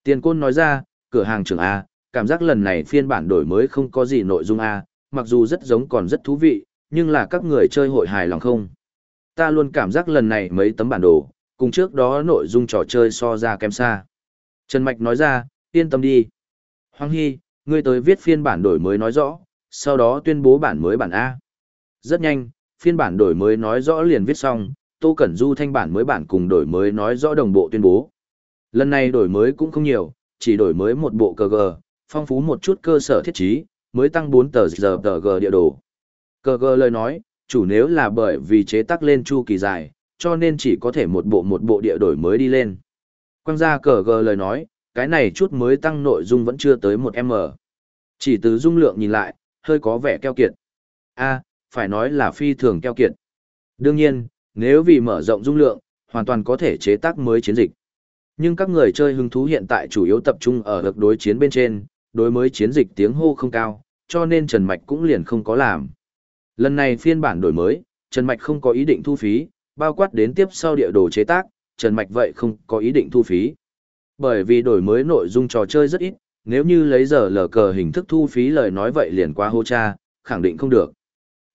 S1: Tiền Côn nói ra, cửa hàng trưởng A, cảm giác lần này phiên bản đổi mới không có gì nội dung A, mặc dù rất giống còn rất thú vị, nhưng là các người chơi hội hài lòng không. Ta luôn cảm giác lần này mấy tấm bản đồ, cùng trước đó nội dung trò chơi so ra kém xa. Trần Mạch nói ra, yên tâm đi. Hoàng Hy, ngươi tới viết phiên bản đổi mới nói rõ, sau đó tuyên bố bản mới bản A. Rất nhanh, phiên bản đổi mới nói rõ liền viết xong, Tô Cẩn Du thanh bản mới bản cùng đổi mới nói rõ đồng bộ tuyên bố. Lần này đổi mới cũng không nhiều, chỉ đổi mới một bộ cờ gờ, phong phú một chút cơ sở thiết trí, mới tăng 4 tờ giờ tờ gờ địa đồ. Cờ gờ lời nói, chủ nếu là bởi vì chế tác lên chu kỳ dài, cho nên chỉ có thể một bộ một bộ địa đổi mới đi lên. Quang gia cờ gờ lời nói, cái này chút mới tăng nội dung vẫn chưa tới một m Chỉ từ dung lượng nhìn lại, hơi có vẻ keo kiệt. a phải nói là phi thường keo kiệt. Đương nhiên, nếu vì mở rộng dung lượng, hoàn toàn có thể chế tác mới chiến dịch. Nhưng các người chơi hứng thú hiện tại chủ yếu tập trung ở lực đối chiến bên trên, đối mới chiến dịch tiếng hô không cao, cho nên Trần Mạch cũng liền không có làm. Lần này phiên bản đổi mới, Trần Mạch không có ý định thu phí, bao quát đến tiếp sau địa đồ chế tác, Trần Mạch vậy không có ý định thu phí. Bởi vì đổi mới nội dung trò chơi rất ít, nếu như lấy giờ lờ cờ hình thức thu phí lời nói vậy liền qua hô cha, khẳng định không được.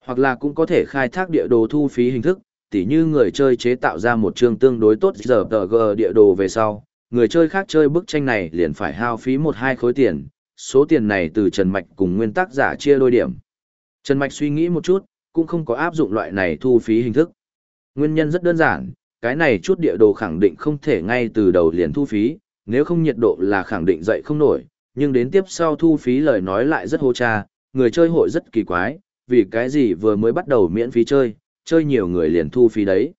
S1: Hoặc là cũng có thể khai thác địa đồ thu phí hình thức, tỉ như người chơi chế tạo ra một chương tương đối tốt giờ tờ g địa đồ về sau, người chơi khác chơi bức tranh này liền phải hao phí một hai khối tiền, số tiền này từ Trần Mạch cùng nguyên tác giả chia đôi điểm. Trần Mạch suy nghĩ một chút, cũng không có áp dụng loại này thu phí hình thức. Nguyên nhân rất đơn giản, cái này chút địa đồ khẳng định không thể ngay từ đầu liền thu phí, nếu không nhiệt độ là khẳng định dậy không nổi, nhưng đến tiếp sau thu phí lời nói lại rất hô cha, người chơi hội rất kỳ quái, vì cái gì vừa mới bắt đầu miễn phí chơi, chơi nhiều người liền thu phí đấy.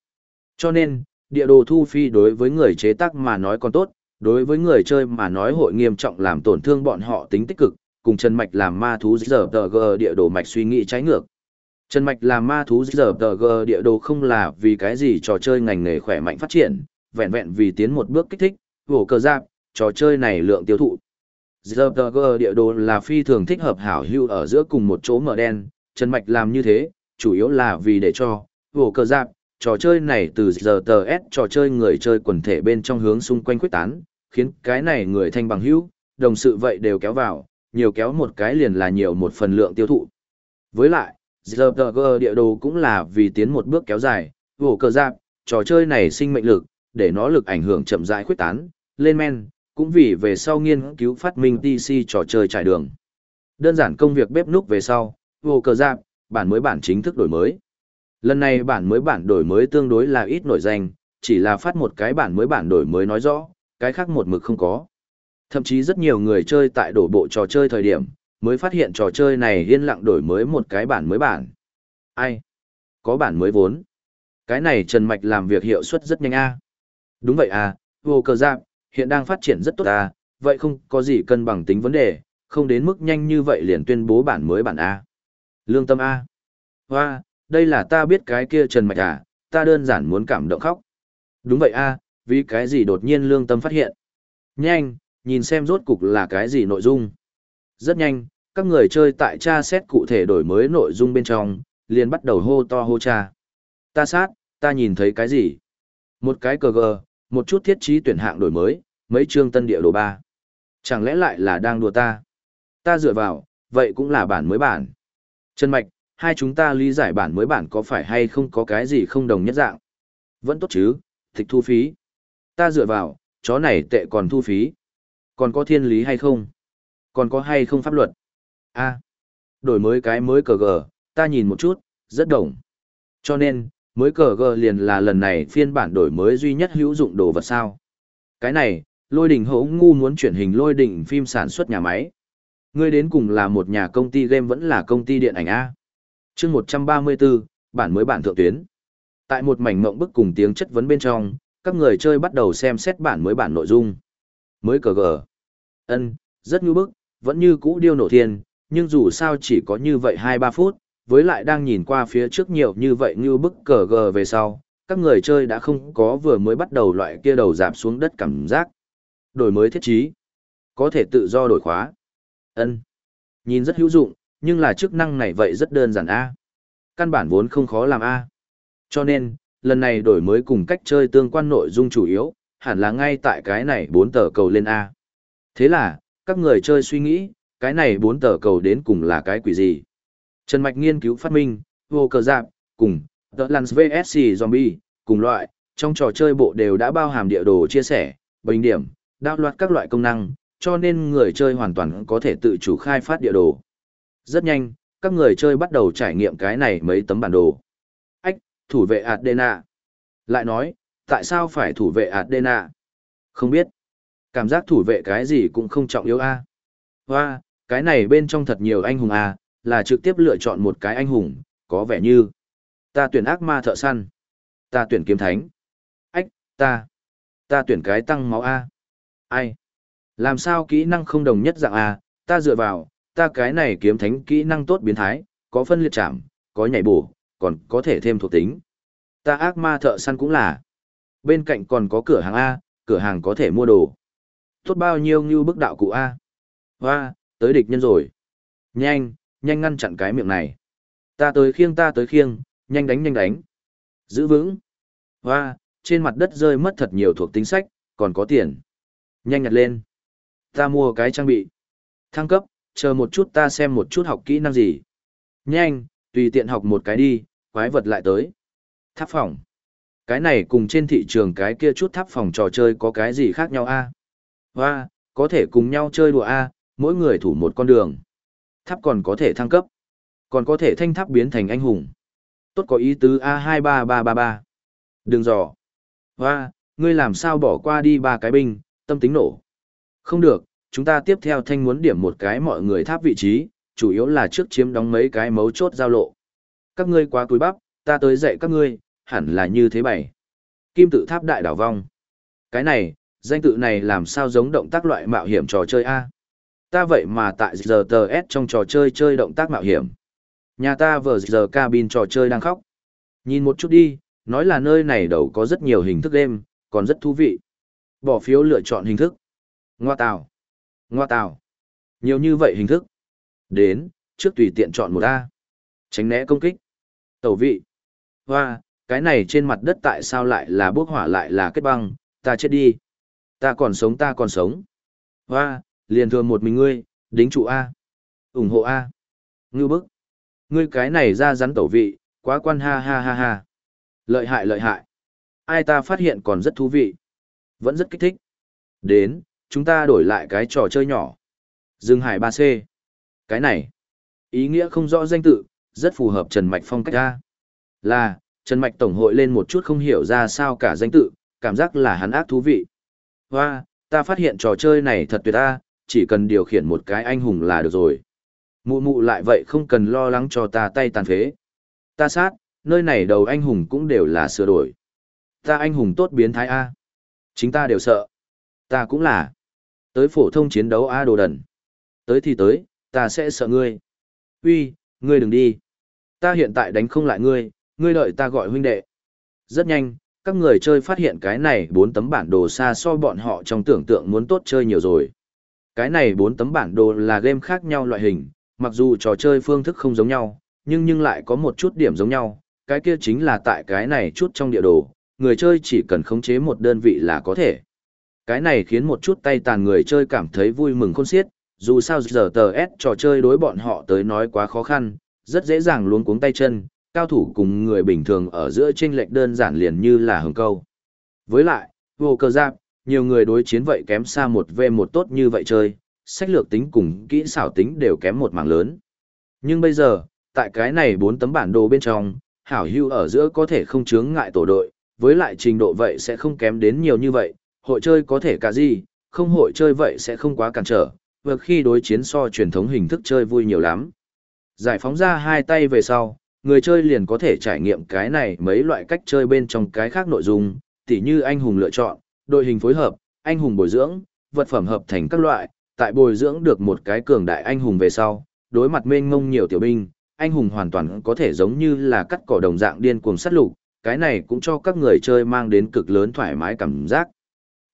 S1: Cho nên, địa đồ thu phí đối với người chế tác mà nói còn tốt, đối với người chơi mà nói hội nghiêm trọng làm tổn thương bọn họ tính tích cực, cùng Trần Mạch làm ma thú giờ tờ g địa đồ mạch suy nghĩ trái ngược. Trần Mạch làm ma thú giờ tờ g địa đồ không là vì cái gì trò chơi ngành nghề khỏe mạnh phát triển, vẹn vẹn vì tiến một bước kích thích, vổ cờ giáp, trò chơi này lượng tiêu thụ. Giờ tờ địa đồ là phi thường thích hợp hảo hưu ở giữa cùng một chỗ mở đen, Trần Mạch làm như thế, chủ yếu là vì để cho, vổ cờ giáp, trò chơi này từ giờ tờ S trò chơi người chơi quần thể bên trong hướng xung quanh quyết tán, khiến cái này người thanh bằng hữu, đồng sự vậy đều kéo vào, nhiều kéo một cái liền là nhiều một phần lượng tiêu thụ. Với lại, ZRPG địa đồ cũng là vì tiến một bước kéo dài, vổ cờ giáp, trò chơi này sinh mệnh lực, để nó lực ảnh hưởng chậm rãi khuyết tán, lên men, cũng vì về sau nghiên cứu phát minh TC trò chơi trải đường. Đơn giản công việc bếp núc về sau, vổ cờ giáp, bản mới bản chính thức đổi mới. Lần này bản mới bản đổi mới tương đối là ít nổi danh, chỉ là phát một cái bản mới bản đổi mới nói rõ, cái khác một mực không có. Thậm chí rất nhiều người chơi tại đổ bộ trò chơi thời điểm, mới phát hiện trò chơi này yên lặng đổi mới một cái bản mới bản. Ai? Có bản mới vốn. Cái này Trần Mạch làm việc hiệu suất rất nhanh a Đúng vậy à, vô cờ giáp, hiện đang phát triển rất tốt à, vậy không có gì cân bằng tính vấn đề, không đến mức nhanh như vậy liền tuyên bố bản mới bản A. Lương tâm A. Hoa, đây là ta biết cái kia Trần Mạch à, ta đơn giản muốn cảm động khóc. Đúng vậy a vì cái gì đột nhiên lương tâm phát hiện. Nhanh, nhìn xem rốt cục là cái gì nội dung. Rất nhanh, các người chơi tại tra xét cụ thể đổi mới nội dung bên trong, liền bắt đầu hô to hô cha. Ta sát, ta nhìn thấy cái gì? Một cái cờ gờ, một chút thiết trí tuyển hạng đổi mới, mấy chương tân địa đồ ba. Chẳng lẽ lại là đang đùa ta? Ta dựa vào, vậy cũng là bản mới bản. Trần Mạch, hai chúng ta lý giải bản mới bản có phải hay không có cái gì không đồng nhất dạng? Vẫn tốt chứ, tịch thu phí. Ta dựa vào, chó này tệ còn thu phí. Còn có thiên lý hay không? Còn có hay không pháp luật? a đổi mới cái mới cờ gờ, ta nhìn một chút, rất đồng. Cho nên, mới cờ gờ liền là lần này phiên bản đổi mới duy nhất hữu dụng đồ vật sao. Cái này, lôi đình hấu ngu muốn chuyển hình lôi đình phim sản xuất nhà máy. Ngươi đến cùng là một nhà công ty game vẫn là công ty điện ảnh A. chương 134, bản mới bản thượng tuyến. Tại một mảnh mộng bức cùng tiếng chất vấn bên trong, các người chơi bắt đầu xem xét bản mới bản nội dung. Mới cờ gờ ân rất như bức, vẫn như cũ điêu nổ thiên, nhưng dù sao chỉ có như vậy 2-3 phút, với lại đang nhìn qua phía trước nhiều như vậy như bức cờ gờ về sau, các người chơi đã không có vừa mới bắt đầu loại kia đầu dạp xuống đất cảm giác. Đổi mới thiết trí. Có thể tự do đổi khóa. ân Nhìn rất hữu dụng, nhưng là chức năng này vậy rất đơn giản A. Căn bản vốn không khó làm A. Cho nên, lần này đổi mới cùng cách chơi tương quan nội dung chủ yếu, hẳn là ngay tại cái này bốn tờ cầu lên A. Thế là, các người chơi suy nghĩ, cái này bốn tờ cầu đến cùng là cái quỷ gì? Trần Mạch nghiên cứu phát minh, vô cờ giạc, cùng, The Lance VSC Zombie, cùng loại, trong trò chơi bộ đều đã bao hàm địa đồ chia sẻ, bình điểm, đạo loạt các loại công năng, cho nên người chơi hoàn toàn có thể tự chủ khai phát địa đồ. Rất nhanh, các người chơi bắt đầu trải nghiệm cái này mấy tấm bản đồ. Ách, thủ vệ Adena. Lại nói, tại sao phải thủ vệ Adena? Không biết. Cảm giác thủ vệ cái gì cũng không trọng yếu a. Hoa, cái này bên trong thật nhiều anh hùng a, là trực tiếp lựa chọn một cái anh hùng, có vẻ như ta tuyển ác ma thợ săn, ta tuyển kiếm thánh. Ách, ta, ta tuyển cái tăng máu a. Ai? Làm sao kỹ năng không đồng nhất dạng a, ta dựa vào, ta cái này kiếm thánh kỹ năng tốt biến thái, có phân liệt chạm, có nhảy bổ, còn có thể thêm thuộc tính. Ta ác ma thợ săn cũng là. Bên cạnh còn có cửa hàng A, cửa hàng có thể mua đồ. Tốt bao nhiêu như bức đạo cụ A. Hoa, tới địch nhân rồi. Nhanh, nhanh ngăn chặn cái miệng này. Ta tới khiêng ta tới khiêng, nhanh đánh nhanh đánh. Giữ vững. Hoa, trên mặt đất rơi mất thật nhiều thuộc tính sách, còn có tiền. Nhanh nhặt lên. Ta mua cái trang bị. Thăng cấp, chờ một chút ta xem một chút học kỹ năng gì. Nhanh, tùy tiện học một cái đi, quái vật lại tới. Tháp phòng. Cái này cùng trên thị trường cái kia chút tháp phòng trò chơi có cái gì khác nhau a? Hoa, có thể cùng nhau chơi đùa a, mỗi người thủ một con đường. Tháp còn có thể thăng cấp. Còn có thể thanh tháp biến thành anh hùng. Tốt có ý tứ A23333. Đừng dò. Hoa, ngươi làm sao bỏ qua đi ba cái binh, tâm tính nổ. Không được, chúng ta tiếp theo thanh muốn điểm một cái mọi người tháp vị trí, chủ yếu là trước chiếm đóng mấy cái mấu chốt giao lộ. Các ngươi quá túi bắp, ta tới dạy các ngươi, hẳn là như thế bảy. Kim tự tháp đại đảo vong. Cái này, danh tự này làm sao giống động tác loại mạo hiểm trò chơi A. Ta vậy mà tại giờ tờ S trong trò chơi chơi động tác mạo hiểm. Nhà ta vừa giờ cabin trò chơi đang khóc. Nhìn một chút đi, nói là nơi này đầu có rất nhiều hình thức đêm còn rất thú vị. Bỏ phiếu lựa chọn hình thức. Ngoa tào. Ngoa tào. Nhiều như vậy hình thức. Đến, trước tùy tiện chọn một A. Tránh né công kích. Tẩu vị. Hoa, cái này trên mặt đất tại sao lại là bốc hỏa lại là kết băng, ta chết đi. Ta còn sống ta còn sống. Hoa, liền thừa một mình ngươi, đính trụ A. ủng hộ A. Ngưu bức. Ngươi cái này ra rắn tẩu vị, quá quan ha ha ha ha. Lợi hại lợi hại. Ai ta phát hiện còn rất thú vị. Vẫn rất kích thích. Đến, chúng ta đổi lại cái trò chơi nhỏ. Dương Hải 3C. Cái này, ý nghĩa không rõ danh tự, rất phù hợp Trần Mạch phong cách ra. Là, Trần Mạch Tổng hội lên một chút không hiểu ra sao cả danh tự, cảm giác là hắn ác thú vị. Hoa, ta phát hiện trò chơi này thật tuyệt ta, chỉ cần điều khiển một cái anh hùng là được rồi. Mụ mụ lại vậy không cần lo lắng cho ta tay tàn phế. Ta sát, nơi này đầu anh hùng cũng đều là sửa đổi. Ta anh hùng tốt biến thái A. Chính ta đều sợ. Ta cũng là. Tới phổ thông chiến đấu A đồ đần. Tới thì tới, ta sẽ sợ ngươi. Uy, ngươi đừng đi. Ta hiện tại đánh không lại ngươi, ngươi đợi ta gọi huynh đệ. Rất nhanh, các người chơi phát hiện cái này bốn tấm bản đồ xa so bọn họ trong tưởng tượng muốn tốt chơi nhiều rồi. Cái này bốn tấm bản đồ là game khác nhau loại hình, mặc dù trò chơi phương thức không giống nhau, nhưng nhưng lại có một chút điểm giống nhau, cái kia chính là tại cái này chút trong địa đồ, người chơi chỉ cần khống chế một đơn vị là có thể. Cái này khiến một chút tay tàn người chơi cảm thấy vui mừng khôn xiết, dù sao giờ tờ S trò chơi đối bọn họ tới nói quá khó khăn, rất dễ dàng luống cuống tay chân, cao thủ cùng người bình thường ở giữa chênh lệch đơn giản liền như là hừng câu. Với lại, vô cơ giáp, nhiều người đối chiến vậy kém xa một v một tốt như vậy chơi, sách lược tính cùng kỹ xảo tính đều kém một mảng lớn. Nhưng bây giờ, tại cái này bốn tấm bản đồ bên trong, hảo hưu ở giữa có thể không chướng ngại tổ đội, với lại trình độ vậy sẽ không kém đến nhiều như vậy, hội chơi có thể cả gì, không hội chơi vậy sẽ không quá cản trở, vượt khi đối chiến so truyền thống hình thức chơi vui nhiều lắm. Giải phóng ra hai tay về sau, người chơi liền có thể trải nghiệm cái này mấy loại cách chơi bên trong cái khác nội dung, tỉ như anh hùng lựa chọn, đội hình phối hợp, anh hùng bồi dưỡng, vật phẩm hợp thành các loại, tại bồi dưỡng được một cái cường đại anh hùng về sau, đối mặt mênh mông nhiều tiểu binh, anh hùng hoàn toàn có thể giống như là cắt cỏ đồng dạng điên cuồng sát lục, cái này cũng cho các người chơi mang đến cực lớn thoải mái cảm giác.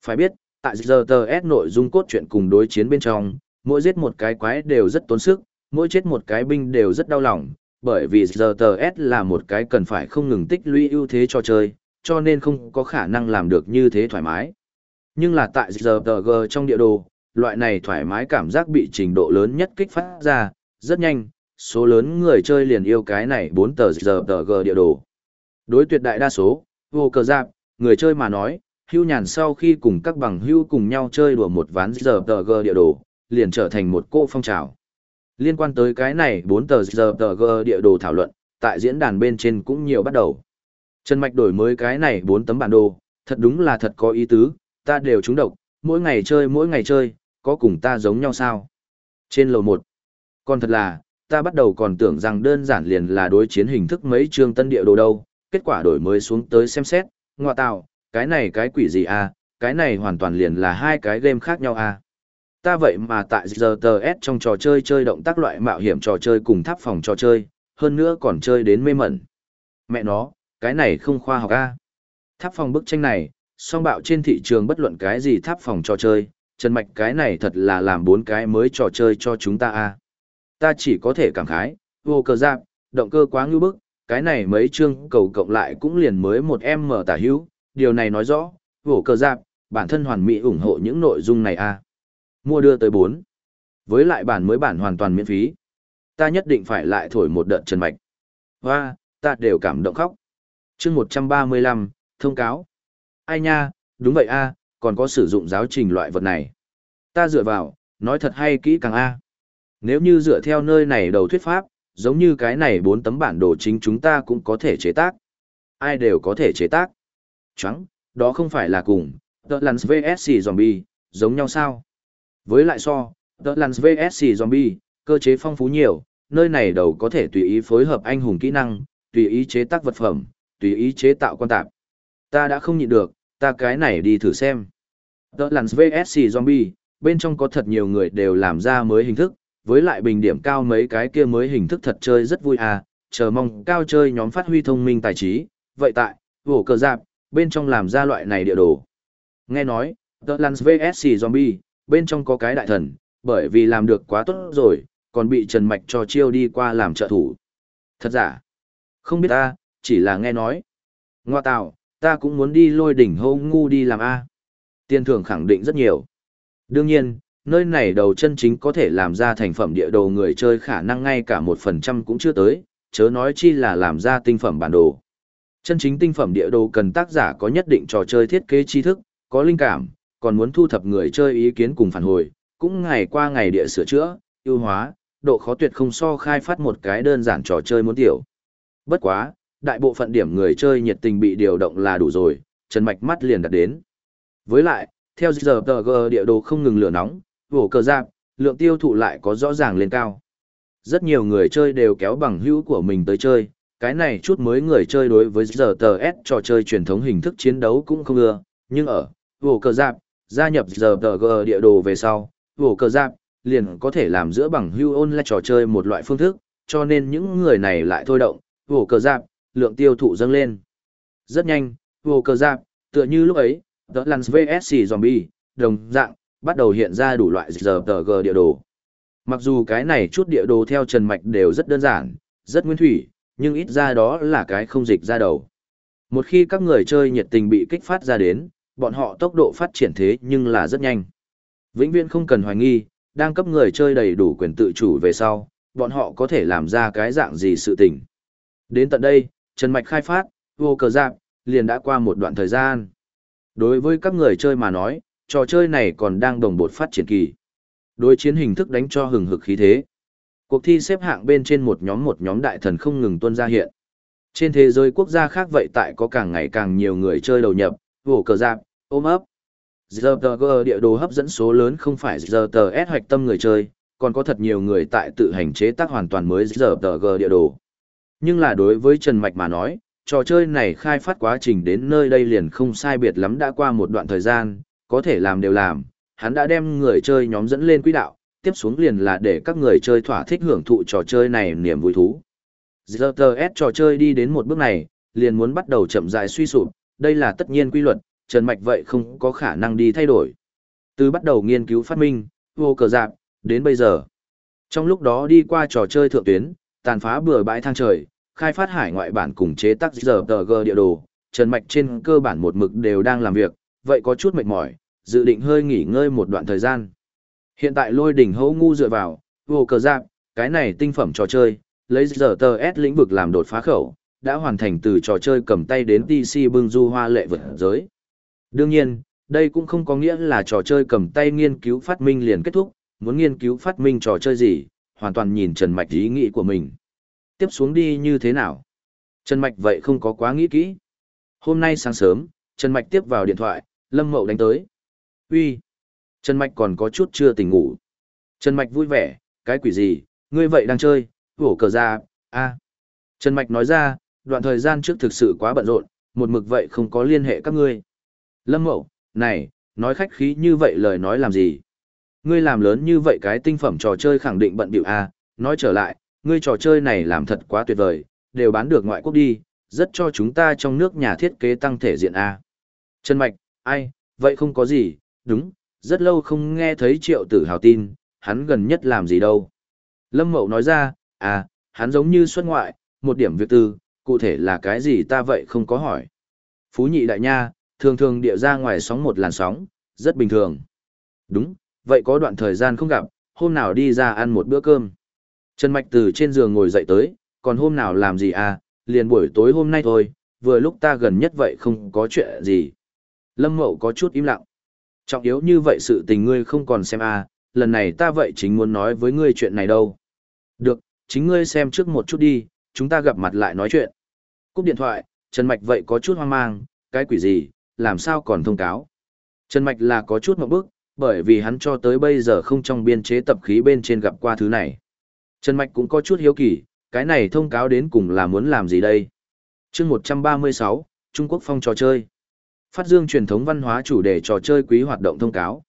S1: Phải biết, tại ZTS nội dung cốt truyện cùng đối chiến bên trong, mỗi giết một cái quái đều rất tốn sức, mỗi chết một cái binh đều rất đau lòng, bởi vì rts là một cái cần phải không ngừng tích lũy ưu thế cho chơi, cho nên không có khả năng làm được như thế thoải mái. Nhưng là tại rpg trong địa đồ, loại này thoải mái cảm giác bị trình độ lớn nhất kích phát ra, rất nhanh, số lớn người chơi liền yêu cái này 4 tờ rpg địa đồ. Đối tuyệt đại đa số, vô cờ giáp, người chơi mà nói, hưu nhàn sau khi cùng các bằng hưu cùng nhau chơi đùa một ván rpg địa đồ, liền trở thành một cô phong trào. Liên quan tới cái này 4 tờ giờ tờ G địa đồ thảo luận, tại diễn đàn bên trên cũng nhiều bắt đầu. Trần Mạch đổi mới cái này 4 tấm bản đồ, thật đúng là thật có ý tứ, ta đều trúng độc, mỗi ngày chơi mỗi ngày chơi, có cùng ta giống nhau sao? Trên lầu 1, còn thật là, ta bắt đầu còn tưởng rằng đơn giản liền là đối chiến hình thức mấy chương tân địa đồ đâu, kết quả đổi mới xuống tới xem xét, ngọa tạo, cái này cái quỷ gì à, cái này hoàn toàn liền là hai cái game khác nhau à. Ta vậy mà tại giờ tờ S trong trò chơi chơi động tác loại mạo hiểm trò chơi cùng tháp phòng trò chơi, hơn nữa còn chơi đến mê mẩn. Mẹ nó, cái này không khoa học à. Tháp phòng bức tranh này, song bạo trên thị trường bất luận cái gì tháp phòng trò chơi, Trần Mạch cái này thật là làm bốn cái mới trò chơi cho chúng ta à. Ta chỉ có thể cảm khái, vô cờ giáp, động cơ quá ngưu bức, cái này mấy chương cầu cộng lại cũng liền mới một em mở tả hữu, điều này nói rõ, vô cờ giáp, bản thân hoàn mỹ ủng hộ những nội dung này à. Mua đưa tới 4. Với lại bản mới bản hoàn toàn miễn phí. Ta nhất định phải lại thổi một đợt Trần Mạch. Hoa, ta đều cảm động khóc. chương 135, thông cáo. Ai nha, đúng vậy a còn có sử dụng giáo trình loại vật này. Ta dựa vào, nói thật hay kỹ càng a Nếu như dựa theo nơi này đầu thuyết pháp, giống như cái này bốn tấm bản đồ chính chúng ta cũng có thể chế tác. Ai đều có thể chế tác. Chẳng, đó không phải là cùng, The Lance VSC Zombie, giống nhau sao? Với lại so, The Lands VSC Zombie, cơ chế phong phú nhiều, nơi này đầu có thể tùy ý phối hợp anh hùng kỹ năng, tùy ý chế tác vật phẩm, tùy ý chế tạo quan tạp. Ta đã không nhịn được, ta cái này đi thử xem. The Lands VSC Zombie, bên trong có thật nhiều người đều làm ra mới hình thức, với lại bình điểm cao mấy cái kia mới hình thức thật chơi rất vui à, chờ mong cao chơi nhóm phát huy thông minh tài trí, vậy tại, vổ cờ giáp, bên trong làm ra loại này địa đồ. Nghe nói, The Lands VSC Zombie, bên trong có cái đại thần, bởi vì làm được quá tốt rồi, còn bị Trần Mạch cho chiêu đi qua làm trợ thủ. Thật giả? Không biết ta, chỉ là nghe nói. Ngoa tạo, ta cũng muốn đi lôi đỉnh hô ngu đi làm A. Tiền thưởng khẳng định rất nhiều. Đương nhiên, nơi này đầu chân chính có thể làm ra thành phẩm địa đồ người chơi khả năng ngay cả một phần trăm cũng chưa tới, chớ nói chi là làm ra tinh phẩm bản đồ. Chân chính tinh phẩm địa đồ cần tác giả có nhất định trò chơi thiết kế tri thức, có linh cảm, còn muốn thu thập người chơi ý kiến cùng phản hồi, cũng ngày qua ngày địa sửa chữa, ưu hóa, độ khó tuyệt không so khai phát một cái đơn giản trò chơi muốn tiểu. Bất quá, đại bộ phận điểm người chơi nhiệt tình bị điều động là đủ rồi, Trần Mạch mắt liền đặt đến. Với lại, theo giờ TG địa đồ không ngừng lửa nóng, vổ cờ giáp, lượng tiêu thụ lại có rõ ràng lên cao. Rất nhiều người chơi đều kéo bằng hữu của mình tới chơi, cái này chút mới người chơi đối với giờ tờ S trò chơi truyền thống hình thức chiến đấu cũng không ưa, nhưng ở vổ cờ giáp, gia nhập giờ tờ địa đồ về sau, vổ cờ giáp, liền có thể làm giữa bằng hữu online trò chơi một loại phương thức, cho nên những người này lại thôi động, vổ cờ giáp, lượng tiêu thụ dâng lên. Rất nhanh, vổ cờ giáp, tựa như lúc ấy, The Lance VSC Zombie, đồng dạng, bắt đầu hiện ra đủ loại giờ tờ địa đồ. Mặc dù cái này chút địa đồ theo Trần Mạch đều rất đơn giản, rất nguyên thủy, nhưng ít ra đó là cái không dịch ra đầu. Một khi các người chơi nhiệt tình bị kích phát ra đến, bọn họ tốc độ phát triển thế nhưng là rất nhanh. Vĩnh viễn không cần hoài nghi, đang cấp người chơi đầy đủ quyền tự chủ về sau, bọn họ có thể làm ra cái dạng gì sự tình. Đến tận đây, Trần Mạch khai phát, vô cờ giáp, liền đã qua một đoạn thời gian. Đối với các người chơi mà nói, trò chơi này còn đang đồng bột phát triển kỳ. Đối chiến hình thức đánh cho hừng hực khí thế. Cuộc thi xếp hạng bên trên một nhóm một nhóm đại thần không ngừng tuân ra hiện. Trên thế giới quốc gia khác vậy tại có càng ngày càng nhiều người chơi đầu nhập, vô cờ giáp, ôm ấp. GTG địa đồ hấp dẫn số lớn không phải GTS hoạch tâm người chơi, còn có thật nhiều người tại tự hành chế tác hoàn toàn mới GTG địa đồ. Nhưng là đối với Trần Mạch mà nói, trò chơi này khai phát quá trình đến nơi đây liền không sai biệt lắm đã qua một đoạn thời gian, có thể làm đều làm, hắn đã đem người chơi nhóm dẫn lên quỹ đạo, tiếp xuống liền là để các người chơi thỏa thích hưởng thụ trò chơi này niềm vui thú. GTS trò chơi đi đến một bước này, liền muốn bắt đầu chậm rãi suy sụp, đây là tất nhiên quy luật, Trần Mạch vậy không có khả năng đi thay đổi. Từ bắt đầu nghiên cứu phát minh, vô cờ dạp, đến bây giờ. Trong lúc đó đi qua trò chơi thượng tuyến, tàn phá bừa bãi thang trời, khai phát hải ngoại bản cùng chế tác giờ tờ gờ địa đồ, Trần Mạch trên cơ bản một mực đều đang làm việc, vậy có chút mệt mỏi, dự định hơi nghỉ ngơi một đoạn thời gian. Hiện tại lôi đỉnh hấu ngu dựa vào, vô cờ giáp, cái này tinh phẩm trò chơi, lấy giờ tờ S lĩnh vực làm đột phá khẩu, đã hoàn thành từ trò chơi cầm tay đến PC bưng du hoa lệ vượt giới. Đương nhiên, đây cũng không có nghĩa là trò chơi cầm tay nghiên cứu phát minh liền kết thúc, muốn nghiên cứu phát minh trò chơi gì, hoàn toàn nhìn Trần Mạch ý nghĩ của mình. Tiếp xuống đi như thế nào? Trần Mạch vậy không có quá nghĩ kỹ. Hôm nay sáng sớm, Trần Mạch tiếp vào điện thoại, Lâm Mậu đánh tới. Uy, Trần Mạch còn có chút chưa tỉnh ngủ. Trần Mạch vui vẻ, cái quỷ gì, ngươi vậy đang chơi, vổ cờ ra, a Trần Mạch nói ra, đoạn thời gian trước thực sự quá bận rộn, một mực vậy không có liên hệ các ngươi. Lâm Mậu, này, nói khách khí như vậy lời nói làm gì? Ngươi làm lớn như vậy cái tinh phẩm trò chơi khẳng định bận biểu a à? nói trở lại, ngươi trò chơi này làm thật quá tuyệt vời, đều bán được ngoại quốc đi, rất cho chúng ta trong nước nhà thiết kế tăng thể diện a Trần Mạch, ai, vậy không có gì, đúng, rất lâu không nghe thấy triệu tử hào tin, hắn gần nhất làm gì đâu. Lâm Mậu nói ra, à, hắn giống như xuất ngoại, một điểm việc tư, cụ thể là cái gì ta vậy không có hỏi. Phú nhị đại nha, thường thường địa ra ngoài sóng một làn sóng, rất bình thường. Đúng, vậy có đoạn thời gian không gặp, hôm nào đi ra ăn một bữa cơm. Trần Mạch từ trên giường ngồi dậy tới, còn hôm nào làm gì à, liền buổi tối hôm nay thôi, vừa lúc ta gần nhất vậy không có chuyện gì. Lâm Mậu có chút im lặng. Trọng yếu như vậy sự tình ngươi không còn xem à, lần này ta vậy chính muốn nói với ngươi chuyện này đâu. Được, chính ngươi xem trước một chút đi, chúng ta gặp mặt lại nói chuyện. Cúp điện thoại, Trần Mạch vậy có chút hoang mang, cái quỷ gì, làm sao còn thông cáo. Trần Mạch là có chút một bước, bởi vì hắn cho tới bây giờ không trong biên chế tập khí bên trên gặp qua thứ này. Trần Mạch cũng có chút hiếu kỳ, cái này thông cáo đến cùng là muốn làm gì đây? chương 136, Trung Quốc phong trò chơi. Phát dương truyền thống văn hóa chủ đề trò chơi quý hoạt động thông cáo.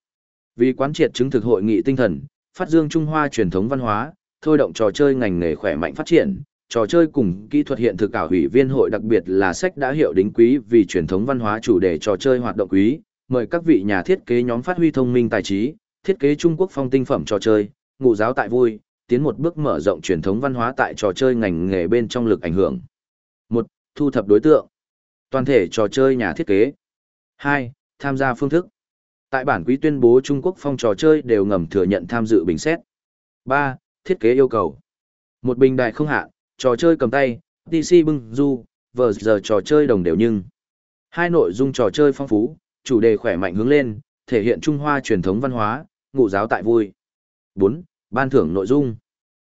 S1: Vì quán triệt chứng thực hội nghị tinh thần, phát dương Trung Hoa truyền thống văn hóa, thôi động trò chơi ngành nghề khỏe mạnh phát triển, trò chơi cùng kỹ thuật hiện thực ảo hủy viên hội đặc biệt là sách đã hiệu đính quý vì truyền thống văn hóa chủ đề trò chơi hoạt động quý, mời các vị nhà thiết kế nhóm phát huy thông minh tài trí, thiết kế Trung Quốc phong tinh phẩm trò chơi, ngụ giáo tại vui, tiến một bước mở rộng truyền thống văn hóa tại trò chơi ngành nghề bên trong lực ảnh hưởng. một Thu thập đối tượng. Toàn thể trò chơi nhà thiết kế. 2. Tham gia phương thức. Tại bản quý tuyên bố Trung Quốc phong trò chơi đều ngầm thừa nhận tham dự bình xét. 3. Thiết kế yêu cầu. Một bình đại không hạn, trò chơi cầm tay, DC bưng du, vờ giờ trò chơi đồng đều nhưng. Hai nội dung trò chơi phong phú, chủ đề khỏe mạnh hướng lên, thể hiện Trung Hoa truyền thống văn hóa, ngụ giáo tại vui. 4. Ban thưởng nội dung.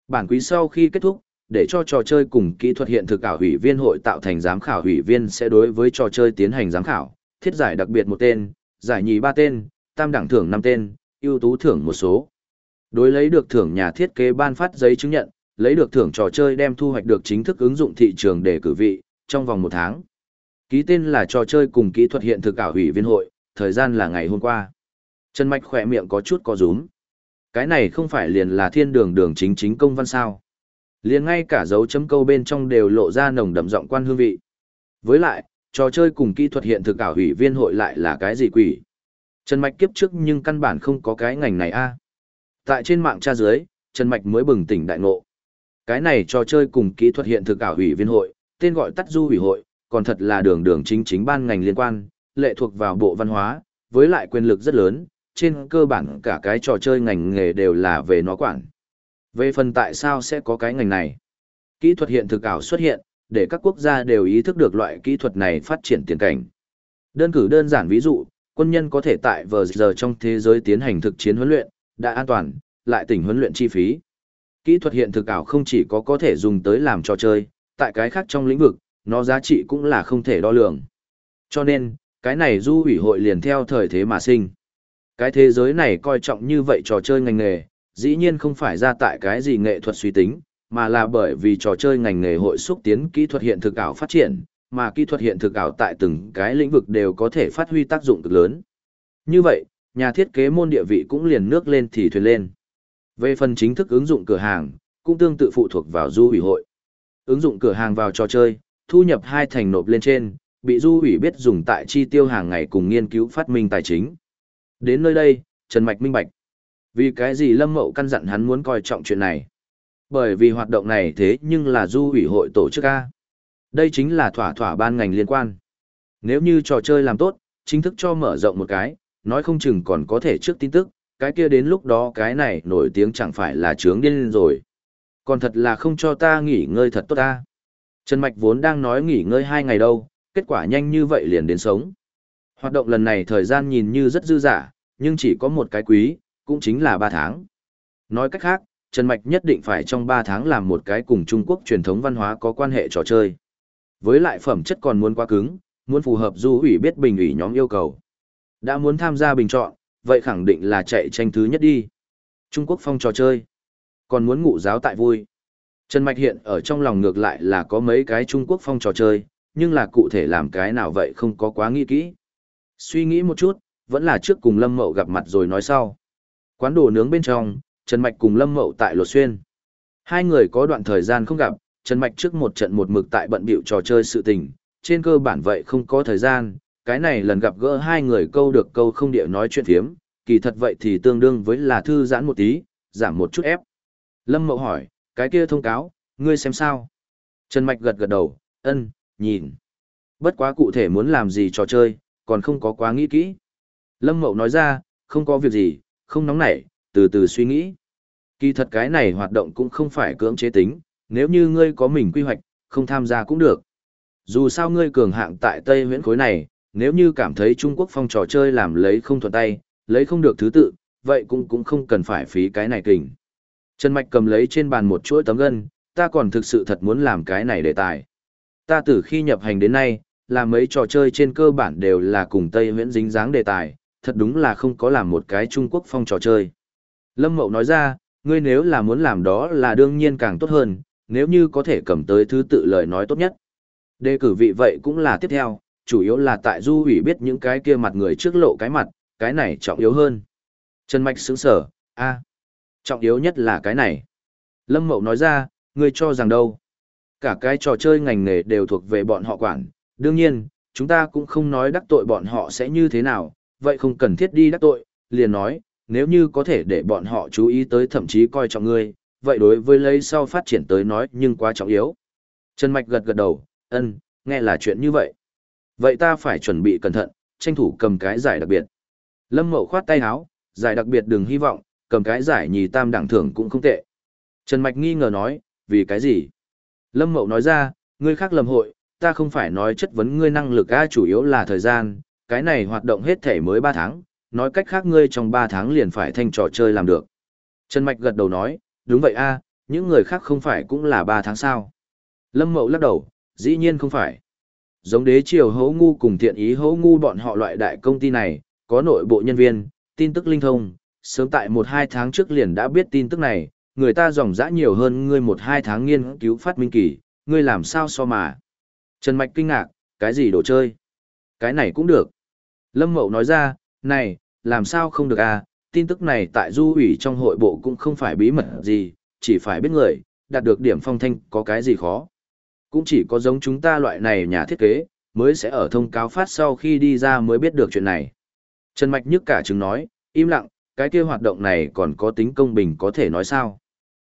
S1: Bản quý sau khi kết thúc, để cho trò chơi cùng kỹ thuật hiện thực ảo hủy viên hội tạo thành giám khảo hủy viên sẽ đối với trò chơi tiến hành giám khảo, thiết giải đặc biệt một tên, giải nhì ba tên, tam đẳng thưởng năm tên, ưu tú thưởng một số. Đối lấy được thưởng nhà thiết kế ban phát giấy chứng nhận, lấy được thưởng trò chơi đem thu hoạch được chính thức ứng dụng thị trường để cử vị, trong vòng một tháng. Ký tên là trò chơi cùng kỹ thuật hiện thực ảo hủy viên hội, thời gian là ngày hôm qua. Trần Mạch khỏe miệng có chút có rúm. Cái này không phải liền là thiên đường đường chính chính công văn sao. Liền ngay cả dấu chấm câu bên trong đều lộ ra nồng đậm giọng quan hương vị. Với lại, trò chơi cùng kỹ thuật hiện thực ảo hủy viên hội lại là cái gì quỷ? Trần Mạch kiếp trước nhưng căn bản không có cái ngành này a. Tại trên mạng tra dưới, Trần Mạch mới bừng tỉnh đại ngộ. Cái này trò chơi cùng kỹ thuật hiện thực ảo ủy viên hội, tên gọi tắt du ủy hội, còn thật là đường đường chính chính ban ngành liên quan, lệ thuộc vào bộ văn hóa, với lại quyền lực rất lớn, trên cơ bản cả cái trò chơi ngành nghề đều là về nó quản. Về phần tại sao sẽ có cái ngành này? Kỹ thuật hiện thực ảo xuất hiện, để các quốc gia đều ý thức được loại kỹ thuật này phát triển tiền cảnh. Đơn cử đơn giản ví dụ, quân nhân có thể tại vờ giờ trong thế giới tiến hành thực chiến huấn luyện, đã an toàn, lại tỉnh huấn luyện chi phí. Kỹ thuật hiện thực ảo không chỉ có có thể dùng tới làm trò chơi, tại cái khác trong lĩnh vực, nó giá trị cũng là không thể đo lường. Cho nên, cái này du ủy hội liền theo thời thế mà sinh. Cái thế giới này coi trọng như vậy trò chơi ngành nghề, dĩ nhiên không phải ra tại cái gì nghệ thuật suy tính, mà là bởi vì trò chơi ngành nghề hội xúc tiến kỹ thuật hiện thực ảo phát triển, mà kỹ thuật hiện thực ảo tại từng cái lĩnh vực đều có thể phát huy tác dụng cực lớn. Như vậy, nhà thiết kế môn địa vị cũng liền nước lên thì thuyền lên. Về phần chính thức ứng dụng cửa hàng, cũng tương tự phụ thuộc vào du ủy hội. Ứng dụng cửa hàng vào trò chơi, thu nhập hai thành nộp lên trên, bị du ủy biết dùng tại chi tiêu hàng ngày cùng nghiên cứu phát minh tài chính. Đến nơi đây, Trần Mạch minh bạch. Vì cái gì Lâm Mậu căn dặn hắn muốn coi trọng chuyện này? Bởi vì hoạt động này thế nhưng là du ủy hội tổ chức A. Đây chính là thỏa thỏa ban ngành liên quan. Nếu như trò chơi làm tốt, chính thức cho mở rộng một cái, nói không chừng còn có thể trước tin tức, cái kia đến lúc đó cái này nổi tiếng chẳng phải là trướng điên rồi. Còn thật là không cho ta nghỉ ngơi thật tốt ta. Trần Mạch vốn đang nói nghỉ ngơi hai ngày đâu, kết quả nhanh như vậy liền đến sống. Hoạt động lần này thời gian nhìn như rất dư dả, nhưng chỉ có một cái quý, cũng chính là 3 tháng. Nói cách khác, Trần Mạch nhất định phải trong 3 tháng làm một cái cùng Trung Quốc truyền thống văn hóa có quan hệ trò chơi. Với lại phẩm chất còn muốn quá cứng, muốn phù hợp du ủy biết bình ủy nhóm yêu cầu. Đã muốn tham gia bình chọn, vậy khẳng định là chạy tranh thứ nhất đi. Trung Quốc phong trò chơi. Còn muốn ngụ giáo tại vui. Trần Mạch hiện ở trong lòng ngược lại là có mấy cái Trung Quốc phong trò chơi, nhưng là cụ thể làm cái nào vậy không có quá nghĩ kỹ. Suy nghĩ một chút, vẫn là trước cùng Lâm Mậu gặp mặt rồi nói sau. Quán đồ nướng bên trong, Trần Mạch cùng Lâm Mậu tại Lột Xuyên. Hai người có đoạn thời gian không gặp, Trần Mạch trước một trận một mực tại bận bịu trò chơi sự tình, trên cơ bản vậy không có thời gian, cái này lần gặp gỡ hai người câu được câu không địa nói chuyện thiếm, kỳ thật vậy thì tương đương với là thư giãn một tí, giảm một chút ép. Lâm Mậu hỏi, cái kia thông cáo, ngươi xem sao? Trần Mạch gật gật đầu, ân, nhìn. Bất quá cụ thể muốn làm gì trò chơi, còn không có quá nghĩ kỹ. Lâm Mậu nói ra, không có việc gì, không nóng nảy, từ từ suy nghĩ. Kỳ thật cái này hoạt động cũng không phải cưỡng chế tính, nếu như ngươi có mình quy hoạch, không tham gia cũng được. Dù sao ngươi cường hạng tại Tây huyễn khối này, nếu như cảm thấy Trung Quốc phong trò chơi làm lấy không thuận tay, lấy không được thứ tự, vậy cũng cũng không cần phải phí cái này kình. Trần Mạch cầm lấy trên bàn một chuỗi tấm gân, ta còn thực sự thật muốn làm cái này đề tài. Ta từ khi nhập hành đến nay, làm mấy trò chơi trên cơ bản đều là cùng Tây huyễn dính dáng đề tài, thật đúng là không có làm một cái Trung Quốc phong trò chơi. Lâm Mậu nói ra, ngươi nếu là muốn làm đó là đương nhiên càng tốt hơn, nếu như có thể cầm tới thứ tự lời nói tốt nhất. Đề cử vị vậy cũng là tiếp theo, chủ yếu là tại du ủy biết những cái kia mặt người trước lộ cái mặt, cái này trọng yếu hơn. Trần Mạch sững sở, a trọng yếu nhất là cái này. Lâm Mậu nói ra, ngươi cho rằng đâu. Cả cái trò chơi ngành nghề đều thuộc về bọn họ quản, đương nhiên, chúng ta cũng không nói đắc tội bọn họ sẽ như thế nào, vậy không cần thiết đi đắc tội, liền nói, nếu như có thể để bọn họ chú ý tới thậm chí coi trọng ngươi, vậy đối với lấy sau phát triển tới nói nhưng quá trọng yếu. Trần Mạch gật gật đầu, ân, nghe là chuyện như vậy. Vậy ta phải chuẩn bị cẩn thận, tranh thủ cầm cái giải đặc biệt. Lâm Mậu khoát tay áo, giải đặc biệt đừng hy vọng, cầm cái giải nhì tam đẳng thưởng cũng không tệ. Trần Mạch nghi ngờ nói, vì cái gì? Lâm Mậu nói ra, ngươi khác lầm hội, ta không phải nói chất vấn ngươi năng lực a chủ yếu là thời gian, cái này hoạt động hết thể mới 3 tháng, nói cách khác ngươi trong 3 tháng liền phải thanh trò chơi làm được. Trần Mạch gật đầu nói, đúng vậy a những người khác không phải cũng là 3 tháng sao. Lâm Mậu lắc đầu, dĩ nhiên không phải. Giống đế triều hấu ngu cùng thiện ý hấu ngu bọn họ loại đại công ty này, có nội bộ nhân viên, tin tức linh thông, sớm tại 1-2 tháng trước liền đã biết tin tức này, người ta dòng dã nhiều hơn ngươi 1-2 tháng nghiên cứu phát minh kỳ, ngươi làm sao so mà. Trần Mạch kinh ngạc, cái gì đồ chơi? Cái này cũng được. Lâm Mậu nói ra, này, làm sao không được à, tin tức này tại du ủy trong hội bộ cũng không phải bí mật gì, chỉ phải biết người, đạt được điểm phong thanh có cái gì khó. Cũng chỉ có giống chúng ta loại này nhà thiết kế, mới sẽ ở thông cáo phát sau khi đi ra mới biết được chuyện này. Trần Mạch nhức cả chứng nói, im lặng, cái kia hoạt động này còn có tính công bình có thể nói sao.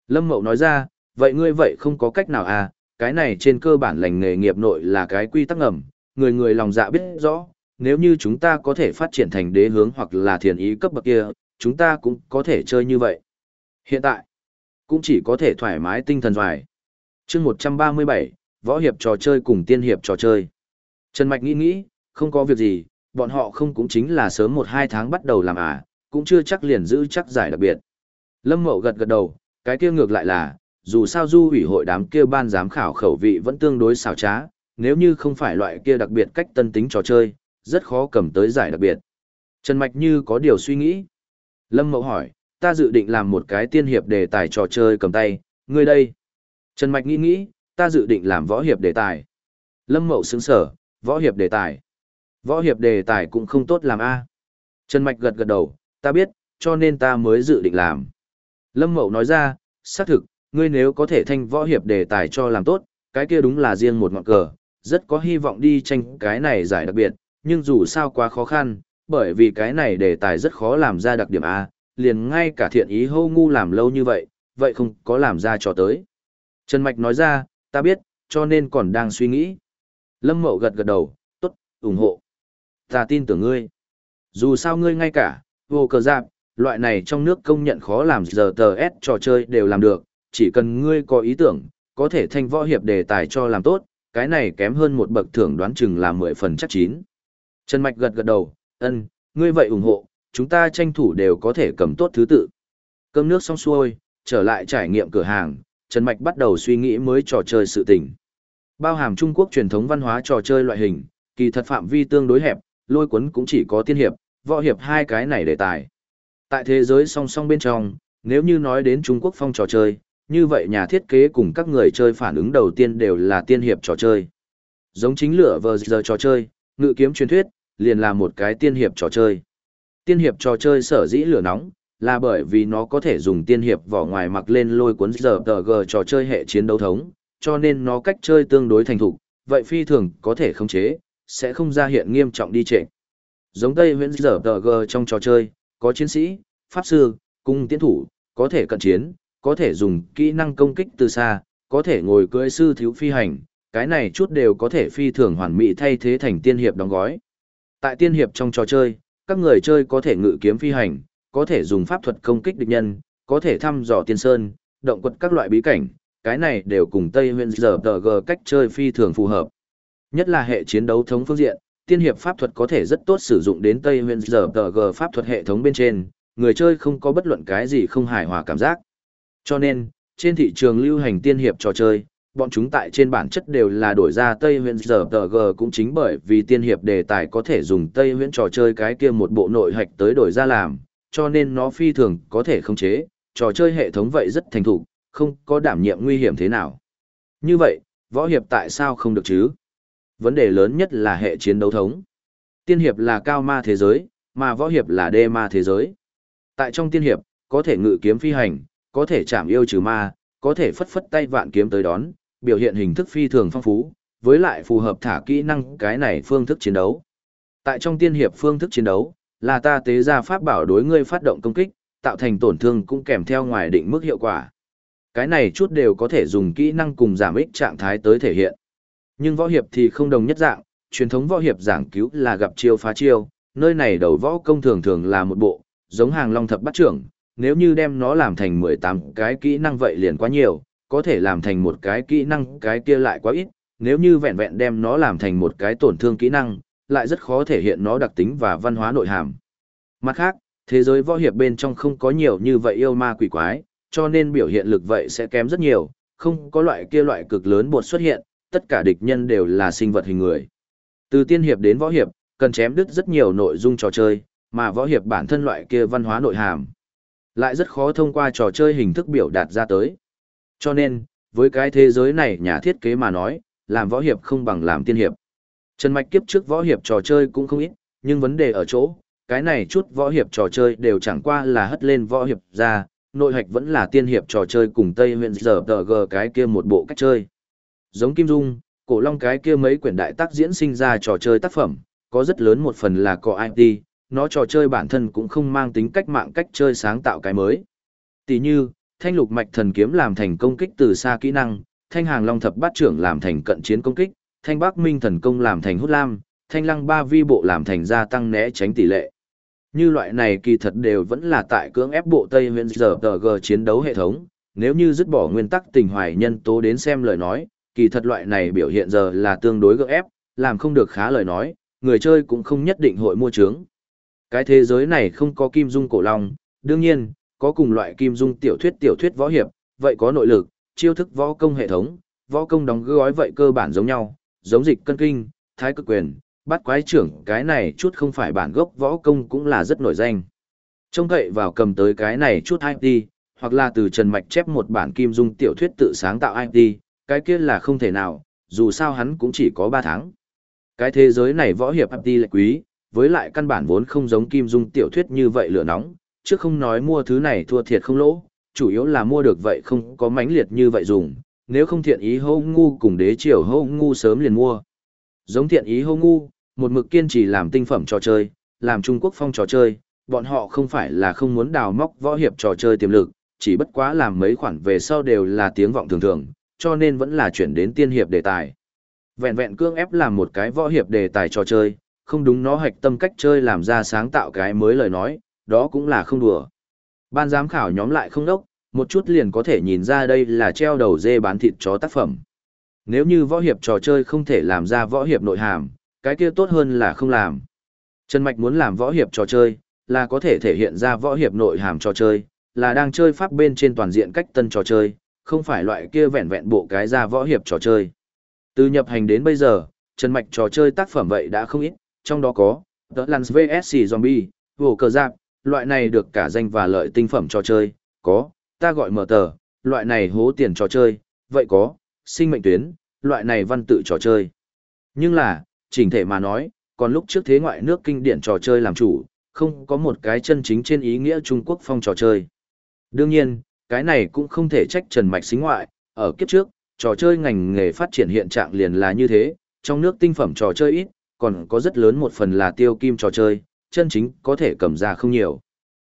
S1: Lâm Mậu nói ra, vậy ngươi vậy không có cách nào à, cái này trên cơ bản lành nghề nghiệp nội là cái quy tắc ngầm, người người lòng dạ biết rõ, nếu như chúng ta có thể phát triển thành đế hướng hoặc là thiền ý cấp bậc kia, chúng ta cũng có thể chơi như vậy. Hiện tại, cũng chỉ có thể thoải mái tinh thần doài. chương 137, võ hiệp trò chơi cùng tiên hiệp trò chơi. Trần Mạch nghĩ nghĩ, không có việc gì, bọn họ không cũng chính là sớm 1-2 tháng bắt đầu làm à, cũng chưa chắc liền giữ chắc giải đặc biệt. Lâm Mậu gật gật đầu, cái kia ngược lại là, dù sao du ủy hội đám kia ban giám khảo khẩu vị vẫn tương đối xảo trá, nếu như không phải loại kia đặc biệt cách tân tính trò chơi, rất khó cầm tới giải đặc biệt. Trần Mạch như có điều suy nghĩ. Lâm Mậu hỏi, ta dự định làm một cái tiên hiệp đề tài trò chơi cầm tay, ngươi đây. Trần Mạch nghĩ nghĩ, ta dự định làm võ hiệp đề tài. Lâm Mậu xứng sở, võ hiệp đề tài. Võ hiệp đề tài cũng không tốt làm A. Trần Mạch gật gật đầu, ta biết, cho nên ta mới dự định làm. Lâm Mậu nói ra, xác thực, ngươi nếu có thể thanh võ hiệp đề tài cho làm tốt, cái kia đúng là riêng một ngọn cờ, rất có hy vọng đi tranh cái này giải đặc biệt, nhưng dù sao quá khó khăn, bởi vì cái này đề tài rất khó làm ra đặc điểm A, liền ngay cả thiện ý hô ngu làm lâu như vậy, vậy không có làm ra cho tới. Trần Mạch nói ra, ta biết, cho nên còn đang suy nghĩ. Lâm Mậu gật gật đầu, tốt, ủng hộ. Ta tin tưởng ngươi. Dù sao ngươi ngay cả, vô cờ giáp, loại này trong nước công nhận khó làm giờ tờ S trò chơi đều làm được, chỉ cần ngươi có ý tưởng, có thể thanh võ hiệp đề tài cho làm tốt, cái này kém hơn một bậc thưởng đoán chừng là 10 phần chắc chín. Trần Mạch gật gật đầu, ân, ngươi vậy ủng hộ, chúng ta tranh thủ đều có thể cầm tốt thứ tự. Cơm nước xong xuôi, trở lại trải nghiệm cửa hàng, Trần Mạch bắt đầu suy nghĩ mới trò chơi sự tình. Bao hàm Trung Quốc truyền thống văn hóa trò chơi loại hình, kỳ thật phạm vi tương đối hẹp, lôi cuốn cũng chỉ có tiên hiệp, võ hiệp hai cái này đề tài. Tại thế giới song song bên trong, nếu như nói đến Trung Quốc phong trò chơi, như vậy nhà thiết kế cùng các người chơi phản ứng đầu tiên đều là tiên hiệp trò chơi. Giống chính lửa vờ giờ trò chơi, ngự kiếm truyền thuyết, liền là một cái tiên hiệp trò chơi. Tiên hiệp trò chơi sở dĩ lửa nóng, là bởi vì nó có thể dùng tiên hiệp vỏ ngoài mặc lên lôi cuốn giờ tờ g trò chơi hệ chiến đấu thống, cho nên nó cách chơi tương đối thành thục, vậy phi thường có thể khống chế, sẽ không ra hiện nghiêm trọng đi trệ. Giống Tây huyễn giờ tờ g trong trò chơi, có chiến sĩ, pháp sư, cung tiến thủ, có thể cận chiến, có thể dùng kỹ năng công kích từ xa, có thể ngồi cưỡi sư thiếu phi hành, cái này chút đều có thể phi thường hoàn mỹ thay thế thành tiên hiệp đóng gói. Tại tiên hiệp trong trò chơi, các người chơi có thể ngự kiếm phi hành, có thể dùng pháp thuật công kích địch nhân, có thể thăm dò tiên sơn, động quật các loại bí cảnh, cái này đều cùng Tây Nguyên giờ g cách chơi phi thường phù hợp. Nhất là hệ chiến đấu thống phương diện, tiên hiệp pháp thuật có thể rất tốt sử dụng đến Tây Nguyên giờ g pháp thuật hệ thống bên trên, người chơi không có bất luận cái gì không hài hòa cảm giác. Cho nên, trên thị trường lưu hành tiên hiệp trò chơi, bọn chúng tại trên bản chất đều là đổi ra Tây Huyễn giờ g cũng chính bởi vì tiên hiệp đề tài có thể dùng Tây Huyễn trò chơi cái kia một bộ nội hạch tới đổi ra làm, cho nên nó phi thường có thể khống chế, trò chơi hệ thống vậy rất thành thục, không có đảm nhiệm nguy hiểm thế nào. Như vậy, võ hiệp tại sao không được chứ? Vấn đề lớn nhất là hệ chiến đấu thống. Tiên hiệp là cao ma thế giới, mà võ hiệp là đê ma thế giới. Tại trong tiên hiệp, có thể ngự kiếm phi hành, có thể chạm yêu trừ ma, có thể phất phất tay vạn kiếm tới đón, biểu hiện hình thức phi thường phong phú, với lại phù hợp thả kỹ năng cái này phương thức chiến đấu. Tại trong tiên hiệp phương thức chiến đấu, là ta tế ra pháp bảo đối ngươi phát động công kích, tạo thành tổn thương cũng kèm theo ngoài định mức hiệu quả. Cái này chút đều có thể dùng kỹ năng cùng giảm ích trạng thái tới thể hiện. Nhưng võ hiệp thì không đồng nhất dạng, truyền thống võ hiệp giảng cứu là gặp chiêu phá chiêu, nơi này đầu võ công thường thường là một bộ, giống hàng long thập bắt trưởng, nếu như đem nó làm thành 18 cái kỹ năng vậy liền quá nhiều, có thể làm thành một cái kỹ năng cái kia lại quá ít, nếu như vẹn vẹn đem nó làm thành một cái tổn thương kỹ năng, lại rất khó thể hiện nó đặc tính và văn hóa nội hàm. Mặt khác, thế giới võ hiệp bên trong không có nhiều như vậy yêu ma quỷ quái, cho nên biểu hiện lực vậy sẽ kém rất nhiều, không có loại kia loại cực lớn bột xuất hiện, tất cả địch nhân đều là sinh vật hình người. Từ tiên hiệp đến võ hiệp, cần chém đứt rất nhiều nội dung trò chơi, mà võ hiệp bản thân loại kia văn hóa nội hàm. Lại rất khó thông qua trò chơi hình thức biểu đạt ra tới. Cho nên, với cái thế giới này nhà thiết kế mà nói, làm võ hiệp không bằng làm tiên hiệp. Trần Mạch kiếp trước võ hiệp trò chơi cũng không ít, nhưng vấn đề ở chỗ, cái này chút võ hiệp trò chơi đều chẳng qua là hất lên võ hiệp ra, nội hạch vẫn là tiên hiệp trò chơi cùng Tây huyện giờ tờ gờ cái kia một bộ cách chơi. Giống Kim Dung, cổ long cái kia mấy quyển đại tác diễn sinh ra trò chơi tác phẩm, có rất lớn một phần là có IT, nó trò chơi bản thân cũng không mang tính cách mạng cách chơi sáng tạo cái mới. Tỷ như, Thanh lục mạch thần kiếm làm thành công kích từ xa kỹ năng, thanh hàng long thập bát trưởng làm thành cận chiến công kích, thanh bắc minh thần công làm thành hút lam, thanh lăng ba vi bộ làm thành gia tăng né tránh tỷ lệ. Như loại này kỳ thật đều vẫn là tại cưỡng ép bộ Tây huyện giờ g chiến đấu hệ thống, nếu như dứt bỏ nguyên tắc tình hoài nhân tố đến xem lời nói, kỳ thật loại này biểu hiện giờ là tương đối gượng ép, làm không được khá lời nói, người chơi cũng không nhất định hội mua trướng. Cái thế giới này không có kim dung cổ long, đương nhiên, có cùng loại kim dung tiểu thuyết tiểu thuyết võ hiệp, vậy có nội lực, chiêu thức võ công hệ thống, võ công đóng gói vậy cơ bản giống nhau, giống dịch cân kinh, thái cực quyền, bắt quái trưởng cái này chút không phải bản gốc võ công cũng là rất nổi danh. Trông cậy vào cầm tới cái này chút IT, hoặc là từ Trần Mạch chép một bản kim dung tiểu thuyết tự sáng tạo IT, cái kia là không thể nào, dù sao hắn cũng chỉ có 3 tháng. Cái thế giới này võ hiệp IT lại quý, với lại căn bản vốn không giống kim dung tiểu thuyết như vậy lửa nóng, chứ không nói mua thứ này thua thiệt không lỗ, chủ yếu là mua được vậy không có mãnh liệt như vậy dùng, nếu không thiện ý hô ngu cùng đế triều hô ngu sớm liền mua. Giống thiện ý hô ngu, một mực kiên trì làm tinh phẩm trò chơi, làm Trung Quốc phong trò chơi, bọn họ không phải là không muốn đào móc võ hiệp trò chơi tiềm lực, chỉ bất quá làm mấy khoản về sau đều là tiếng vọng thường thường, cho nên vẫn là chuyển đến tiên hiệp đề tài. Vẹn vẹn cương ép làm một cái võ hiệp đề tài trò chơi, không đúng nó hạch tâm cách chơi làm ra sáng tạo cái mới lời nói, đó cũng là không đùa. Ban giám khảo nhóm lại không đốc, một chút liền có thể nhìn ra đây là treo đầu dê bán thịt chó tác phẩm. Nếu như võ hiệp trò chơi không thể làm ra võ hiệp nội hàm, cái kia tốt hơn là không làm. Trần Mạch muốn làm võ hiệp trò chơi, là có thể thể hiện ra võ hiệp nội hàm trò chơi, là đang chơi pháp bên trên toàn diện cách tân trò chơi, không phải loại kia vẹn vẹn bộ cái ra võ hiệp trò chơi. Từ nhập hành đến bây giờ, Trần Mạch trò chơi tác phẩm vậy đã không ít, trong đó có The Lance VSC Zombie, Vô Cờ Giáp, loại này được cả danh và lợi tinh phẩm trò chơi, có, ta gọi mở tờ, loại này hố tiền trò chơi, vậy có, sinh mệnh tuyến, loại này văn tự trò chơi. Nhưng là, chỉnh thể mà nói, còn lúc trước thế ngoại nước kinh điển trò chơi làm chủ, không có một cái chân chính trên ý nghĩa Trung Quốc phong trò chơi. Đương nhiên, cái này cũng không thể trách Trần Mạch xính ngoại, ở kiếp trước, trò chơi ngành nghề phát triển hiện trạng liền là như thế, trong nước tinh phẩm trò chơi ít, còn có rất lớn một phần là tiêu kim trò chơi, chân chính có thể cầm ra không nhiều.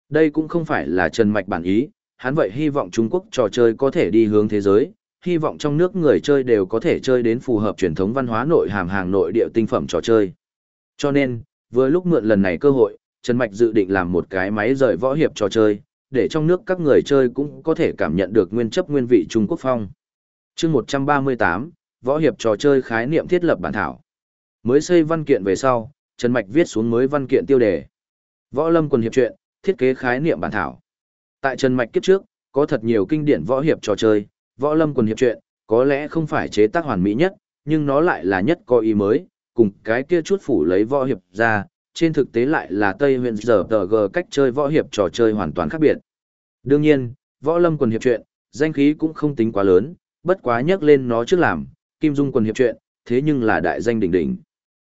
S1: Đây cũng không phải là Trần Mạch bản ý, hắn vậy hy vọng Trung Quốc trò chơi có thể đi hướng thế giới, hy vọng trong nước người chơi đều có thể chơi đến phù hợp truyền thống văn hóa nội hàm hàng nội địa tinh phẩm trò chơi. Cho nên, vừa lúc mượn lần này cơ hội, Trần Mạch dự định làm một cái máy rời võ hiệp trò chơi, để trong nước các người chơi cũng có thể cảm nhận được nguyên chấp nguyên vị Trung Quốc phong. chương 138, võ hiệp trò chơi khái niệm thiết lập bản thảo. Mới xây văn kiện về sau, Trần Mạch viết xuống mới văn kiện tiêu đề. Võ lâm quần hiệp truyện, thiết kế khái niệm bản thảo. Tại Trần Mạch kiếp trước, có thật nhiều kinh điển võ hiệp trò chơi, võ lâm quần hiệp truyện, có lẽ không phải chế tác hoàn mỹ nhất, nhưng nó lại là nhất có ý mới, cùng cái kia chút phủ lấy võ hiệp ra, trên thực tế lại là Tây huyện giờ tờ g cách chơi võ hiệp trò chơi hoàn toàn khác biệt. Đương nhiên, võ lâm quần hiệp truyện, danh khí cũng không tính quá lớn, bất quá nhắc lên nó trước làm, Kim Dung quần hiệp truyện, thế nhưng là đại danh đỉnh đỉnh.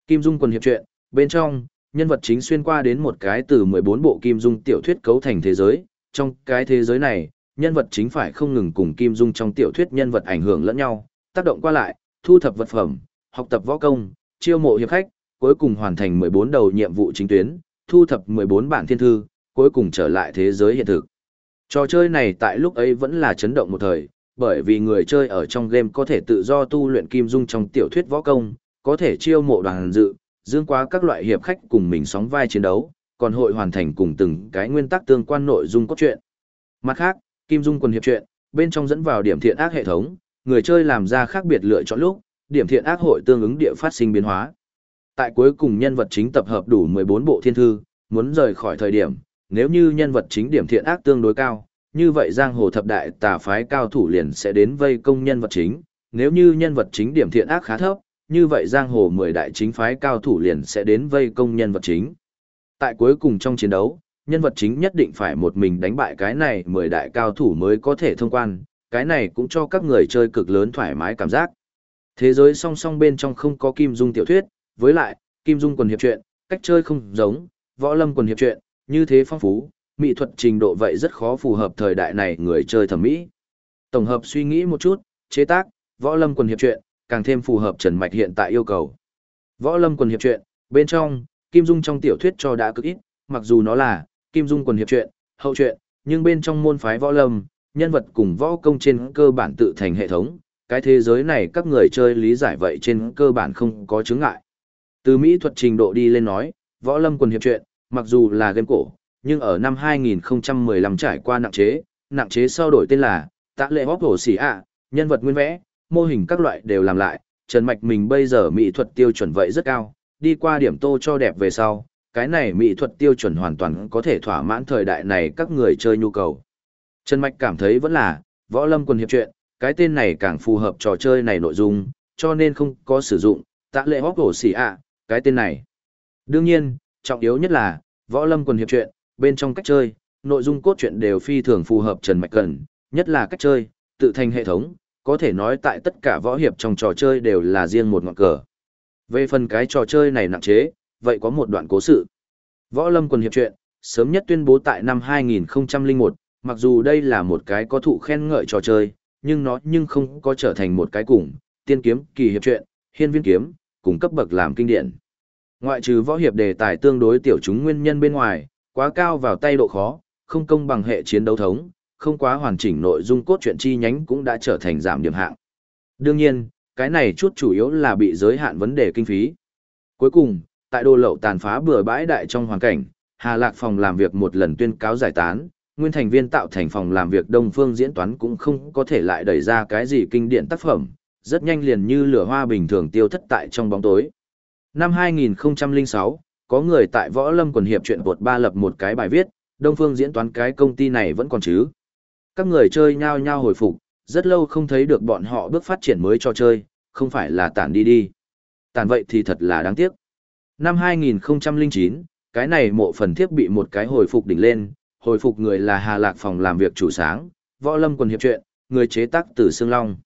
S1: Kim Dung quần hiệp truyện, bên trong, nhân vật chính xuyên qua đến một cái từ 14 bộ Kim Dung tiểu thuyết cấu thành thế giới, trong cái thế giới này, nhân vật chính phải không ngừng cùng Kim Dung trong tiểu thuyết nhân vật ảnh hưởng lẫn nhau, tác động qua lại, thu thập vật phẩm, học tập võ công, chiêu mộ hiệp khách, cuối cùng hoàn thành 14 đầu nhiệm vụ chính tuyến, thu thập 14 bản thiên thư, cuối cùng trở lại thế giới hiện thực. Trò chơi này tại lúc ấy vẫn là chấn động một thời, bởi vì người chơi ở trong game có thể tự do tu luyện Kim Dung trong tiểu thuyết võ công, có thể chiêu mộ đoàn dự, dương quá các loại hiệp khách cùng mình sóng vai chiến đấu, còn hội hoàn thành cùng từng cái nguyên tắc tương quan nội dung cốt truyện. Mặt khác, Kim Dung quần hiệp truyện, bên trong dẫn vào điểm thiện ác hệ thống, người chơi làm ra khác biệt lựa chọn lúc, điểm thiện ác hội tương ứng địa phát sinh biến hóa. Tại cuối cùng nhân vật chính tập hợp đủ 14 bộ thiên thư, muốn rời khỏi thời điểm, nếu như nhân vật chính điểm thiện ác tương đối cao, như vậy giang hồ thập đại tà phái cao thủ liền sẽ đến vây công nhân vật chính, nếu như nhân vật chính điểm thiện ác khá thấp, như vậy giang hồ 10 đại chính phái cao thủ liền sẽ đến vây công nhân vật chính. Tại cuối cùng trong chiến đấu, nhân vật chính nhất định phải một mình đánh bại cái này 10 đại cao thủ mới có thể thông quan, cái này cũng cho các người chơi cực lớn thoải mái cảm giác. Thế giới song song bên trong không có kim dung tiểu thuyết, với lại, kim dung quần hiệp truyện, cách chơi không giống, võ lâm quần hiệp truyện, như thế phong phú, mỹ thuật trình độ vậy rất khó phù hợp thời đại này người chơi thẩm mỹ. Tổng hợp suy nghĩ một chút, chế tác, võ lâm quần hiệp truyện, càng thêm phù hợp Trần Mạch hiện tại yêu cầu. Võ lâm quần hiệp truyện, bên trong, Kim Dung trong tiểu thuyết cho đã cực ít, mặc dù nó là Kim Dung quần hiệp truyện, hậu truyện, nhưng bên trong môn phái võ lâm, nhân vật cùng võ công trên cơ bản tự thành hệ thống, cái thế giới này các người chơi lý giải vậy trên cơ bản không có chứng ngại. Từ mỹ thuật trình độ đi lên nói, võ lâm quần hiệp truyện, mặc dù là game cổ, nhưng ở năm 2015 trải qua nặng chế, nặng chế sau đổi tên là tạ lệ hóc Hồ xỉ ạ, nhân vật nguyên vẽ, mô hình các loại đều làm lại, Trần Mạch mình bây giờ mỹ thuật tiêu chuẩn vậy rất cao, đi qua điểm tô cho đẹp về sau, cái này mỹ thuật tiêu chuẩn hoàn toàn có thể thỏa mãn thời đại này các người chơi nhu cầu. Trần Mạch cảm thấy vẫn là, võ lâm quần hiệp truyện, cái tên này càng phù hợp trò chơi này nội dung, cho nên không có sử dụng, tạ lệ hóc hổ xỉ ạ, cái tên này. Đương nhiên, trọng yếu nhất là, võ lâm quần hiệp truyện, bên trong cách chơi, nội dung cốt truyện đều phi thường phù hợp Trần Mạch cần, nhất là cách chơi, tự thành hệ thống, có thể nói tại tất cả võ hiệp trong trò chơi đều là riêng một ngọn cờ. Về phần cái trò chơi này nặng chế, vậy có một đoạn cố sự. Võ lâm quần hiệp truyện, sớm nhất tuyên bố tại năm 2001, mặc dù đây là một cái có thụ khen ngợi trò chơi, nhưng nó nhưng không có trở thành một cái cùng, tiên kiếm, kỳ hiệp truyện, hiên viên kiếm, cùng cấp bậc làm kinh điển. Ngoại trừ võ hiệp đề tài tương đối tiểu chúng nguyên nhân bên ngoài, quá cao vào tay độ khó, không công bằng hệ chiến đấu thống, không quá hoàn chỉnh nội dung cốt truyện chi nhánh cũng đã trở thành giảm điểm hạng. Đương nhiên, cái này chút chủ yếu là bị giới hạn vấn đề kinh phí. Cuối cùng, tại đô lậu tàn phá bừa bãi đại trong hoàn cảnh, Hà Lạc phòng làm việc một lần tuyên cáo giải tán, nguyên thành viên tạo thành phòng làm việc Đông Phương diễn toán cũng không có thể lại đẩy ra cái gì kinh điển tác phẩm, rất nhanh liền như lửa hoa bình thường tiêu thất tại trong bóng tối. Năm 2006, có người tại Võ Lâm quần hiệp chuyện bột ba lập một cái bài viết, Đông Phương diễn toán cái công ty này vẫn còn chứ. Các người chơi nhao nhao hồi phục, rất lâu không thấy được bọn họ bước phát triển mới cho chơi, không phải là tản đi đi. Tản vậy thì thật là đáng tiếc. Năm 2009, cái này mộ phần thiếp bị một cái hồi phục đỉnh lên, hồi phục người là Hà Lạc phòng làm việc chủ sáng, Võ Lâm quần hiệp chuyện, người chế tác từ Sương Long.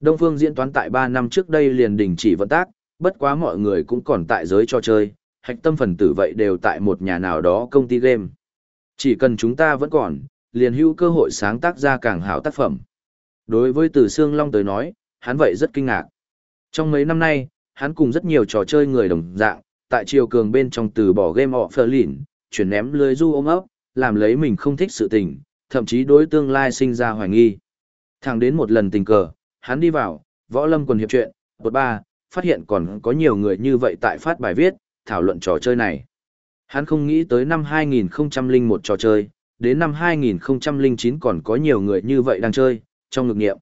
S1: Đông Phương diễn toán tại 3 năm trước đây liền đình chỉ vận tác, bất quá mọi người cũng còn tại giới cho chơi, hạch tâm phần tử vậy đều tại một nhà nào đó công ty game. Chỉ cần chúng ta vẫn còn, liền hữu cơ hội sáng tác ra càng hảo tác phẩm. Đối với Từ Sương Long tới nói, hắn vậy rất kinh ngạc. Trong mấy năm nay, hắn cùng rất nhiều trò chơi người đồng dạng, tại chiều cường bên trong từ bỏ game offline, chuyển ném lưới du ôm ấp, làm lấy mình không thích sự tình, thậm chí đối tương lai sinh ra hoài nghi. Thẳng đến một lần tình cờ, hắn đi vào, võ lâm quần hiệp chuyện, bột ba, phát hiện còn có nhiều người như vậy tại phát bài viết, thảo luận trò chơi này. Hắn không nghĩ tới năm 2001 trò chơi, đến năm 2009 còn có nhiều người như vậy đang chơi, trong ngược nghiệm.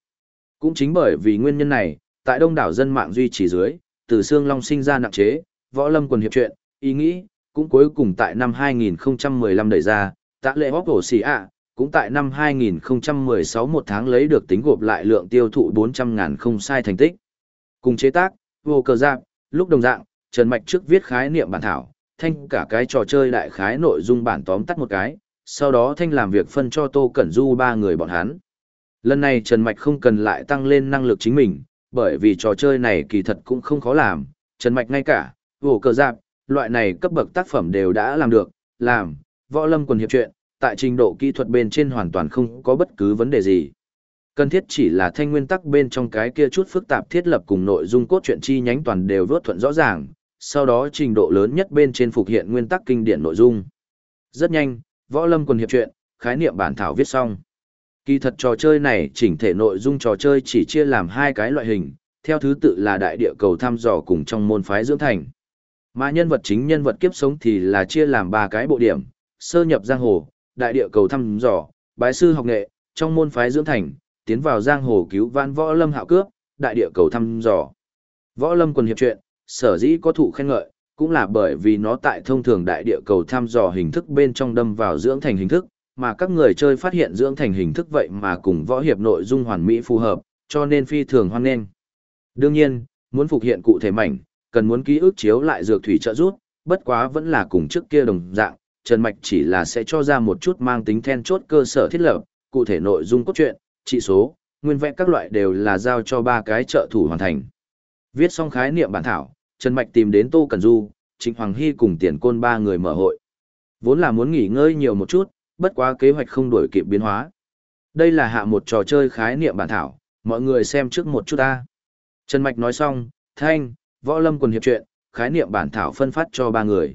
S1: Cũng chính bởi vì nguyên nhân này, tại đông đảo dân mạng duy trì dưới, từ xương long sinh ra nặng chế, võ lâm quần hiệp chuyện, ý nghĩ, cũng cuối cùng tại năm 2015 đẩy ra, tạ lệ hóc cổ xì ạ, cũng tại năm 2016 một tháng lấy được tính gộp lại lượng tiêu thụ 400.000 không sai thành tích. Cùng chế tác, vô cờ giáp, lúc đồng dạng, Trần Mạch trước viết khái niệm bản thảo, thanh cả cái trò chơi đại khái nội dung bản tóm tắt một cái, sau đó thanh làm việc phân cho Tô Cẩn Du ba người bọn hắn. Lần này Trần Mạch không cần lại tăng lên năng lực chính mình, bởi vì trò chơi này kỳ thật cũng không khó làm, Trần Mạch ngay cả, vô cờ giạc, loại này cấp bậc tác phẩm đều đã làm được, làm, võ lâm quần hiệp chuyện, tại trình độ kỹ thuật bên trên hoàn toàn không có bất cứ vấn đề gì. Cần thiết chỉ là thanh nguyên tắc bên trong cái kia chút phức tạp thiết lập cùng nội dung cốt truyện chi nhánh toàn đều vớt thuận rõ ràng, sau đó trình độ lớn nhất bên trên phục hiện nguyên tắc kinh điển nội dung. Rất nhanh, võ lâm quần hiệp chuyện, khái niệm bản thảo viết xong. Kỳ thật trò chơi này chỉnh thể nội dung trò chơi chỉ chia làm hai cái loại hình, theo thứ tự là đại địa cầu thăm dò cùng trong môn phái dưỡng thành. Mà nhân vật chính nhân vật kiếp sống thì là chia làm ba cái bộ điểm, sơ nhập giang hồ, đại địa cầu thăm dò, bái sư học nghệ, trong môn phái dưỡng thành, tiến vào giang hồ cứu vãn võ lâm hạo cướp, đại địa cầu thăm dò. Võ lâm quần hiệp chuyện, sở dĩ có thụ khen ngợi, cũng là bởi vì nó tại thông thường đại địa cầu thăm dò hình thức bên trong đâm vào dưỡng thành hình thức, mà các người chơi phát hiện dưỡng thành hình thức vậy mà cùng võ hiệp nội dung hoàn mỹ phù hợp, cho nên phi thường hoan nghênh. Đương nhiên, muốn phục hiện cụ thể mảnh, cần muốn ký ức chiếu lại dược thủy trợ rút, bất quá vẫn là cùng trước kia đồng dạng, Trần Mạch chỉ là sẽ cho ra một chút mang tính then chốt cơ sở thiết lập, cụ thể nội dung cốt truyện, trị số, nguyên vẽ các loại đều là giao cho ba cái trợ thủ hoàn thành. Viết xong khái niệm bản thảo, Trần Mạch tìm đến Tô Cẩn Du, Trịnh Hoàng Hy cùng tiền côn ba người mở hội. Vốn là muốn nghỉ ngơi nhiều một chút, bất quá kế hoạch không đổi kịp biến hóa. Đây là hạ một trò chơi khái niệm bản thảo, mọi người xem trước một chút ta. Trần Mạch nói xong, thanh, võ lâm quần hiệp chuyện, khái niệm bản thảo phân phát cho ba người.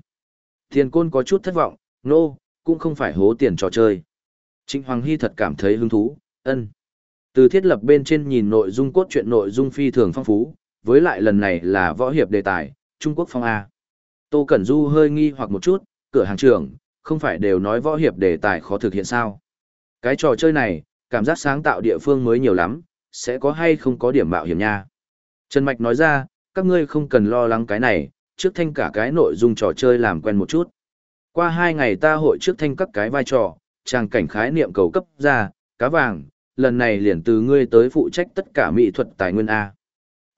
S1: Tiền côn có chút thất vọng, nô, no, cũng không phải hố tiền trò chơi. Trịnh Hoàng Hy thật cảm thấy hứng thú, Ân. Từ thiết lập bên trên nhìn nội dung cốt truyện nội dung phi thường phong phú, với lại lần này là võ hiệp đề tài, Trung Quốc phong A. Tô Cẩn Du hơi nghi hoặc một chút, cửa hàng trưởng, không phải đều nói võ hiệp đề tài khó thực hiện sao. Cái trò chơi này, cảm giác sáng tạo địa phương mới nhiều lắm, sẽ có hay không có điểm mạo hiểm nha. Trần Mạch nói ra, các ngươi không cần lo lắng cái này, trước thanh cả cái nội dung trò chơi làm quen một chút. Qua hai ngày ta hội trước thanh các cái vai trò, trang cảnh khái niệm cầu cấp ra, cá vàng, lần này liền từ ngươi tới phụ trách tất cả mỹ thuật tài nguyên A.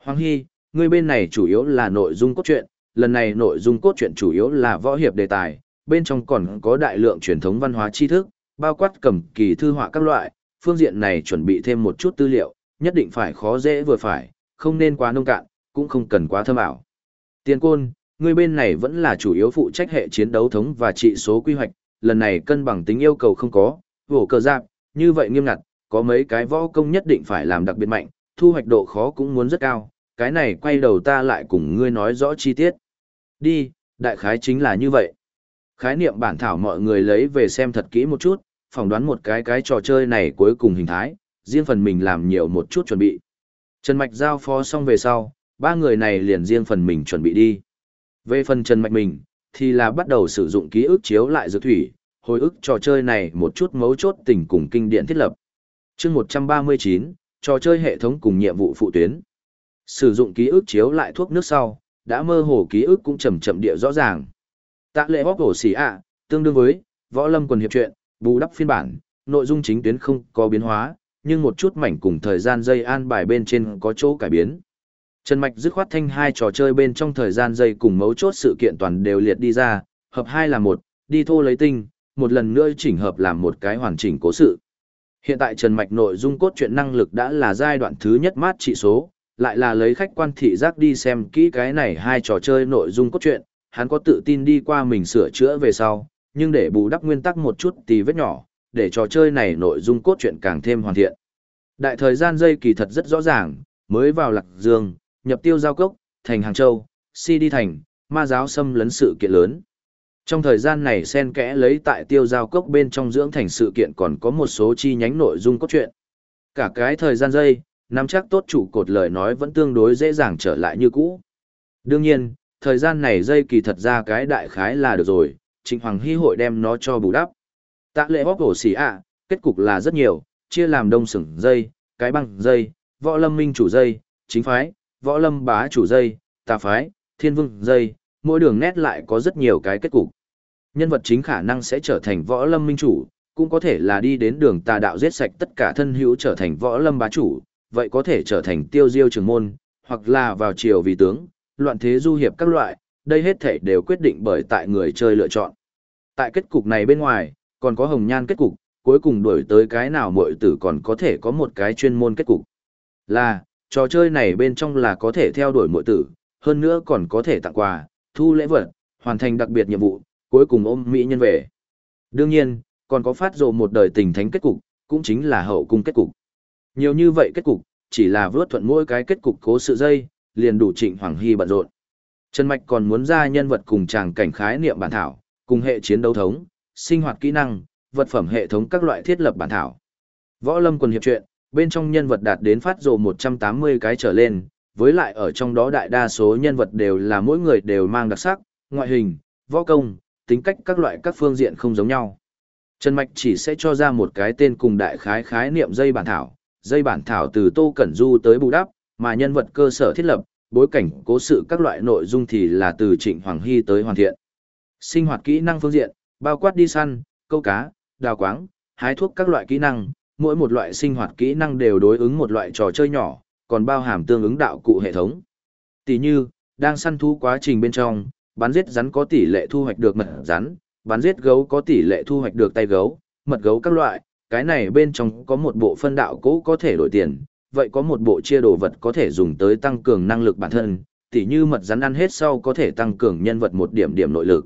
S1: Hoàng Hy, ngươi bên này chủ yếu là nội dung cốt truyện, lần này nội dung cốt truyện chủ yếu là võ hiệp đề tài, bên trong còn có đại lượng truyền thống văn hóa tri thức, bao quát cầm kỳ thư họa các loại, phương diện này chuẩn bị thêm một chút tư liệu, nhất định phải khó dễ vừa phải, không nên quá nông cạn, cũng không cần quá thâm ảo. Tiền côn, ngươi bên này vẫn là chủ yếu phụ trách hệ chiến đấu thống và trị số quy hoạch, lần này cân bằng tính yêu cầu không có, vổ cờ giáp, như vậy nghiêm ngặt, có mấy cái võ công nhất định phải làm đặc biệt mạnh, thu hoạch độ khó cũng muốn rất cao, cái này quay đầu ta lại cùng ngươi nói rõ chi tiết. Đi, đại khái chính là như vậy. Khái niệm bản thảo mọi người lấy về xem thật kỹ một chút, phỏng đoán một cái cái trò chơi này cuối cùng hình thái, riêng phần mình làm nhiều một chút chuẩn bị. Trần Mạch giao phó xong về sau, ba người này liền riêng phần mình chuẩn bị đi. Về phần Trần Mạch mình, thì là bắt đầu sử dụng ký ức chiếu lại dược thủy, hồi ức trò chơi này một chút mấu chốt tình cùng kinh điển thiết lập. chương 139, trò chơi hệ thống cùng nhiệm vụ phụ tuyến. Sử dụng ký ức chiếu lại thuốc nước sau, đã mơ hồ ký ức cũng chậm chậm địa rõ ràng. Tạ lệ bóc cổ xỉ ạ, tương đương với, võ lâm quần hiệp truyện, bù đắp phiên bản, nội dung chính tuyến không có biến hóa, nhưng một chút mảnh cùng thời gian dây an bài bên trên có chỗ cải biến. Trần Mạch dứt khoát thanh hai trò chơi bên trong thời gian dây cùng mấu chốt sự kiện toàn đều liệt đi ra, hợp hai là một, đi thô lấy tinh, một lần nữa chỉnh hợp làm một cái hoàn chỉnh cố sự. Hiện tại Trần Mạch nội dung cốt truyện năng lực đã là giai đoạn thứ nhất mát trị số, lại là lấy khách quan thị giác đi xem kỹ cái này hai trò chơi nội dung cốt truyện, hắn có tự tin đi qua mình sửa chữa về sau, nhưng để bù đắp nguyên tắc một chút tí vết nhỏ, để trò chơi này nội dung cốt truyện càng thêm hoàn thiện. Đại thời gian dây kỳ thật rất rõ ràng, mới vào Lạc Dương, nhập tiêu giao cốc, thành Hàng Châu, si đi thành, ma giáo xâm lấn sự kiện lớn. Trong thời gian này sen kẽ lấy tại tiêu giao cốc bên trong dưỡng thành sự kiện còn có một số chi nhánh nội dung cốt truyện. Cả cái thời gian dây, nắm chắc tốt chủ cột lời nói vẫn tương đối dễ dàng trở lại như cũ. Đương nhiên, thời gian này dây kỳ thật ra cái đại khái là được rồi, Trịnh Hoàng Hy hội đem nó cho bù đắp. Tạ lệ bóc cổ xỉ ạ, kết cục là rất nhiều, chia làm đông sửng dây, cái băng dây, võ lâm minh chủ dây, chính phái, võ lâm bá chủ dây, tà phái, thiên vương dây, mỗi đường nét lại có rất nhiều cái kết cục. Nhân vật chính khả năng sẽ trở thành võ lâm minh chủ, cũng có thể là đi đến đường tà đạo giết sạch tất cả thân hữu trở thành võ lâm bá chủ, vậy có thể trở thành tiêu diêu trường môn, hoặc là vào triều vì tướng, loạn thế du hiệp các loại, đây hết thể đều quyết định bởi tại người chơi lựa chọn. Tại kết cục này bên ngoài, còn có hồng nhan kết cục, cuối cùng đuổi tới cái nào mọi tử còn có thể có một cái chuyên môn kết cục. Là, trò chơi này bên trong là có thể theo đuổi mọi tử, hơn nữa còn có thể tặng quà, thu lễ vật, hoàn thành đặc biệt nhiệm vụ, cuối cùng ôm mỹ nhân về. Đương nhiên, còn có phát rồ một đời tình thánh kết cục, cũng chính là hậu cung kết cục. Nhiều như vậy kết cục, chỉ là vớt thuận mỗi cái kết cục cố sự dây, liền đủ trịnh Hoàng Hy bận rộn. Trần Mạch còn muốn ra nhân vật cùng chàng cảnh khái niệm bản thảo, cùng hệ chiến đấu thống, sinh hoạt kỹ năng, vật phẩm hệ thống các loại thiết lập bản thảo. Võ Lâm quần hiệp truyện, bên trong nhân vật đạt đến phát rồ 180 cái trở lên, với lại ở trong đó đại đa số nhân vật đều là mỗi người đều mang đặc sắc, ngoại hình, võ công, tính cách các loại các phương diện không giống nhau. Trần Mạch chỉ sẽ cho ra một cái tên cùng đại khái khái niệm dây bản thảo, dây bản thảo từ Tô Cẩn Du tới Bù Đắp, mà nhân vật cơ sở thiết lập, bối cảnh, cố sự các loại nội dung thì là từ Trịnh Hoàng Hy tới hoàn thiện. Sinh hoạt kỹ năng phương diện, bao quát đi săn, câu cá, đào quáng, hái thuốc các loại kỹ năng, mỗi một loại sinh hoạt kỹ năng đều đối ứng một loại trò chơi nhỏ, còn bao hàm tương ứng đạo cụ hệ thống. Tỷ như, đang săn thú quá trình bên trong, bắn giết rắn có tỷ lệ thu hoạch được mật rắn, bắn giết gấu có tỷ lệ thu hoạch được tay gấu, mật gấu các loại, cái này bên trong có một bộ phân đạo cũ có thể đổi tiền, vậy có một bộ chia đồ vật có thể dùng tới tăng cường năng lực bản thân, tỉ như mật rắn ăn hết sau có thể tăng cường nhân vật một điểm điểm nội lực.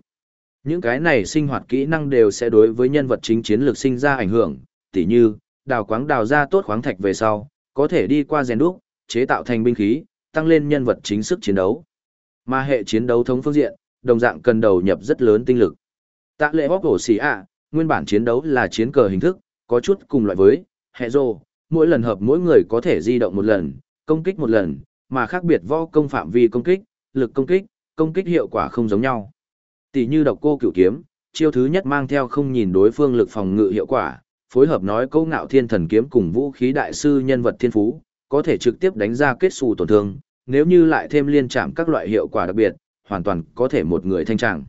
S1: Những cái này sinh hoạt kỹ năng đều sẽ đối với nhân vật chính chiến lược sinh ra ảnh hưởng, tỉ như, đào quáng đào ra tốt khoáng thạch về sau, có thể đi qua rèn đúc, chế tạo thành binh khí, tăng lên nhân vật chính sức chiến đấu. Mà hệ chiến đấu thống phương diện, đồng dạng cần đầu nhập rất lớn tinh lực. Tạ lệ bóc cổ xì ạ, nguyên bản chiến đấu là chiến cờ hình thức, có chút cùng loại với hệ rô, mỗi lần hợp mỗi người có thể di động một lần, công kích một lần, mà khác biệt võ công phạm vi công kích, lực công kích, công kích hiệu quả không giống nhau. Tỷ như độc cô cửu kiếm, chiêu thứ nhất mang theo không nhìn đối phương lực phòng ngự hiệu quả, phối hợp nói câu ngạo thiên thần kiếm cùng vũ khí đại sư nhân vật thiên phú, có thể trực tiếp đánh ra kết xù tổn thương, nếu như lại thêm liên chạm các loại hiệu quả đặc biệt, hoàn toàn có thể một người thanh trạng.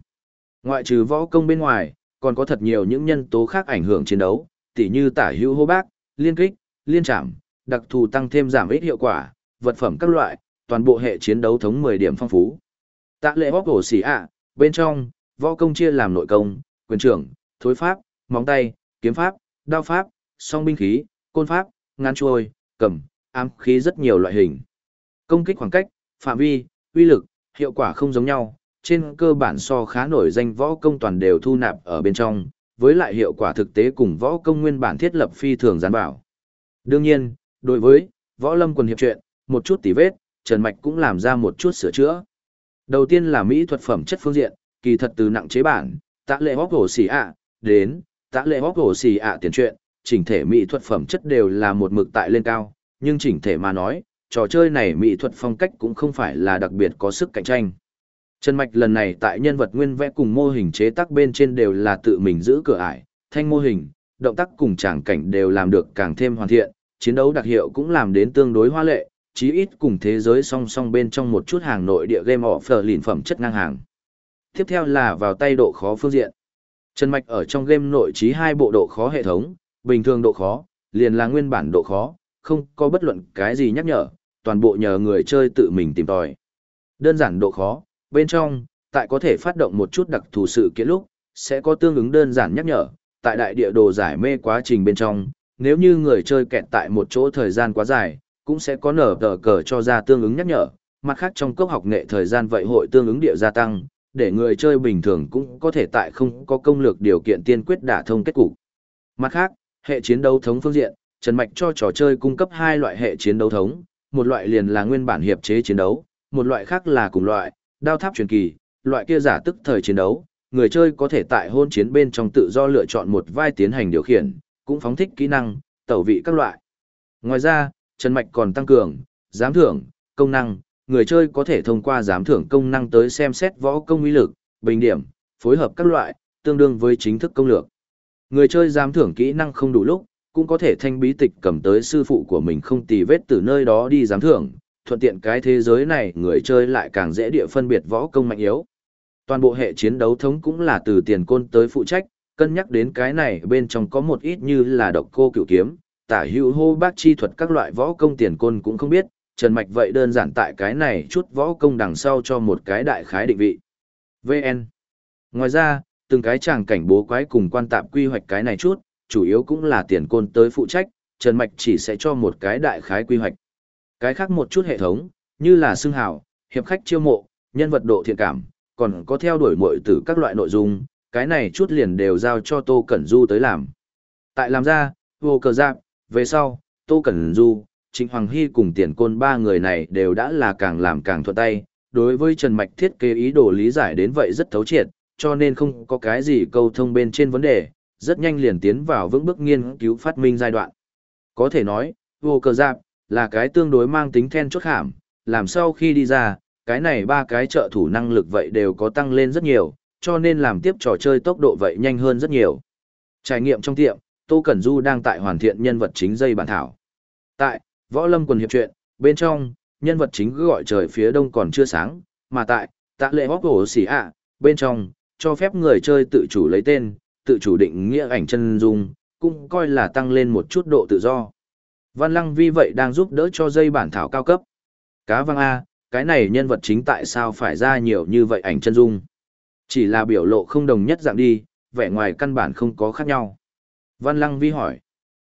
S1: Ngoại trừ võ công bên ngoài, còn có thật nhiều những nhân tố khác ảnh hưởng chiến đấu, tỉ như tả hữu hô bác, liên kích, liên chạm, đặc thù tăng thêm giảm ít hiệu quả, vật phẩm các loại, toàn bộ hệ chiến đấu thống 10 điểm phong phú. Tạ lệ bóc cổ xỉ ạ, bên trong, võ công chia làm nội công, quyền trưởng, thối pháp, móng tay, kiếm pháp, đao pháp, song binh khí, côn pháp, ngăn chuôi, cầm, ám khí rất nhiều loại hình. Công kích khoảng cách, phạm vi, uy lực, hiệu quả không giống nhau, trên cơ bản so khá nổi danh võ công toàn đều thu nạp ở bên trong, với lại hiệu quả thực tế cùng võ công nguyên bản thiết lập phi thường gián bảo. Đương nhiên, đối với võ lâm quần hiệp truyện, một chút tỉ vết, Trần Mạch cũng làm ra một chút sửa chữa. Đầu tiên là mỹ thuật phẩm chất phương diện, kỳ thật từ nặng chế bản, tạ lệ hóc hổ xì ạ, đến, tạ lệ hóc hổ xì ạ tiền truyện, chỉnh thể mỹ thuật phẩm chất đều là một mực tại lên cao, nhưng chỉnh thể mà nói, trò chơi này mỹ thuật phong cách cũng không phải là đặc biệt có sức cạnh tranh. Trần Mạch lần này tại nhân vật nguyên vẽ cùng mô hình chế tác bên trên đều là tự mình giữ cửa ải, thanh mô hình, động tác cùng tràng cảnh đều làm được càng thêm hoàn thiện, chiến đấu đặc hiệu cũng làm đến tương đối hoa lệ, chí ít cùng thế giới song song bên trong một chút hàng nội địa game offer lìn phẩm chất ngang hàng. Tiếp theo là vào tay độ khó phương diện. Trần Mạch ở trong game nội trí hai bộ độ khó hệ thống, bình thường độ khó, liền là nguyên bản độ khó, không có bất luận cái gì nhắc nhở, toàn bộ nhờ người chơi tự mình tìm tòi. Đơn giản độ khó, bên trong, tại có thể phát động một chút đặc thù sự kiện lúc, sẽ có tương ứng đơn giản nhắc nhở, tại đại địa đồ giải mê quá trình bên trong, nếu như người chơi kẹt tại một chỗ thời gian quá dài, cũng sẽ có nở tờ cờ cho ra tương ứng nhắc nhở, mặt khác trong cốc học nghệ thời gian vậy hội tương ứng địa gia tăng, để người chơi bình thường cũng có thể tại không có công lược điều kiện tiên quyết đả thông kết cục. Mặt khác, hệ chiến đấu thống phương diện, Trần Mạch cho trò chơi cung cấp hai loại hệ chiến đấu thống, một loại liền là nguyên bản hiệp chế chiến đấu, một loại khác là cùng loại, đao tháp truyền kỳ, loại kia giả tức thời chiến đấu, người chơi có thể tại hôn chiến bên trong tự do lựa chọn một vai tiến hành điều khiển, cũng phóng thích kỹ năng, tẩu vị các loại. Ngoài ra, Trần Mạch còn tăng cường, giám thưởng, công năng, người chơi có thể thông qua giám thưởng công năng tới xem xét võ công uy lực, bình điểm, phối hợp các loại, tương đương với chính thức công lược. Người chơi giám thưởng kỹ năng không đủ lúc, cũng có thể thanh bí tịch cầm tới sư phụ của mình không tì vết từ nơi đó đi giám thưởng, thuận tiện cái thế giới này người chơi lại càng dễ địa phân biệt võ công mạnh yếu. Toàn bộ hệ chiến đấu thống cũng là từ tiền côn tới phụ trách, cân nhắc đến cái này bên trong có một ít như là độc cô cựu kiếm, tả hữu hô bác chi thuật các loại võ công tiền côn cũng không biết, Trần Mạch vậy đơn giản tại cái này chút võ công đằng sau cho một cái đại khái định vị. VN. Ngoài ra, từng cái tràng cảnh bố quái cùng quan tạp quy hoạch cái này chút, chủ yếu cũng là tiền côn tới phụ trách, Trần Mạch chỉ sẽ cho một cái đại khái quy hoạch. Cái khác một chút hệ thống, như là xưng hào, hiệp khách chiêu mộ, nhân vật độ thiện cảm, còn có theo đuổi mọi từ các loại nội dung, cái này chút liền đều giao cho Tô Cẩn Du tới làm. Tại làm ra, vô cờ giáp, về sau, Tô Cẩn Du, Trịnh Hoàng Hy cùng tiền côn ba người này đều đã là càng làm càng thuận tay, đối với Trần Mạch thiết kế ý đồ lý giải đến vậy rất thấu triệt, cho nên không có cái gì câu thông bên trên vấn đề, rất nhanh liền tiến vào vững bước nghiên cứu phát minh giai đoạn. Có thể nói, vô cờ giáp, là cái tương đối mang tính then chốt hàm, làm sau khi đi ra, cái này ba cái trợ thủ năng lực vậy đều có tăng lên rất nhiều, cho nên làm tiếp trò chơi tốc độ vậy nhanh hơn rất nhiều. Trải nghiệm trong tiệm, Tô Cẩn Du đang tại hoàn thiện nhân vật chính dây bản thảo. Tại, Võ Lâm quần hiệp truyện, bên trong, nhân vật chính cứ gọi trời phía đông còn chưa sáng, mà tại, tạ lệ hóc hổ xỉ ạ, bên trong, cho phép người chơi tự chủ lấy tên, tự chủ định nghĩa ảnh chân dung, cũng coi là tăng lên một chút độ tự do. Văn Lăng Vi vậy đang giúp đỡ cho dây bản thảo cao cấp. Cá văng A, cái này nhân vật chính tại sao phải ra nhiều như vậy ảnh chân dung? Chỉ là biểu lộ không đồng nhất dạng đi, vẻ ngoài căn bản không có khác nhau. Văn Lăng Vi hỏi.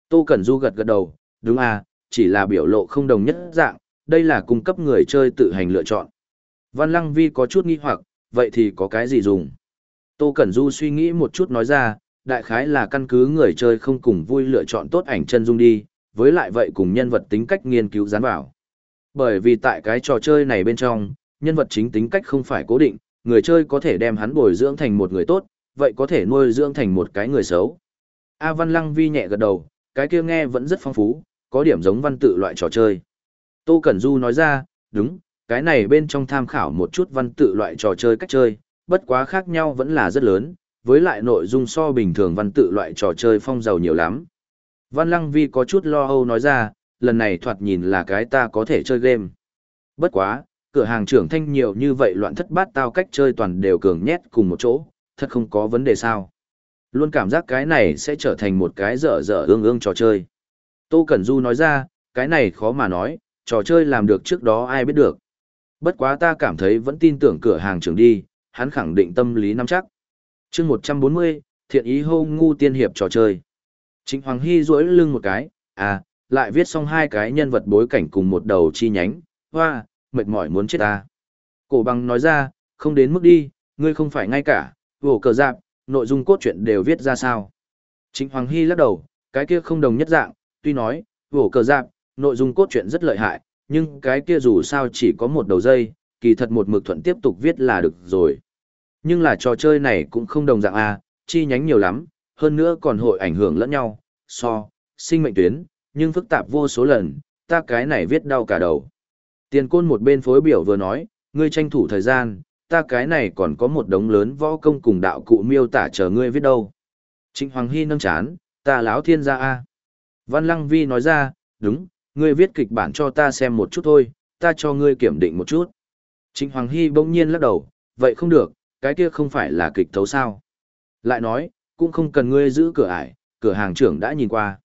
S1: Tô Cẩn Du gật gật đầu, đúng à, chỉ là biểu lộ không đồng nhất dạng, đây là cung cấp người chơi tự hành lựa chọn. Văn Lăng Vi có chút nghi hoặc, vậy thì có cái gì dùng? Tô Cẩn Du suy nghĩ một chút nói ra, đại khái là căn cứ người chơi không cùng vui lựa chọn tốt ảnh chân dung đi, với lại vậy cùng nhân vật tính cách nghiên cứu dán vào. Bởi vì tại cái trò chơi này bên trong, nhân vật chính tính cách không phải cố định, người chơi có thể đem hắn bồi dưỡng thành một người tốt, vậy có thể nuôi dưỡng thành một cái người xấu. A Văn Lăng Vi nhẹ gật đầu, cái kia nghe vẫn rất phong phú, có điểm giống văn tự loại trò chơi. Tô Cẩn Du nói ra, đúng, cái này bên trong tham khảo một chút văn tự loại trò chơi cách chơi, bất quá khác nhau vẫn là rất lớn, với lại nội dung so bình thường văn tự loại trò chơi phong giàu nhiều lắm. Văn Lăng Vi có chút lo âu nói ra, lần này thoạt nhìn là cái ta có thể chơi game. Bất quá, cửa hàng trưởng thanh nhiều như vậy loạn thất bát tao cách chơi toàn đều cường nhét cùng một chỗ, thật không có vấn đề sao. Luôn cảm giác cái này sẽ trở thành một cái dở dở ương ương trò chơi. Tô Cẩn Du nói ra, cái này khó mà nói, trò chơi làm được trước đó ai biết được. Bất quá ta cảm thấy vẫn tin tưởng cửa hàng trưởng đi, hắn khẳng định tâm lý nắm chắc. chương 140, thiện ý hô ngu tiên hiệp trò chơi. Trịnh Hoàng Hy duỗi lưng một cái, à, lại viết xong hai cái nhân vật bối cảnh cùng một đầu chi nhánh, hoa, mệt mỏi muốn chết ta. Cổ bằng nói ra, không đến mức đi, ngươi không phải ngay cả, vổ cờ giáp, nội dung cốt truyện đều viết ra sao. Trịnh Hoàng Hy lắc đầu, cái kia không đồng nhất dạng, tuy nói, vổ cờ giáp, nội dung cốt truyện rất lợi hại, nhưng cái kia dù sao chỉ có một đầu dây, kỳ thật một mực thuận tiếp tục viết là được rồi. Nhưng là trò chơi này cũng không đồng dạng à? chi nhánh nhiều lắm, hơn nữa còn hội ảnh hưởng lẫn nhau, so, sinh mệnh tuyến, nhưng phức tạp vô số lần, ta cái này viết đau cả đầu. Tiền côn một bên phối biểu vừa nói, ngươi tranh thủ thời gian, ta cái này còn có một đống lớn võ công cùng đạo cụ miêu tả chờ ngươi viết đâu. Trịnh Hoàng Hy nâng chán, ta láo thiên gia A. Văn Lăng Vi nói ra, đúng, ngươi viết kịch bản cho ta xem một chút thôi, ta cho ngươi kiểm định một chút. Trịnh Hoàng Hy bỗng nhiên lắc đầu, vậy không được, cái kia không phải là kịch thấu sao. Lại nói, cũng không cần ngươi giữ cửa ải, cửa hàng trưởng đã nhìn qua.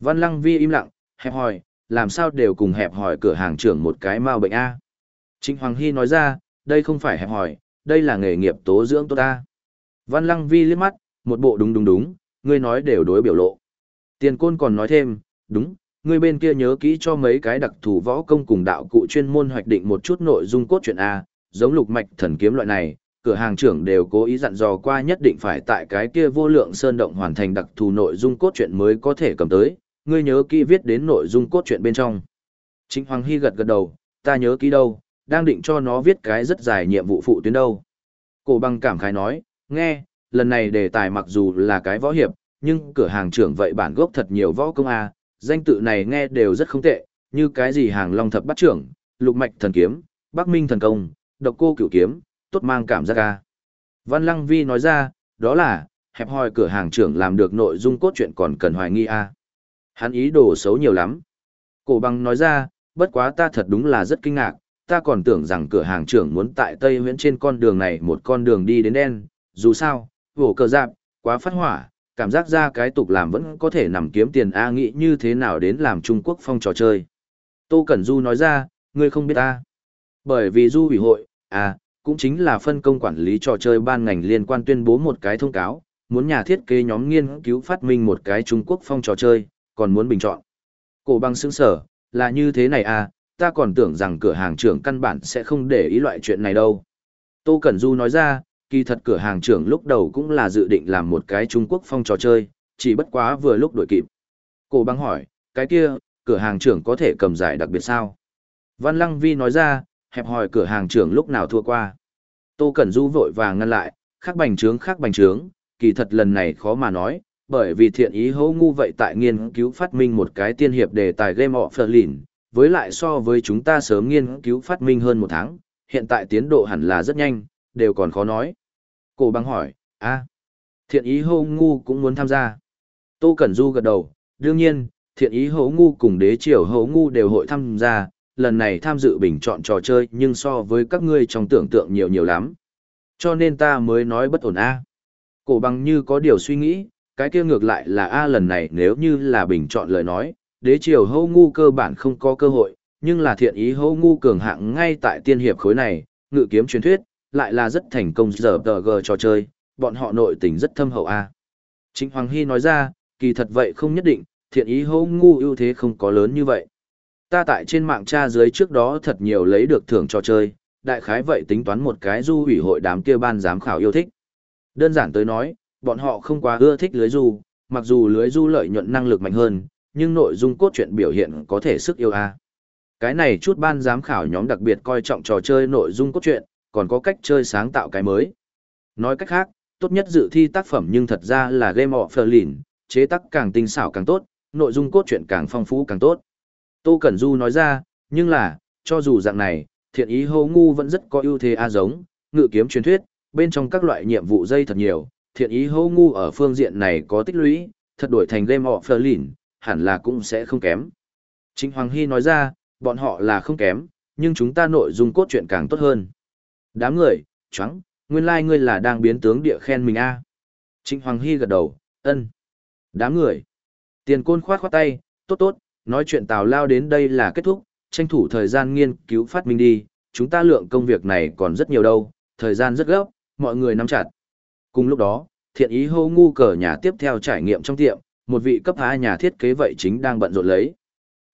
S1: Văn Lăng Vi im lặng, hẹp hỏi, làm sao đều cùng hẹp hỏi cửa hàng trưởng một cái mau bệnh A. Trịnh Hoàng Hy nói ra, đây không phải hẹp hỏi, đây là nghề nghiệp tố dưỡng tốt ta. Văn Lăng Vi liếc mắt, một bộ đúng đúng đúng, ngươi nói đều đối biểu lộ. Tiền côn còn nói thêm, đúng, ngươi bên kia nhớ kỹ cho mấy cái đặc thù võ công cùng đạo cụ chuyên môn hoạch định một chút nội dung cốt truyện A, giống lục mạch thần kiếm loại này, cửa hàng trưởng đều cố ý dặn dò qua nhất định phải tại cái kia vô lượng sơn động hoàn thành đặc thù nội dung cốt truyện mới có thể cầm tới, ngươi nhớ kỹ viết đến nội dung cốt truyện bên trong. Trịnh Hoàng Hy gật gật đầu, ta nhớ kỹ đâu, đang định cho nó viết cái rất dài nhiệm vụ phụ tuyến đâu. Cổ băng cảm khái nói, nghe, lần này đề tài mặc dù là cái võ hiệp, nhưng cửa hàng trưởng vậy bản gốc thật nhiều võ công a, danh tự này nghe đều rất không tệ, như cái gì hàng long thập bắt trưởng, lục mạch thần kiếm, bắc minh thần công, độc cô cửu kiếm, tốt mang cảm giác a. Văn Lăng Vi nói ra, đó là, hẹp hòi cửa hàng trưởng làm được nội dung cốt truyện còn cần hoài nghi a. Hắn ý đồ xấu nhiều lắm. Cổ bằng nói ra, bất quá ta thật đúng là rất kinh ngạc, ta còn tưởng rằng cửa hàng trưởng muốn tại Tây Nguyễn trên con đường này một con đường đi đến đen, dù sao, vổ cờ dạp, quá phát hỏa, cảm giác ra cái tục làm vẫn có thể nằm kiếm tiền A nghĩ như thế nào đến làm Trung Quốc phong trò chơi. Tô Cẩn Du nói ra, ngươi không biết ta. Bởi vì Du ủy hội, à, cũng chính là phân công quản lý trò chơi ban ngành liên quan tuyên bố một cái thông cáo, muốn nhà thiết kế nhóm nghiên cứu phát minh một cái Trung Quốc phong trò chơi, còn muốn bình chọn. Cổ băng sững sở, là như thế này à, ta còn tưởng rằng cửa hàng trưởng căn bản sẽ không để ý loại chuyện này đâu. Tô Cẩn Du nói ra, kỳ thật cửa hàng trưởng lúc đầu cũng là dự định làm một cái Trung Quốc phong trò chơi, chỉ bất quá vừa lúc đổi kịp. Cổ băng hỏi, cái kia, cửa hàng trưởng có thể cầm giải đặc biệt sao? Văn Lăng Vi nói ra, hẹp hỏi cửa hàng trưởng lúc nào thua qua. Tô Cẩn Du vội vàng ngăn lại, khác bành trướng khác bành trướng, kỳ thật lần này khó mà nói, bởi vì thiện ý hấu ngu vậy tại nghiên cứu phát minh một cái tiên hiệp đề tài game of lìn với lại so với chúng ta sớm nghiên cứu phát minh hơn một tháng, hiện tại tiến độ hẳn là rất nhanh, đều còn khó nói. Cổ băng hỏi, a thiện ý hô ngu cũng muốn tham gia. Tô Cẩn Du gật đầu, đương nhiên, thiện ý hố ngu cùng đế triều hố ngu đều hội tham gia, lần này tham dự bình chọn trò chơi nhưng so với các ngươi trong tưởng tượng nhiều nhiều lắm. Cho nên ta mới nói bất ổn a. Cổ bằng như có điều suy nghĩ, cái kia ngược lại là a lần này nếu như là bình chọn lời nói, đế triều hâu ngu cơ bản không có cơ hội, nhưng là thiện ý hâu ngu cường hạng ngay tại tiên hiệp khối này, ngự kiếm truyền thuyết, lại là rất thành công giờ tờ gờ trò chơi, bọn họ nội tình rất thâm hậu a. Trịnh Hoàng Hy nói ra, kỳ thật vậy không nhất định, thiện ý hâu ngu ưu thế không có lớn như vậy. Ta tại trên mạng tra dưới trước đó thật nhiều lấy được thưởng trò chơi, đại khái vậy tính toán một cái du ủy hội đám kia ban giám khảo yêu thích. Đơn giản tới nói, bọn họ không quá ưa thích lưới du, mặc dù lưới du lợi nhuận năng lực mạnh hơn, nhưng nội dung cốt truyện biểu hiện có thể sức yêu a. Cái này chút ban giám khảo nhóm đặc biệt coi trọng trò chơi nội dung cốt truyện, còn có cách chơi sáng tạo cái mới. Nói cách khác, tốt nhất dự thi tác phẩm nhưng thật ra là Game of Berlin, chế tác càng tinh xảo càng tốt, nội dung cốt truyện càng phong phú càng tốt. Tô Cẩn Du nói ra, nhưng là, cho dù dạng này, thiện ý hô ngu vẫn rất có ưu thế a giống, ngự kiếm truyền thuyết, bên trong các loại nhiệm vụ dây thật nhiều, thiện ý hô ngu ở phương diện này có tích lũy, thật đổi thành game of Berlin, hẳn là cũng sẽ không kém. Trịnh Hoàng Hy nói ra, bọn họ là không kém, nhưng chúng ta nội dung cốt truyện càng tốt hơn. Đám người, choáng, nguyên lai like ngươi là đang biến tướng địa khen mình a. Trịnh Hoàng Hy gật đầu, ân. Đám người. Tiền côn khoát khoát tay, tốt tốt, nói chuyện tào lao đến đây là kết thúc, tranh thủ thời gian nghiên cứu phát minh đi, chúng ta lượng công việc này còn rất nhiều đâu, thời gian rất gấp, mọi người nắm chặt. Cùng lúc đó, thiện ý hô ngu cờ nhà tiếp theo trải nghiệm trong tiệm, một vị cấp A nhà thiết kế vậy chính đang bận rộn lấy.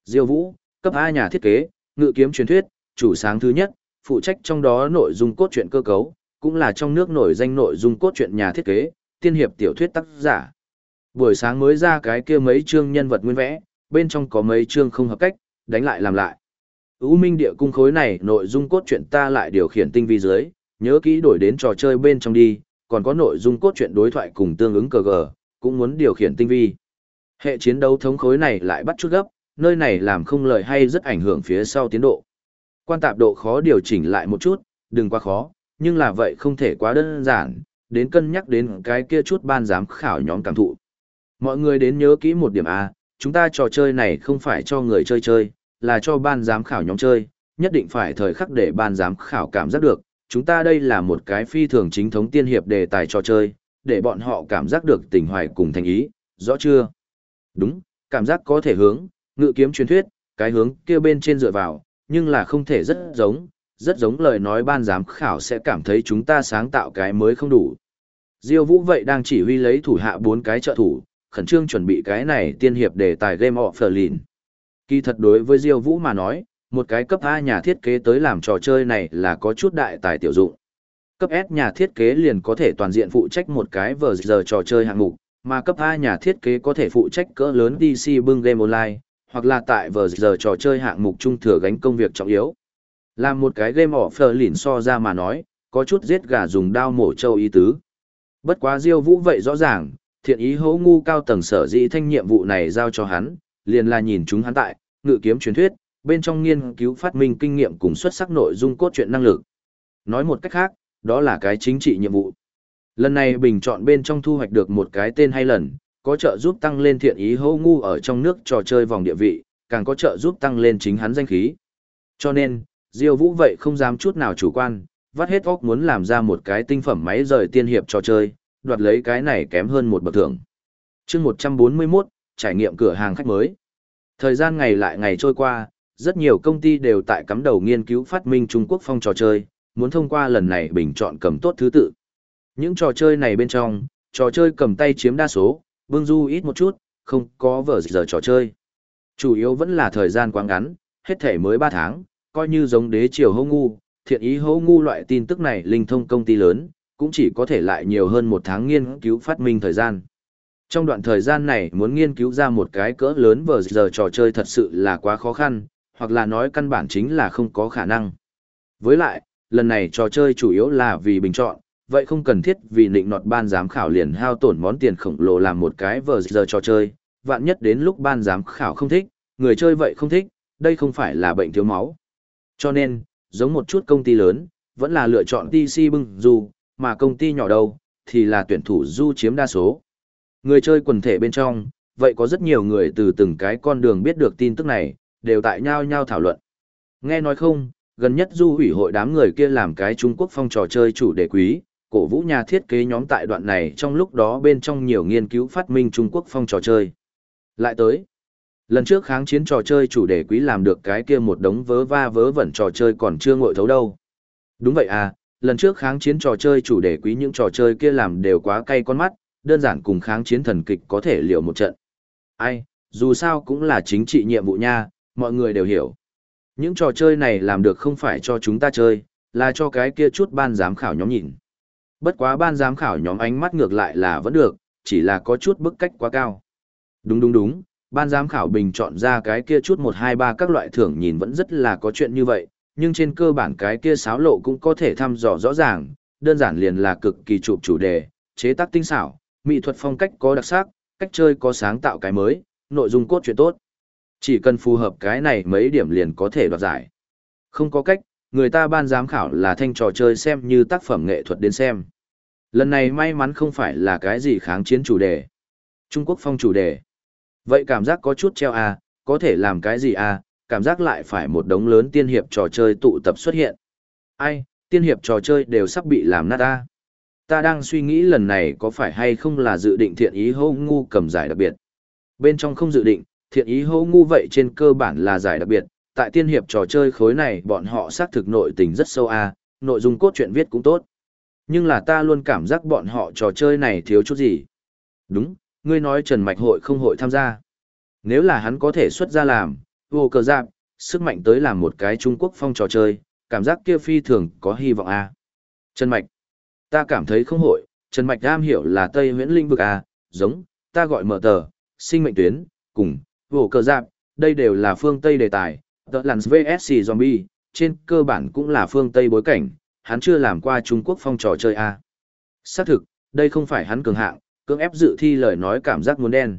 S1: Diêu Vũ, cấp A nhà thiết kế, ngự kiếm truyền thuyết, chủ sáng thứ nhất, phụ trách trong đó nội dung cốt truyện cơ cấu, cũng là trong nước nổi danh nội dung cốt truyện nhà thiết kế, tiên hiệp tiểu thuyết tác giả. Buổi sáng mới ra cái kia mấy chương nhân vật nguyên vẽ, bên trong có mấy chương không hợp cách, đánh lại làm lại. Ú Minh địa cung khối này nội dung cốt truyện ta lại điều khiển tinh vi dưới, nhớ kỹ đổi đến trò chơi bên trong đi, còn có nội dung cốt truyện đối thoại cùng tương ứng cờ gờ, cũng muốn điều khiển tinh vi. Hệ chiến đấu thống khối này lại bắt chút gấp, nơi này làm không lợi hay rất ảnh hưởng phía sau tiến độ. Quan tạp độ khó điều chỉnh lại một chút, đừng quá khó, nhưng là vậy không thể quá đơn giản, đến cân nhắc đến cái kia chút ban giám khảo nhóm cảm thụ. Mọi người đến nhớ kỹ một điểm A, chúng ta trò chơi này không phải cho người chơi chơi, là cho ban giám khảo nhóm chơi, nhất định phải thời khắc để ban giám khảo cảm giác được, chúng ta đây là một cái phi thường chính thống tiên hiệp đề tài trò chơi, để bọn họ cảm giác được tình hoài cùng thành ý, rõ chưa? Đúng, cảm giác có thể hướng, ngự kiếm truyền thuyết, cái hướng kia bên trên dựa vào, nhưng là không thể rất giống, rất giống lời nói ban giám khảo sẽ cảm thấy chúng ta sáng tạo cái mới không đủ. Diêu Vũ vậy đang chỉ huy lấy thủ hạ bốn cái trợ thủ, khẩn trương chuẩn bị cái này tiên hiệp đề tài Game of Berlin. Kỳ thật đối với Diêu Vũ mà nói, một cái cấp A nhà thiết kế tới làm trò chơi này là có chút đại tài tiểu dụng. Cấp S nhà thiết kế liền có thể toàn diện phụ trách một cái vở giờ trò chơi hạng mục, mà cấp A nhà thiết kế có thể phụ trách cỡ lớn DC bưng game online, hoặc là tại vở giờ trò chơi hạng mục trung thừa gánh công việc trọng yếu. Làm một cái game offer lỉn so ra mà nói, có chút giết gà dùng đao mổ châu ý tứ. Bất quá Diêu Vũ vậy rõ ràng, thiện ý hấu ngu cao tầng sở dĩ thanh nhiệm vụ này giao cho hắn, liền là nhìn chúng hắn tại, ngự kiếm truyền thuyết, bên trong nghiên cứu phát minh kinh nghiệm cùng xuất sắc nội dung cốt truyện năng lực. Nói một cách khác, đó là cái chính trị nhiệm vụ. Lần này bình chọn bên trong thu hoạch được một cái tên hay lần, có trợ giúp tăng lên thiện ý hô ngu ở trong nước trò chơi vòng địa vị, càng có trợ giúp tăng lên chính hắn danh khí. Cho nên, Diêu Vũ vậy không dám chút nào chủ quan, vắt hết óc muốn làm ra một cái tinh phẩm máy rời tiên hiệp trò chơi, đoạt lấy cái này kém hơn một bậc thưởng. Chương 141, trải nghiệm cửa hàng khách mới. Thời gian ngày lại ngày trôi qua, rất nhiều công ty đều tại cắm đầu nghiên cứu phát minh Trung Quốc phong trò chơi, muốn thông qua lần này bình chọn cầm tốt thứ tự. Những trò chơi này bên trong, trò chơi cầm tay chiếm đa số, bưng du ít một chút, không có vở giờ trò chơi. Chủ yếu vẫn là thời gian quá ngắn, hết thể mới 3 tháng, coi như giống đế triều hô ngu, thiện ý hô ngu loại tin tức này linh thông công ty lớn, cũng chỉ có thể lại nhiều hơn một tháng nghiên cứu phát minh thời gian. Trong đoạn thời gian này muốn nghiên cứu ra một cái cỡ lớn vở giờ trò chơi thật sự là quá khó khăn, hoặc là nói căn bản chính là không có khả năng. Với lại, lần này trò chơi chủ yếu là vì bình chọn, vậy không cần thiết vì nịnh nọt ban giám khảo liền hao tổn món tiền khổng lồ làm một cái vờ giờ trò chơi, vạn nhất đến lúc ban giám khảo không thích, người chơi vậy không thích, đây không phải là bệnh thiếu máu. Cho nên, giống một chút công ty lớn, vẫn là lựa chọn TC bưng dù, mà công ty nhỏ đâu, thì là tuyển thủ du chiếm đa số. Người chơi quần thể bên trong, vậy có rất nhiều người từ từng cái con đường biết được tin tức này, đều tại nhau nhau thảo luận. Nghe nói không, gần nhất du hủy hội đám người kia làm cái Trung Quốc phong trò chơi chủ đề quý, cổ vũ nhà thiết kế nhóm tại đoạn này trong lúc đó bên trong nhiều nghiên cứu phát minh Trung Quốc phong trò chơi. Lại tới, lần trước kháng chiến trò chơi chủ đề quý làm được cái kia một đống vớ va vớ vẩn trò chơi còn chưa ngội thấu đâu. Đúng vậy à, lần trước kháng chiến trò chơi chủ đề quý những trò chơi kia làm đều quá cay con mắt, đơn giản cùng kháng chiến thần kịch có thể liều một trận. Ai, dù sao cũng là chính trị nhiệm vụ nha, mọi người đều hiểu. Những trò chơi này làm được không phải cho chúng ta chơi, là cho cái kia chút ban giám khảo nhóm nhìn. Bất quá ban giám khảo nhóm ánh mắt ngược lại là vẫn được, chỉ là có chút bức cách quá cao. Đúng đúng đúng, ban giám khảo bình chọn ra cái kia chút 1 2 3 các loại thưởng nhìn vẫn rất là có chuyện như vậy, nhưng trên cơ bản cái kia sáo lộ cũng có thể thăm dò rõ ràng, đơn giản liền là cực kỳ chụp chủ đề, chế tác tinh xảo, mỹ thuật phong cách có đặc sắc, cách chơi có sáng tạo cái mới, nội dung cốt truyện tốt. Chỉ cần phù hợp cái này mấy điểm liền có thể đoạt giải. Không có cách, người ta ban giám khảo là thanh trò chơi xem như tác phẩm nghệ thuật đến xem. Lần này may mắn không phải là cái gì kháng chiến chủ đề. Trung Quốc phong chủ đề. Vậy cảm giác có chút treo à, có thể làm cái gì à, cảm giác lại phải một đống lớn tiên hiệp trò chơi tụ tập xuất hiện. Ai, tiên hiệp trò chơi đều sắp bị làm nát ta. Ta đang suy nghĩ lần này có phải hay không là dự định thiện ý hô ngu cầm giải đặc biệt. Bên trong không dự định, thiện ý hô ngu vậy trên cơ bản là giải đặc biệt. Tại tiên hiệp trò chơi khối này bọn họ xác thực nội tình rất sâu a, à, nội dung cốt truyện viết cũng tốt. Nhưng là ta luôn cảm giác bọn họ trò chơi này thiếu chút gì. Đúng, ngươi nói Trần Mạch hội không hội tham gia. Nếu là hắn có thể xuất ra làm, vô cờ giáp, sức mạnh tới làm một cái Trung Quốc phong trò chơi, cảm giác kia phi thường có hy vọng a. À. Trần Mạch, ta cảm thấy không hội, Trần Mạch am hiểu là Tây Huyễn Linh vực a, à, giống, ta gọi mở tờ, sinh mệnh tuyến, cùng, vổ cờ giáp, đây đều là phương Tây đề tài, The Lands VSC Zombie, trên cơ bản cũng là phương Tây bối cảnh, hắn chưa làm qua Trung Quốc phong trò chơi a. À. Xác thực, đây không phải hắn cường hạng, cưỡng ép dự thi lời nói cảm giác muốn đen.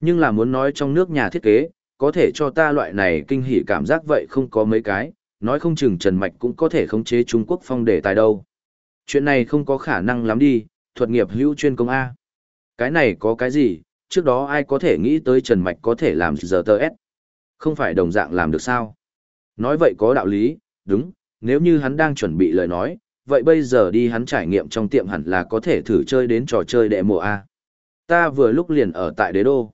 S1: Nhưng là muốn nói trong nước nhà thiết kế, có thể cho ta loại này kinh hỉ cảm giác vậy không có mấy cái, nói không chừng Trần Mạch cũng có thể khống chế Trung Quốc phong đề tài đâu. Chuyện này không có khả năng lắm đi, thuật nghiệp hữu chuyên công A. Cái này có cái gì, trước đó ai có thể nghĩ tới Trần Mạch có thể làm giờ tờ S. Không phải đồng dạng làm được sao. Nói vậy có đạo lý, đúng, nếu như hắn đang chuẩn bị lời nói, vậy bây giờ đi hắn trải nghiệm trong tiệm hẳn là có thể thử chơi đến trò chơi đệ mộ A. Ta vừa lúc liền ở tại đế đô.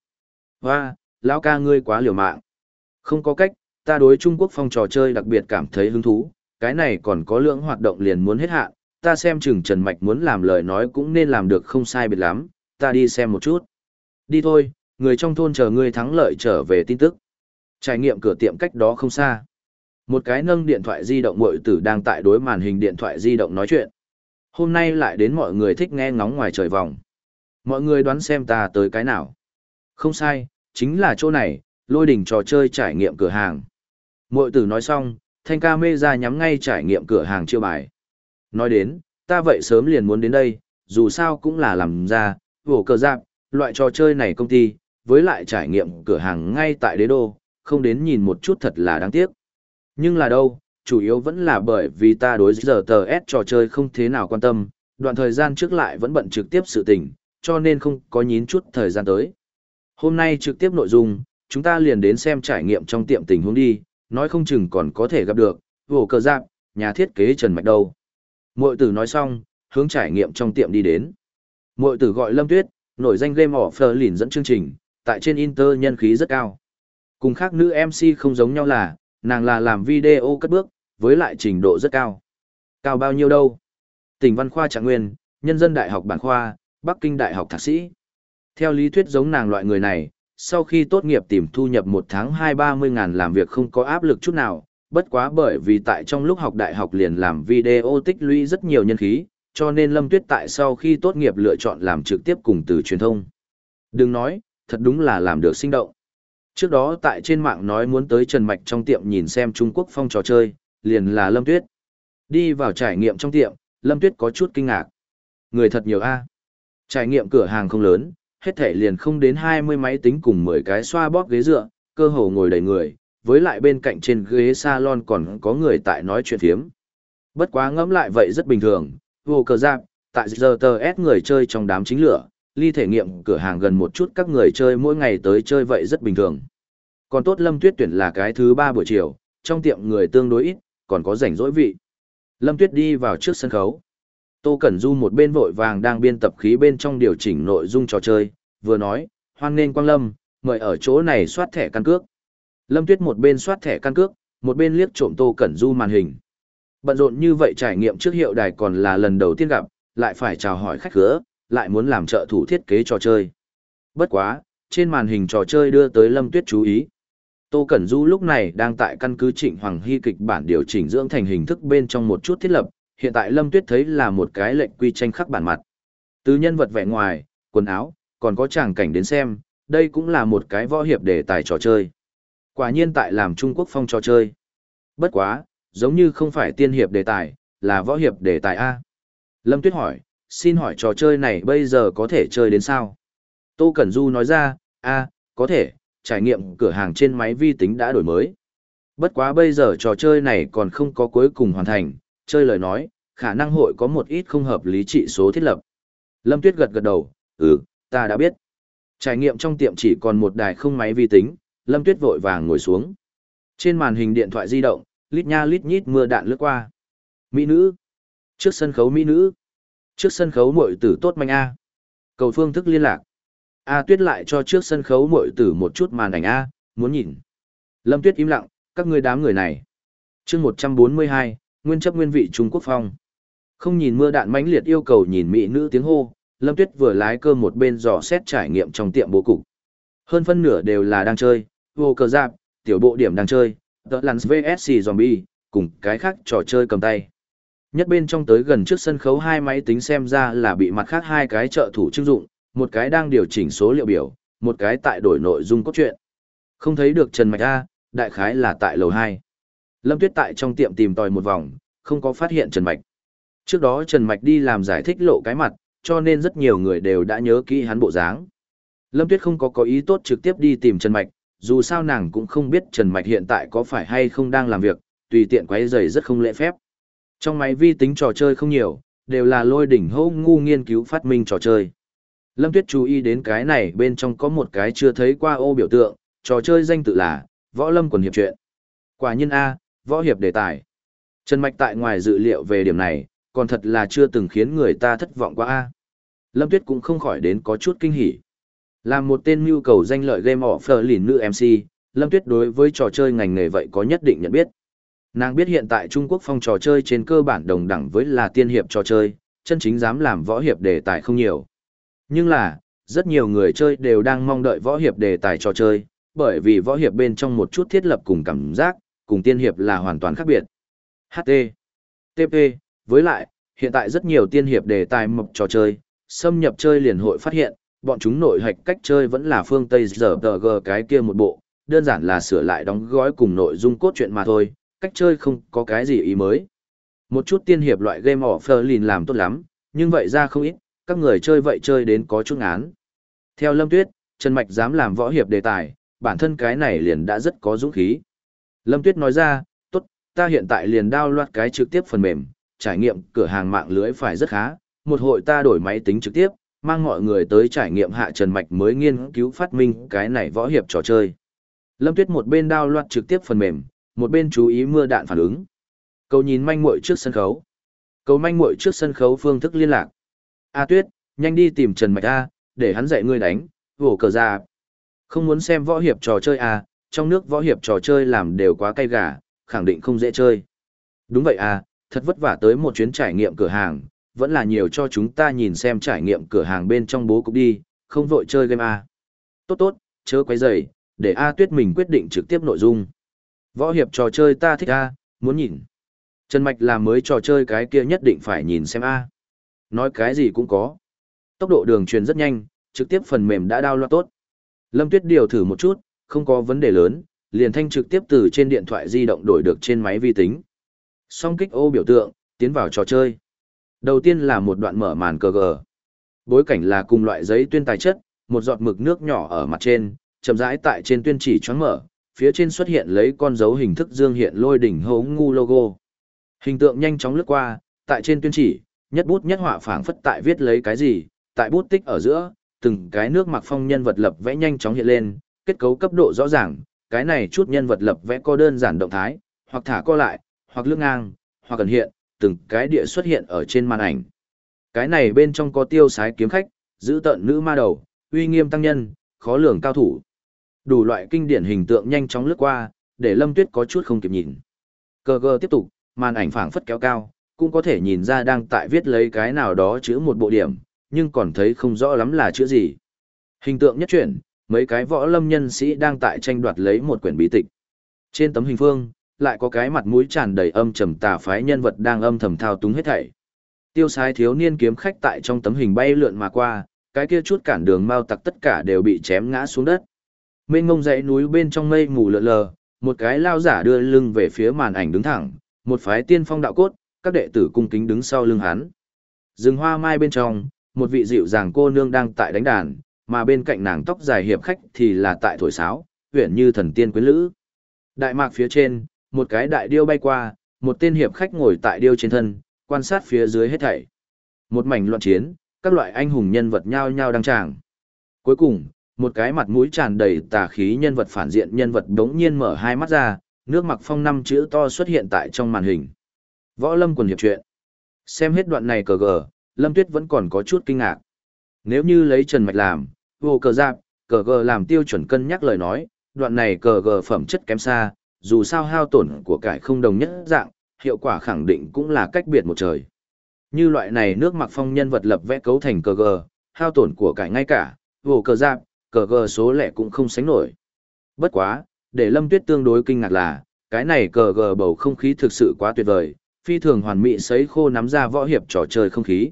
S1: Hoa, lão ca ngươi quá liều mạng. Không có cách, ta đối Trung Quốc phong trò chơi đặc biệt cảm thấy hứng thú, cái này còn có lượng hoạt động liền muốn hết hạn, ta xem chừng Trần Mạch muốn làm lời nói cũng nên làm được không sai biệt lắm, ta đi xem một chút. Đi thôi, người trong thôn chờ ngươi thắng lợi trở về tin tức. Trải nghiệm cửa tiệm cách đó không xa. Một cái nâng điện thoại di động muội tử đang tại đối màn hình điện thoại di động nói chuyện. Hôm nay lại đến mọi người thích nghe ngóng ngoài trời vòng. Mọi người đoán xem ta tới cái nào. Không sai, chính là chỗ này, lôi đỉnh trò chơi trải nghiệm cửa hàng. Mội tử nói xong, thanh ca mê ra nhắm ngay trải nghiệm cửa hàng chiêu bài. Nói đến, ta vậy sớm liền muốn đến đây, dù sao cũng là làm ra, vổ cờ giáp, loại trò chơi này công ty, với lại trải nghiệm cửa hàng ngay tại đế đô, không đến nhìn một chút thật là đáng tiếc. Nhưng là đâu, chủ yếu vẫn là bởi vì ta đối giờ tờ S trò chơi không thế nào quan tâm, đoạn thời gian trước lại vẫn bận trực tiếp sự tình, cho nên không có nhín chút thời gian tới. Hôm nay trực tiếp nội dung, chúng ta liền đến xem trải nghiệm trong tiệm tình huống đi, nói không chừng còn có thể gặp được, vổ cờ giáp, nhà thiết kế Trần Mạch đâu. Mội tử nói xong, hướng trải nghiệm trong tiệm đi đến. Mội tử gọi Lâm Tuyết, nổi danh game offer lìn dẫn chương trình, tại trên Inter nhân khí rất cao. Cùng khác nữ MC không giống nhau là, nàng là làm video cất bước, với lại trình độ rất cao. Cao bao nhiêu đâu? Tỉnh Văn Khoa Trạng Nguyên, Nhân dân Đại học Bản Khoa, Bắc Kinh Đại học Thạc sĩ. Theo lý thuyết giống nàng loại người này, sau khi tốt nghiệp tìm thu nhập một tháng hai ba mươi ngàn làm việc không có áp lực chút nào, bất quá bởi vì tại trong lúc học đại học liền làm video tích lũy rất nhiều nhân khí, cho nên Lâm Tuyết tại sau khi tốt nghiệp lựa chọn làm trực tiếp cùng từ truyền thông. Đừng nói, thật đúng là làm được sinh động. Trước đó tại trên mạng nói muốn tới Trần Mạch trong tiệm nhìn xem Trung Quốc phong trò chơi, liền là Lâm Tuyết. Đi vào trải nghiệm trong tiệm, Lâm Tuyết có chút kinh ngạc. Người thật nhiều a. Trải nghiệm cửa hàng không lớn, hết thể liền không đến 20 máy tính cùng 10 cái xoa bóp ghế dựa, cơ hồ ngồi đầy người, với lại bên cạnh trên ghế salon còn có người tại nói chuyện thiếm. Bất quá ngẫm lại vậy rất bình thường, vô cờ giáp, tại giờ tờ S người chơi trong đám chính lửa, ly thể nghiệm cửa hàng gần một chút các người chơi mỗi ngày tới chơi vậy rất bình thường. Còn tốt Lâm Tuyết tuyển là cái thứ ba buổi chiều, trong tiệm người tương đối ít, còn có rảnh rỗi vị. Lâm Tuyết đi vào trước sân khấu. Tô Cẩn Du một bên vội vàng đang biên tập khí bên trong điều chỉnh nội dung trò chơi, vừa nói, hoan nên Quang Lâm, mời ở chỗ này soát thẻ căn cước. Lâm Tuyết một bên soát thẻ căn cước, một bên liếc trộm Tô Cẩn Du màn hình. Bận rộn như vậy trải nghiệm trước hiệu đài còn là lần đầu tiên gặp, lại phải chào hỏi khách khứa, lại muốn làm trợ thủ thiết kế trò chơi. Bất quá, trên màn hình trò chơi đưa tới Lâm Tuyết chú ý. Tô Cẩn Du lúc này đang tại căn cứ Trịnh Hoàng Hy kịch bản điều chỉnh dưỡng thành hình thức bên trong một chút thiết lập, hiện tại Lâm Tuyết thấy là một cái lệnh quy tranh khắc bản mặt. Từ nhân vật vẻ ngoài, quần áo, còn có tràng cảnh đến xem, đây cũng là một cái võ hiệp đề tài trò chơi. Quả nhiên tại làm Trung Quốc phong trò chơi. Bất quá, giống như không phải tiên hiệp đề tài, là võ hiệp đề tài A. Lâm Tuyết hỏi, xin hỏi trò chơi này bây giờ có thể chơi đến sao? Tô Cẩn Du nói ra, A, có thể, trải nghiệm cửa hàng trên máy vi tính đã đổi mới. Bất quá bây giờ trò chơi này còn không có cuối cùng hoàn thành, chơi lời nói, khả năng hội có một ít không hợp lý trị số thiết lập. Lâm Tuyết gật gật đầu, ừ, ta đã biết. Trải nghiệm trong tiệm chỉ còn một đài không máy vi tính, Lâm Tuyết vội vàng ngồi xuống. Trên màn hình điện thoại di động, lít nha lít nhít mưa đạn lướt qua. Mỹ nữ. Trước sân khấu Mỹ nữ. Trước sân khấu muội tử tốt manh A. Cầu phương thức liên lạc. A Tuyết lại cho trước sân khấu muội tử một chút màn ảnh A, muốn nhìn. Lâm Tuyết im lặng, các ngươi đám người này. chương 142, nguyên chấp nguyên vị Trung Quốc phong. Không nhìn mưa đạn mãnh liệt yêu cầu nhìn mỹ nữ tiếng hô, Lâm Tuyết vừa lái cơ một bên dò xét trải nghiệm trong tiệm bố cục. Hơn phân nửa đều là đang chơi, vô cờ giáp, tiểu bộ điểm đang chơi, The Lance VSC Zombie, cùng cái khác trò chơi cầm tay. Nhất bên trong tới gần trước sân khấu hai máy tính xem ra là bị mặt khác hai cái trợ thủ chức dụng, một cái đang điều chỉnh số liệu biểu, một cái tại đổi nội dung cốt truyện. Không thấy được Trần Mạch A, đại khái là tại lầu 2. Lâm Tuyết tại trong tiệm tìm tòi một vòng, không có phát hiện Trần Mạch. Trước đó Trần Mạch đi làm giải thích lộ cái mặt, cho nên rất nhiều người đều đã nhớ kỹ hắn bộ dáng. Lâm Tuyết không có có ý tốt trực tiếp đi tìm Trần Mạch, dù sao nàng cũng không biết Trần Mạch hiện tại có phải hay không đang làm việc, tùy tiện quấy rầy rất không lễ phép. Trong máy vi tính trò chơi không nhiều, đều là lôi đỉnh hô ngu nghiên cứu phát minh trò chơi. Lâm Tuyết chú ý đến cái này bên trong có một cái chưa thấy qua ô biểu tượng, trò chơi danh tự là Võ Lâm quần hiệp truyện. Quả nhiên A, võ hiệp đề tài. Trần Mạch tại ngoài dự liệu về điểm này, còn thật là chưa từng khiến người ta thất vọng quá A. Lâm Tuyết cũng không khỏi đến có chút kinh hỉ là một tên mưu cầu danh lợi game offer lìn nữ MC, Lâm Tuyết đối với trò chơi ngành nghề vậy có nhất định nhận biết. Nàng biết hiện tại Trung Quốc phong trò chơi trên cơ bản đồng đẳng với là tiên hiệp trò chơi, chân chính dám làm võ hiệp đề tài không nhiều. Nhưng là, rất nhiều người chơi đều đang mong đợi võ hiệp đề tài trò chơi, bởi vì võ hiệp bên trong một chút thiết lập cùng cảm giác, cùng tiên hiệp là hoàn toàn khác biệt. HT, TP, với lại, hiện tại rất nhiều tiên hiệp đề tài mập trò chơi, xâm nhập chơi liền hội phát hiện, bọn chúng nội hạch cách chơi vẫn là phương Tây giờ g cái kia một bộ, đơn giản là sửa lại đóng gói cùng nội dung cốt truyện mà thôi, cách chơi không có cái gì ý mới. Một chút tiên hiệp loại game offline làm tốt lắm, nhưng vậy ra không ít, các người chơi vậy chơi đến có chút ngán. Theo Lâm Tuyết, Trần Mạch dám làm võ hiệp đề tài, bản thân cái này liền đã rất có dũng khí. Lâm Tuyết nói ra, tốt, ta hiện tại liền loạt cái trực tiếp phần mềm, trải nghiệm cửa hàng mạng lưới phải rất khá, một hội ta đổi máy tính trực tiếp, mang mọi người tới trải nghiệm hạ Trần Mạch mới nghiên cứu phát minh cái này võ hiệp trò chơi. Lâm Tuyết một bên đao loạt trực tiếp phần mềm, một bên chú ý mưa đạn phản ứng. Cầu nhìn manh muội trước sân khấu. Cầu manh muội trước sân khấu phương thức liên lạc. A Tuyết, nhanh đi tìm Trần Mạch A, để hắn dạy ngươi đánh, vổ cờ ra. Không muốn xem võ hiệp trò chơi à, trong nước võ hiệp trò chơi làm đều quá cay gà, khẳng định không dễ chơi. Đúng vậy à, thật vất vả tới một chuyến trải nghiệm cửa hàng, vẫn là nhiều cho chúng ta nhìn xem trải nghiệm cửa hàng bên trong bố cục đi, không vội chơi game a Tốt tốt, chớ quấy rầy, để A Tuyết mình quyết định trực tiếp nội dung. Võ hiệp trò chơi ta thích A, muốn nhìn. Trần Mạch là mới trò chơi cái kia nhất định phải nhìn xem A. Nói cái gì cũng có. Tốc độ đường truyền rất nhanh, trực tiếp phần mềm đã download tốt. Lâm Tuyết điều thử một chút, không có vấn đề lớn, liền thanh trực tiếp từ trên điện thoại di động đổi được trên máy vi tính. Song kích ô biểu tượng, tiến vào trò chơi. Đầu tiên là một đoạn mở màn cờ gờ. Bối cảnh là cùng loại giấy tuyên tài chất, một giọt mực nước nhỏ ở mặt trên, chậm rãi tại trên tuyên chỉ choáng mở, phía trên xuất hiện lấy con dấu hình thức dương hiện lôi đỉnh hấu ngu logo. Hình tượng nhanh chóng lướt qua, tại trên tuyên chỉ, nhất bút nhất họa phảng phất tại viết lấy cái gì, tại bút tích ở giữa, từng cái nước mặc phong nhân vật lập vẽ nhanh chóng hiện lên, kết cấu cấp độ rõ ràng, cái này chút nhân vật lập vẽ có đơn giản động thái, hoặc thả co lại, hoặc lướt ngang, hoặc cần hiện, từng cái địa xuất hiện ở trên màn ảnh. Cái này bên trong có tiêu sái kiếm khách, giữ tận nữ ma đầu, uy nghiêm tăng nhân, khó lường cao thủ. Đủ loại kinh điển hình tượng nhanh chóng lướt qua, để Lâm Tuyết có chút không kịp nhìn. Cơ cơ tiếp tục, màn ảnh phảng phất kéo cao, cũng có thể nhìn ra đang tại viết lấy cái nào đó chữ một bộ điểm, nhưng còn thấy không rõ lắm là chữ gì. Hình tượng nhất chuyển, mấy cái võ lâm nhân sĩ đang tại tranh đoạt lấy một quyển bí tịch. Trên tấm hình phương, lại có cái mặt mũi tràn đầy âm trầm tà phái nhân vật đang âm thầm thao túng hết thảy. Tiêu sai thiếu niên kiếm khách tại trong tấm hình bay lượn mà qua, cái kia chút cản đường mau tặc tất cả đều bị chém ngã xuống đất. Mênh ngông dãy núi bên trong mây mù lờ lờ, một cái lao giả đưa lưng về phía màn ảnh đứng thẳng, một phái tiên phong đạo cốt, các đệ tử cung kính đứng sau lưng hắn. Rừng hoa mai bên trong, một vị dịu dàng cô nương đang tại đánh đàn, mà bên cạnh nàng tóc dài hiệp khách thì là tại thổi sáo, huyền như thần tiên quyến lữ. Đại mạc phía trên, một cái đại điêu bay qua, một tên hiệp khách ngồi tại điêu trên thân, quan sát phía dưới hết thảy. Một mảnh loạn chiến, các loại anh hùng nhân vật nhao nhao đăng tràng. Cuối cùng, một cái mặt mũi tràn đầy tà khí nhân vật phản diện nhân vật đống nhiên mở hai mắt ra, nước mặc phong năm chữ to xuất hiện tại trong màn hình. Võ Lâm quần hiệp chuyện. Xem hết đoạn này cờ gờ, Lâm Tuyết vẫn còn có chút kinh ngạc. Nếu như lấy Trần Mạch làm, vô cờ giáp, cờ gờ làm tiêu chuẩn cân nhắc lời nói, đoạn này cờ gờ phẩm chất kém xa, dù sao hao tổn của cải không đồng nhất dạng, hiệu quả khẳng định cũng là cách biệt một trời. Như loại này nước mặc phong nhân vật lập vẽ cấu thành cờ gờ, hao tổn của cải ngay cả, vô cờ giáp, cờ gờ số lẻ cũng không sánh nổi. Bất quá, để Lâm Tuyết tương đối kinh ngạc là, cái này cờ gờ bầu không khí thực sự quá tuyệt vời, phi thường hoàn mỹ sấy khô nắm ra võ hiệp trò chơi không khí.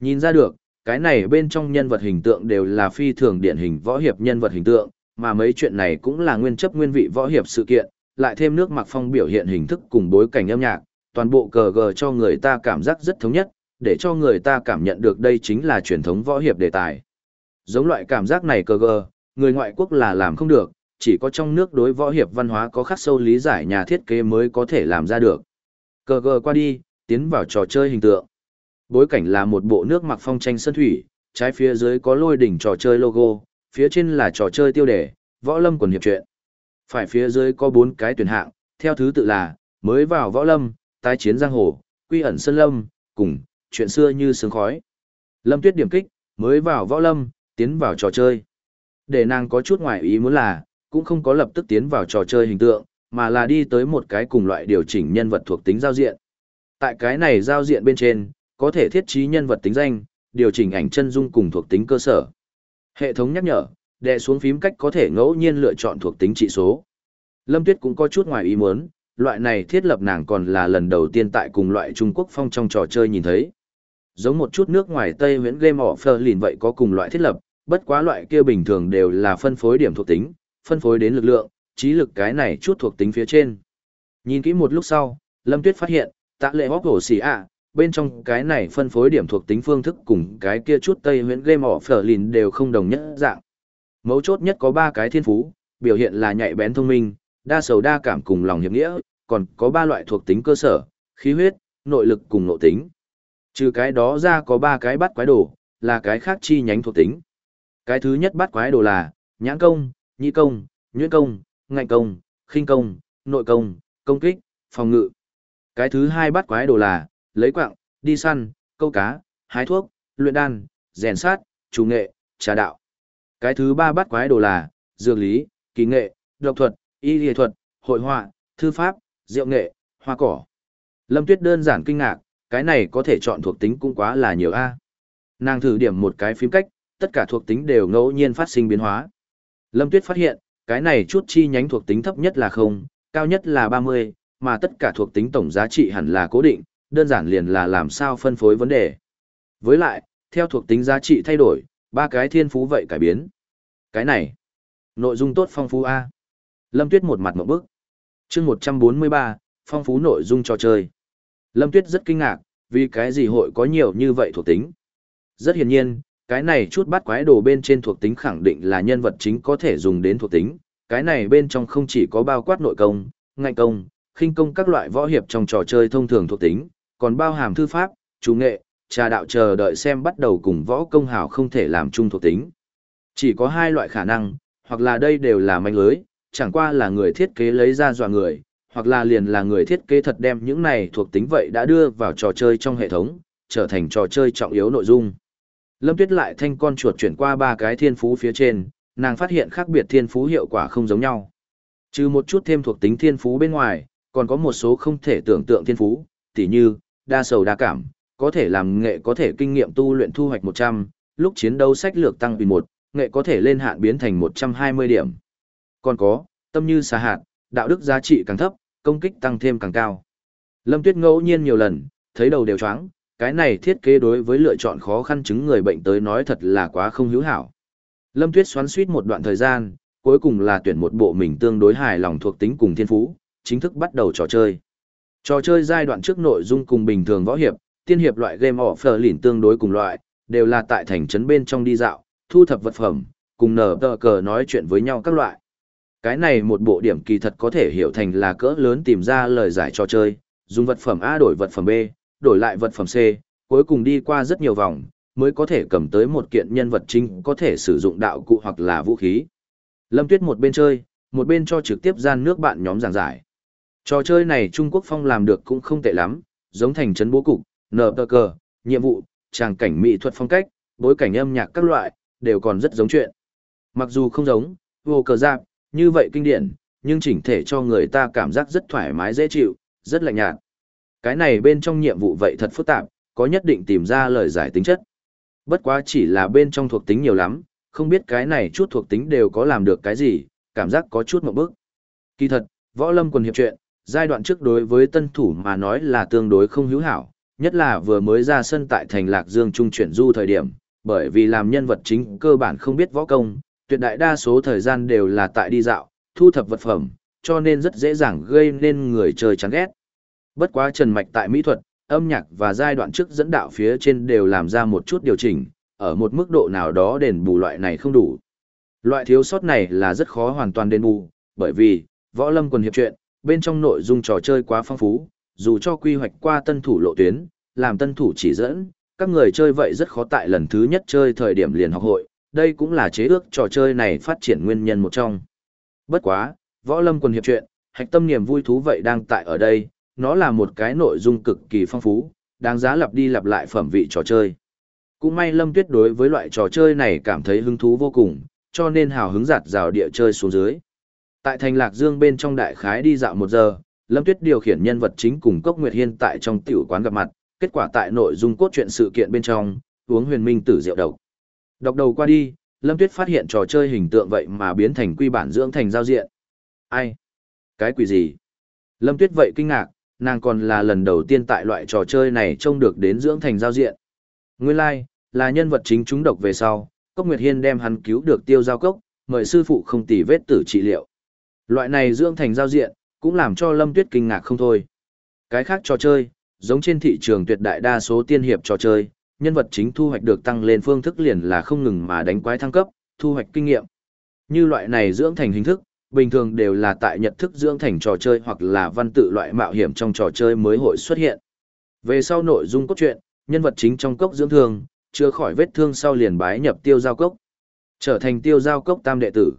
S1: Nhìn ra được, cái này bên trong nhân vật hình tượng đều là phi thường điển hình võ hiệp nhân vật hình tượng, mà mấy chuyện này cũng là nguyên chấp nguyên vị võ hiệp sự kiện, lại thêm nước mặc phong biểu hiện hình thức cùng bối cảnh âm nhạc, toàn bộ cờ gờ cho người ta cảm giác rất thống nhất, để cho người ta cảm nhận được đây chính là truyền thống võ hiệp đề tài. Giống loại cảm giác này cờ gờ, người ngoại quốc là làm không được, chỉ có trong nước đối võ hiệp văn hóa có khắc sâu lý giải nhà thiết kế mới có thể làm ra được. Cờ gờ qua đi, tiến vào trò chơi hình tượng. Bối cảnh là một bộ nước mặc phong tranh sân thủy, trái phía dưới có lôi đỉnh trò chơi logo, phía trên là trò chơi tiêu đề, võ lâm quần hiệp truyện. Phải phía dưới có bốn cái tuyển hạng, theo thứ tự là, mới vào võ lâm, tái chiến giang hồ, quy ẩn sơn lâm, cùng, chuyện xưa như sương khói. Lâm tuyết điểm kích, mới vào võ lâm, tiến vào trò chơi. Để nàng có chút ngoại ý muốn là, cũng không có lập tức tiến vào trò chơi hình tượng, mà là đi tới một cái cùng loại điều chỉnh nhân vật thuộc tính giao diện. Tại cái này giao diện bên trên, có thể thiết trí nhân vật tính danh, điều chỉnh ảnh chân dung cùng thuộc tính cơ sở. Hệ thống nhắc nhở, đệ xuống phím cách có thể ngẫu nhiên lựa chọn thuộc tính trị số. Lâm Tuyết cũng có chút ngoài ý muốn, loại này thiết lập nàng còn là lần đầu tiên tại cùng loại Trung Quốc phong trong trò chơi nhìn thấy. Giống một chút nước ngoài Tây Viễn Game of Berlin vậy có cùng loại thiết lập, bất quá loại kia bình thường đều là phân phối điểm thuộc tính, phân phối đến lực lượng, trí lực cái này chút thuộc tính phía trên. Nhìn kỹ một lúc sau, Lâm Tuyết phát hiện, tạ lệ hóc hổ xì ạ, bên trong cái này phân phối điểm thuộc tính phương thức cùng cái kia chút Tây Viễn Game of Berlin đều không đồng nhất dạng. Mấu chốt nhất có ba cái thiên phú, biểu hiện là nhạy bén thông minh, đa sầu đa cảm cùng lòng hiệp nghĩa, còn có ba loại thuộc tính cơ sở, khí huyết, nội lực cùng nội tính. Trừ cái đó ra có ba cái bắt quái đồ, là cái khác chi nhánh thuộc tính. Cái thứ nhất bắt quái đồ là nhãn công, nhị công, nhuyễn công, ngạnh công, khinh công, nội công, công kích, phòng ngự. Cái thứ hai bắt quái đồ là lấy quạng, đi săn, câu cá, hái thuốc, luyện đan, rèn sát, chủ nghệ, trà đạo. Cái thứ ba bắt quái đồ là dược lý, kỳ nghệ, độc thuật, y y thuật, hội họa, thư pháp, diệu nghệ, hoa cỏ. Lâm Tuyết đơn giản kinh ngạc, cái này có thể chọn thuộc tính cũng quá là nhiều a. Nàng thử điểm một cái phím cách, tất cả thuộc tính đều ngẫu nhiên phát sinh biến hóa. Lâm Tuyết phát hiện, cái này chút chi nhánh thuộc tính thấp nhất là không, cao nhất là 30, mà tất cả thuộc tính tổng giá trị hẳn là cố định, đơn giản liền là làm sao phân phối vấn đề. Với lại, theo thuộc tính giá trị thay đổi, ba cái thiên phú vậy cải biến. Cái này, nội dung tốt phong phú A. Lâm Tuyết một mặt một bức. chương 143, phong phú nội dung trò chơi. Lâm Tuyết rất kinh ngạc, vì cái gì hội có nhiều như vậy thuộc tính. Rất hiển nhiên, cái này chút bắt quái đồ bên trên thuộc tính khẳng định là nhân vật chính có thể dùng đến thuộc tính. Cái này bên trong không chỉ có bao quát nội công, ngạnh công, khinh công các loại võ hiệp trong trò chơi thông thường thuộc tính, còn bao hàm thư pháp, chú nghệ, trà đạo chờ đợi xem bắt đầu cùng võ công hào không thể làm chung thuộc tính. Chỉ có hai loại khả năng, hoặc là đây đều là manh lưới, chẳng qua là người thiết kế lấy ra dọa người, hoặc là liền là người thiết kế thật đem những này thuộc tính vậy đã đưa vào trò chơi trong hệ thống, trở thành trò chơi trọng yếu nội dung. Lâm Tuyết lại thanh con chuột chuyển qua ba cái thiên phú phía trên, nàng phát hiện khác biệt thiên phú hiệu quả không giống nhau. Trừ một chút thêm thuộc tính thiên phú bên ngoài, còn có một số không thể tưởng tượng thiên phú, tỉ như, đa sầu đa cảm, có thể làm nghệ có thể kinh nghiệm tu luyện thu hoạch 100, lúc chiến đấu sách lược tăng vì 1, nghệ có thể lên hạn biến thành 120 điểm. Còn có, tâm như xà hạt, đạo đức giá trị càng thấp, công kích tăng thêm càng cao. Lâm Tuyết ngẫu nhiên nhiều lần, thấy đầu đều choáng, cái này thiết kế đối với lựa chọn khó khăn chứng người bệnh tới nói thật là quá không hữu hảo. Lâm Tuyết xoắn suýt một đoạn thời gian, cuối cùng là tuyển một bộ mình tương đối hài lòng thuộc tính cùng thiên phú, chính thức bắt đầu trò chơi. Trò chơi giai đoạn trước nội dung cùng bình thường võ hiệp, tiên hiệp loại game of lỉn tương đối cùng loại, đều là tại thành trấn bên trong đi dạo, thu thập vật phẩm, cùng nở tờ cờ nói chuyện với nhau các loại. Cái này một bộ điểm kỳ thật có thể hiểu thành là cỡ lớn tìm ra lời giải cho chơi, dùng vật phẩm A đổi vật phẩm B, đổi lại vật phẩm C, cuối cùng đi qua rất nhiều vòng, mới có thể cầm tới một kiện nhân vật chính có thể sử dụng đạo cụ hoặc là vũ khí. Lâm Tuyết một bên chơi, một bên cho trực tiếp gian nước bạn nhóm giảng giải. Trò chơi này Trung Quốc phong làm được cũng không tệ lắm, giống thành trấn bố cục, nở tờ cờ, nhiệm vụ, tràng cảnh mỹ thuật phong cách, bối cảnh âm nhạc các loại, đều còn rất giống chuyện. Mặc dù không giống, vô cờ giáp, như vậy kinh điển, nhưng chỉnh thể cho người ta cảm giác rất thoải mái dễ chịu, rất lạnh nhạt. Cái này bên trong nhiệm vụ vậy thật phức tạp, có nhất định tìm ra lời giải tính chất. Bất quá chỉ là bên trong thuộc tính nhiều lắm, không biết cái này chút thuộc tính đều có làm được cái gì, cảm giác có chút một bước. Kỳ thật, võ lâm quần hiệp chuyện, giai đoạn trước đối với tân thủ mà nói là tương đối không hữu hảo, nhất là vừa mới ra sân tại thành Lạc Dương Trung chuyển du thời điểm, bởi vì làm nhân vật chính cơ bản không biết võ công, tuyệt đại đa số thời gian đều là tại đi dạo, thu thập vật phẩm, cho nên rất dễ dàng gây nên người chơi chán ghét. Bất quá Trần Mạch tại mỹ thuật, âm nhạc và giai đoạn trước dẫn đạo phía trên đều làm ra một chút điều chỉnh, ở một mức độ nào đó đền bù loại này không đủ. Loại thiếu sót này là rất khó hoàn toàn đền bù, bởi vì, võ lâm quần hiệp chuyện, bên trong nội dung trò chơi quá phong phú, dù cho quy hoạch qua tân thủ lộ tuyến, làm tân thủ chỉ dẫn, các người chơi vậy rất khó tại lần thứ nhất chơi thời điểm liền học hội, đây cũng là chế ước trò chơi này phát triển nguyên nhân một trong. Bất quá, võ lâm quần hiệp chuyện, hạch tâm niềm vui thú vậy đang tại ở đây, nó là một cái nội dung cực kỳ phong phú, đáng giá lặp đi lặp lại phẩm vị trò chơi. Cũng may Lâm Tuyết đối với loại trò chơi này cảm thấy hứng thú vô cùng, cho nên hào hứng giặt rào địa chơi xuống dưới. Tại thành Lạc Dương bên trong đại khái đi dạo một giờ, Lâm Tuyết điều khiển nhân vật chính cùng Cốc Nguyệt Hiên tại trong tiểu quán gặp mặt, kết quả tại nội dung cốt truyện sự kiện bên trong, uống huyền minh tử rượu độc. Đọc đầu qua đi, Lâm Tuyết phát hiện trò chơi hình tượng vậy mà biến thành quy bản dưỡng thành giao diện. Ai? Cái quỷ gì? Lâm Tuyết vậy kinh ngạc, nàng còn là lần đầu tiên tại loại trò chơi này trông được đến dưỡng thành giao diện. Nguyên lai, like, là nhân vật chính chúng độc về sau, Cốc Nguyệt Hiên đem hắn cứu được tiêu giao cốc, mời sư phụ không tỉ vết tử trị liệu. Loại này dưỡng thành giao diện, cũng làm cho Lâm Tuyết kinh ngạc không thôi. Cái khác trò chơi, giống trên thị trường tuyệt đại đa số tiên hiệp trò chơi, nhân vật chính thu hoạch được tăng lên phương thức liền là không ngừng mà đánh quái thăng cấp, thu hoạch kinh nghiệm. Như loại này dưỡng thành hình thức, bình thường đều là tại nhận thức dưỡng thành trò chơi hoặc là văn tự loại mạo hiểm trong trò chơi mới hội xuất hiện. Về sau nội dung cốt truyện, nhân vật chính trong cốc dưỡng thương, chưa khỏi vết thương sau liền bái nhập tiêu giao cốc, trở thành tiêu giao cốc tam đệ tử.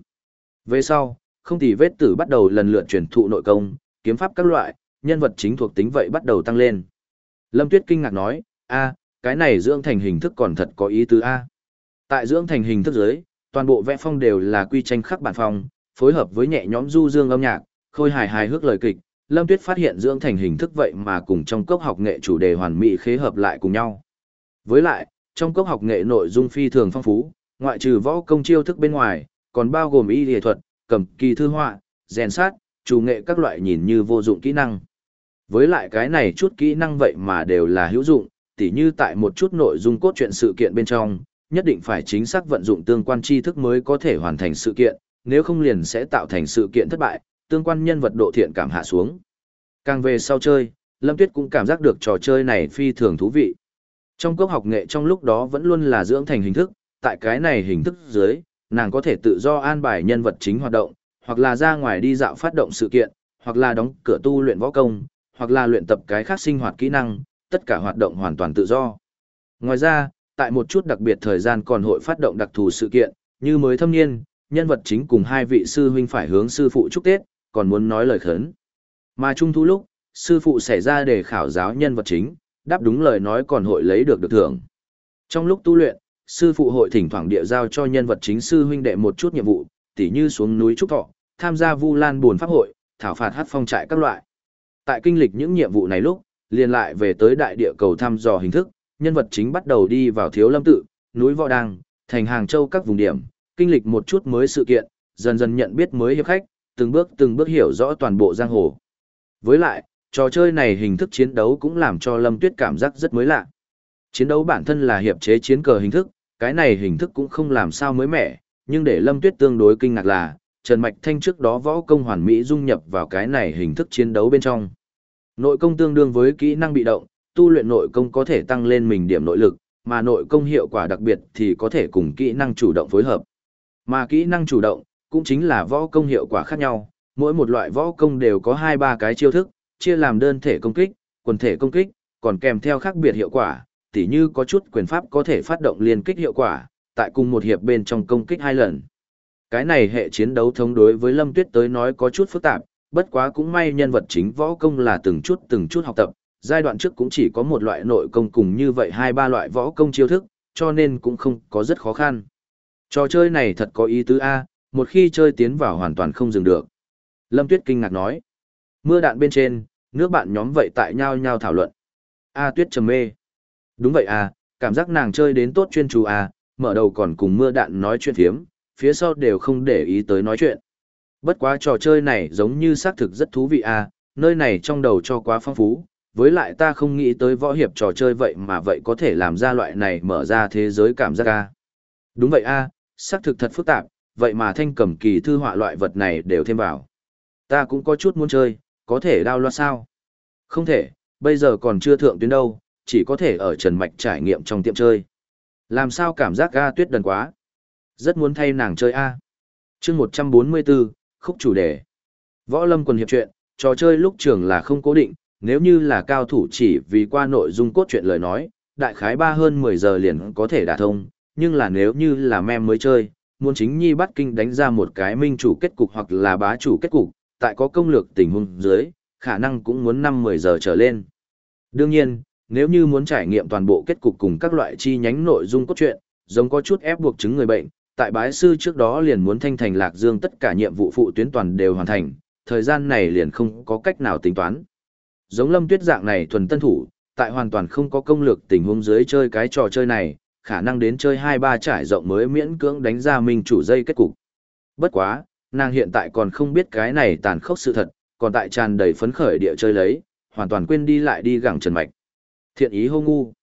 S1: Về sau, không thì vết tử bắt đầu lần lượt truyền thụ nội công, kiếm pháp các loại, nhân vật chính thuộc tính vậy bắt đầu tăng lên. Lâm Tuyết kinh ngạc nói, a, cái này dưỡng thành hình thức còn thật có ý tứ a. Tại dưỡng thành hình thức dưới, toàn bộ vẽ phong đều là quy tranh khắc bản phong, phối hợp với nhẹ nhõm du dương âm nhạc, khôi hài hài hước lời kịch, Lâm Tuyết phát hiện dưỡng thành hình thức vậy mà cùng trong cốc học nghệ chủ đề hoàn mỹ khế hợp lại cùng nhau. Với lại, trong cốc học nghệ nội dung phi thường phong phú, ngoại trừ võ công chiêu thức bên ngoài, còn bao gồm y nghệ thuật, cầm kỳ thư họa, rèn sát, chủ nghệ các loại nhìn như vô dụng kỹ năng. Với lại cái này chút kỹ năng vậy mà đều là hữu dụng, tỉ như tại một chút nội dung cốt truyện sự kiện bên trong, nhất định phải chính xác vận dụng tương quan tri thức mới có thể hoàn thành sự kiện, nếu không liền sẽ tạo thành sự kiện thất bại, tương quan nhân vật độ thiện cảm hạ xuống. Càng về sau chơi, Lâm Tuyết cũng cảm giác được trò chơi này phi thường thú vị. Trong cốc học nghệ trong lúc đó vẫn luôn là dưỡng thành hình thức, tại cái này hình thức dưới, nàng có thể tự do an bài nhân vật chính hoạt động, hoặc là ra ngoài đi dạo phát động sự kiện, hoặc là đóng cửa tu luyện võ công, hoặc là luyện tập cái khác sinh hoạt kỹ năng, tất cả hoạt động hoàn toàn tự do. Ngoài ra, tại một chút đặc biệt thời gian còn hội phát động đặc thù sự kiện, như mới thâm niên, nhân vật chính cùng hai vị sư huynh phải hướng sư phụ chúc Tết, còn muốn nói lời khấn. Mà trung thu lúc, sư phụ xảy ra để khảo giáo nhân vật chính, đáp đúng lời nói còn hội lấy được được thưởng. Trong lúc tu luyện, sư phụ hội thỉnh thoảng địa giao cho nhân vật chính sư huynh đệ một chút nhiệm vụ, tỉ như xuống núi trúc thọ, tham gia Vu Lan buồn pháp hội, thảo phạt hát phong trại các loại. Tại kinh lịch những nhiệm vụ này lúc, liền lại về tới đại địa cầu thăm dò hình thức, nhân vật chính bắt đầu đi vào Thiếu Lâm tự, núi Võ Đăng, thành Hàng Châu các vùng điểm, kinh lịch một chút mới sự kiện, dần dần nhận biết mới hiệp khách, từng bước từng bước hiểu rõ toàn bộ giang hồ. Với lại, trò chơi này hình thức chiến đấu cũng làm cho Lâm Tuyết cảm giác rất mới lạ. Chiến đấu bản thân là hiệp chế chiến cờ hình thức, cái này hình thức cũng không làm sao mới mẻ, nhưng để Lâm Tuyết tương đối kinh ngạc là, Trần Mạch Thanh trước đó võ công hoàn mỹ dung nhập vào cái này hình thức chiến đấu bên trong. Nội công tương đương với kỹ năng bị động, tu luyện nội công có thể tăng lên mình điểm nội lực, mà nội công hiệu quả đặc biệt thì có thể cùng kỹ năng chủ động phối hợp. Mà kỹ năng chủ động, cũng chính là võ công hiệu quả khác nhau, mỗi một loại võ công đều có 2-3 cái chiêu thức, chia làm đơn thể công kích, quần thể công kích, còn kèm theo khác biệt hiệu quả, tỉ như có chút quyền pháp có thể phát động liên kích hiệu quả, tại cùng một hiệp bên trong công kích hai lần. Cái này hệ chiến đấu thống đối với Lâm Tuyết tới nói có chút phức tạp, bất quá cũng may nhân vật chính võ công là từng chút từng chút học tập, giai đoạn trước cũng chỉ có một loại nội công cùng như vậy hai ba loại võ công chiêu thức, cho nên cũng không có rất khó khăn. Trò chơi này thật có ý tứ A, một khi chơi tiến vào hoàn toàn không dừng được. Lâm Tuyết kinh ngạc nói. Mưa đạn bên trên, nước bạn nhóm vậy tại nhau nhau thảo luận. A Tuyết trầm mê. Đúng vậy à, cảm giác nàng chơi đến tốt chuyên chú à, mở đầu còn cùng mưa đạn nói chuyện phiếm, phía sau đều không để ý tới nói chuyện. Bất quá trò chơi này giống như xác thực rất thú vị à, nơi này trong đầu cho quá phong phú, với lại ta không nghĩ tới võ hiệp trò chơi vậy mà vậy có thể làm ra loại này mở ra thế giới cảm giác à. Đúng vậy à, xác thực thật phức tạp, vậy mà thanh cầm kỳ thư họa loại vật này đều thêm vào. Ta cũng có chút muốn chơi, có thể đao loa sao? Không thể, bây giờ còn chưa thượng tuyến đâu, chỉ có thể ở Trần Mạch trải nghiệm trong tiệm chơi. Làm sao cảm giác ga tuyết đần quá? Rất muốn thay nàng chơi A. chương 144, khúc chủ đề. Võ lâm quần hiệp chuyện, trò chơi lúc trường là không cố định, nếu như là cao thủ chỉ vì qua nội dung cốt truyện lời nói, đại khái ba hơn 10 giờ liền có thể đả thông, nhưng là nếu như là mem mới chơi, muốn chính nhi bắt kinh đánh ra một cái minh chủ kết cục hoặc là bá chủ kết cục, tại có công lược tình huống dưới, khả năng cũng muốn 5-10 giờ trở lên. Đương nhiên, nếu như muốn trải nghiệm toàn bộ kết cục cùng các loại chi nhánh nội dung cốt truyện, giống có chút ép buộc chứng người bệnh, tại bái sư trước đó liền muốn thanh thành lạc dương tất cả nhiệm vụ phụ tuyến toàn đều hoàn thành, thời gian này liền không có cách nào tính toán. Giống lâm tuyết dạng này thuần tân thủ, tại hoàn toàn không có công lược tình huống dưới chơi cái trò chơi này, khả năng đến chơi 2-3 trải rộng mới miễn cưỡng đánh ra mình chủ dây kết cục. Bất quá, nàng hiện tại còn không biết cái này tàn khốc sự thật, còn tại tràn đầy phấn khởi địa chơi lấy, hoàn toàn quên đi lại đi gẳng trần mạch. Thiện ý hô ngu.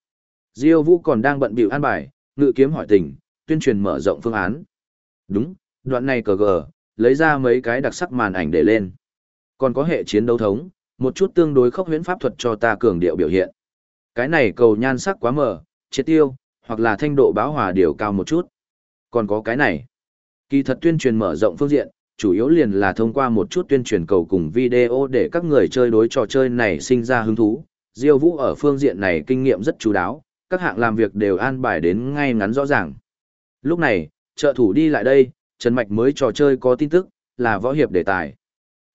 S1: Diêu Vũ còn đang bận bịu an bài, ngự kiếm hỏi tình, tuyên truyền mở rộng phương án. Đúng, đoạn này cờ gờ, lấy ra mấy cái đặc sắc màn ảnh để lên. Còn có hệ chiến đấu thống, một chút tương đối khốc huyễn pháp thuật cho ta cường điệu biểu hiện. Cái này cầu nhan sắc quá mờ, triệt tiêu, hoặc là thanh độ báo hòa điều cao một chút. Còn có cái này. Kỳ thật tuyên truyền mở rộng phương diện, chủ yếu liền là thông qua một chút tuyên truyền cầu cùng video để các người chơi đối trò chơi này sinh ra hứng thú, Diêu Vũ ở phương diện này kinh nghiệm rất chú đáo, các hạng làm việc đều an bài đến ngay ngắn rõ ràng. Lúc này, trợ thủ đi lại đây, Trần Mạch mới trò chơi có tin tức, là võ hiệp đề tài.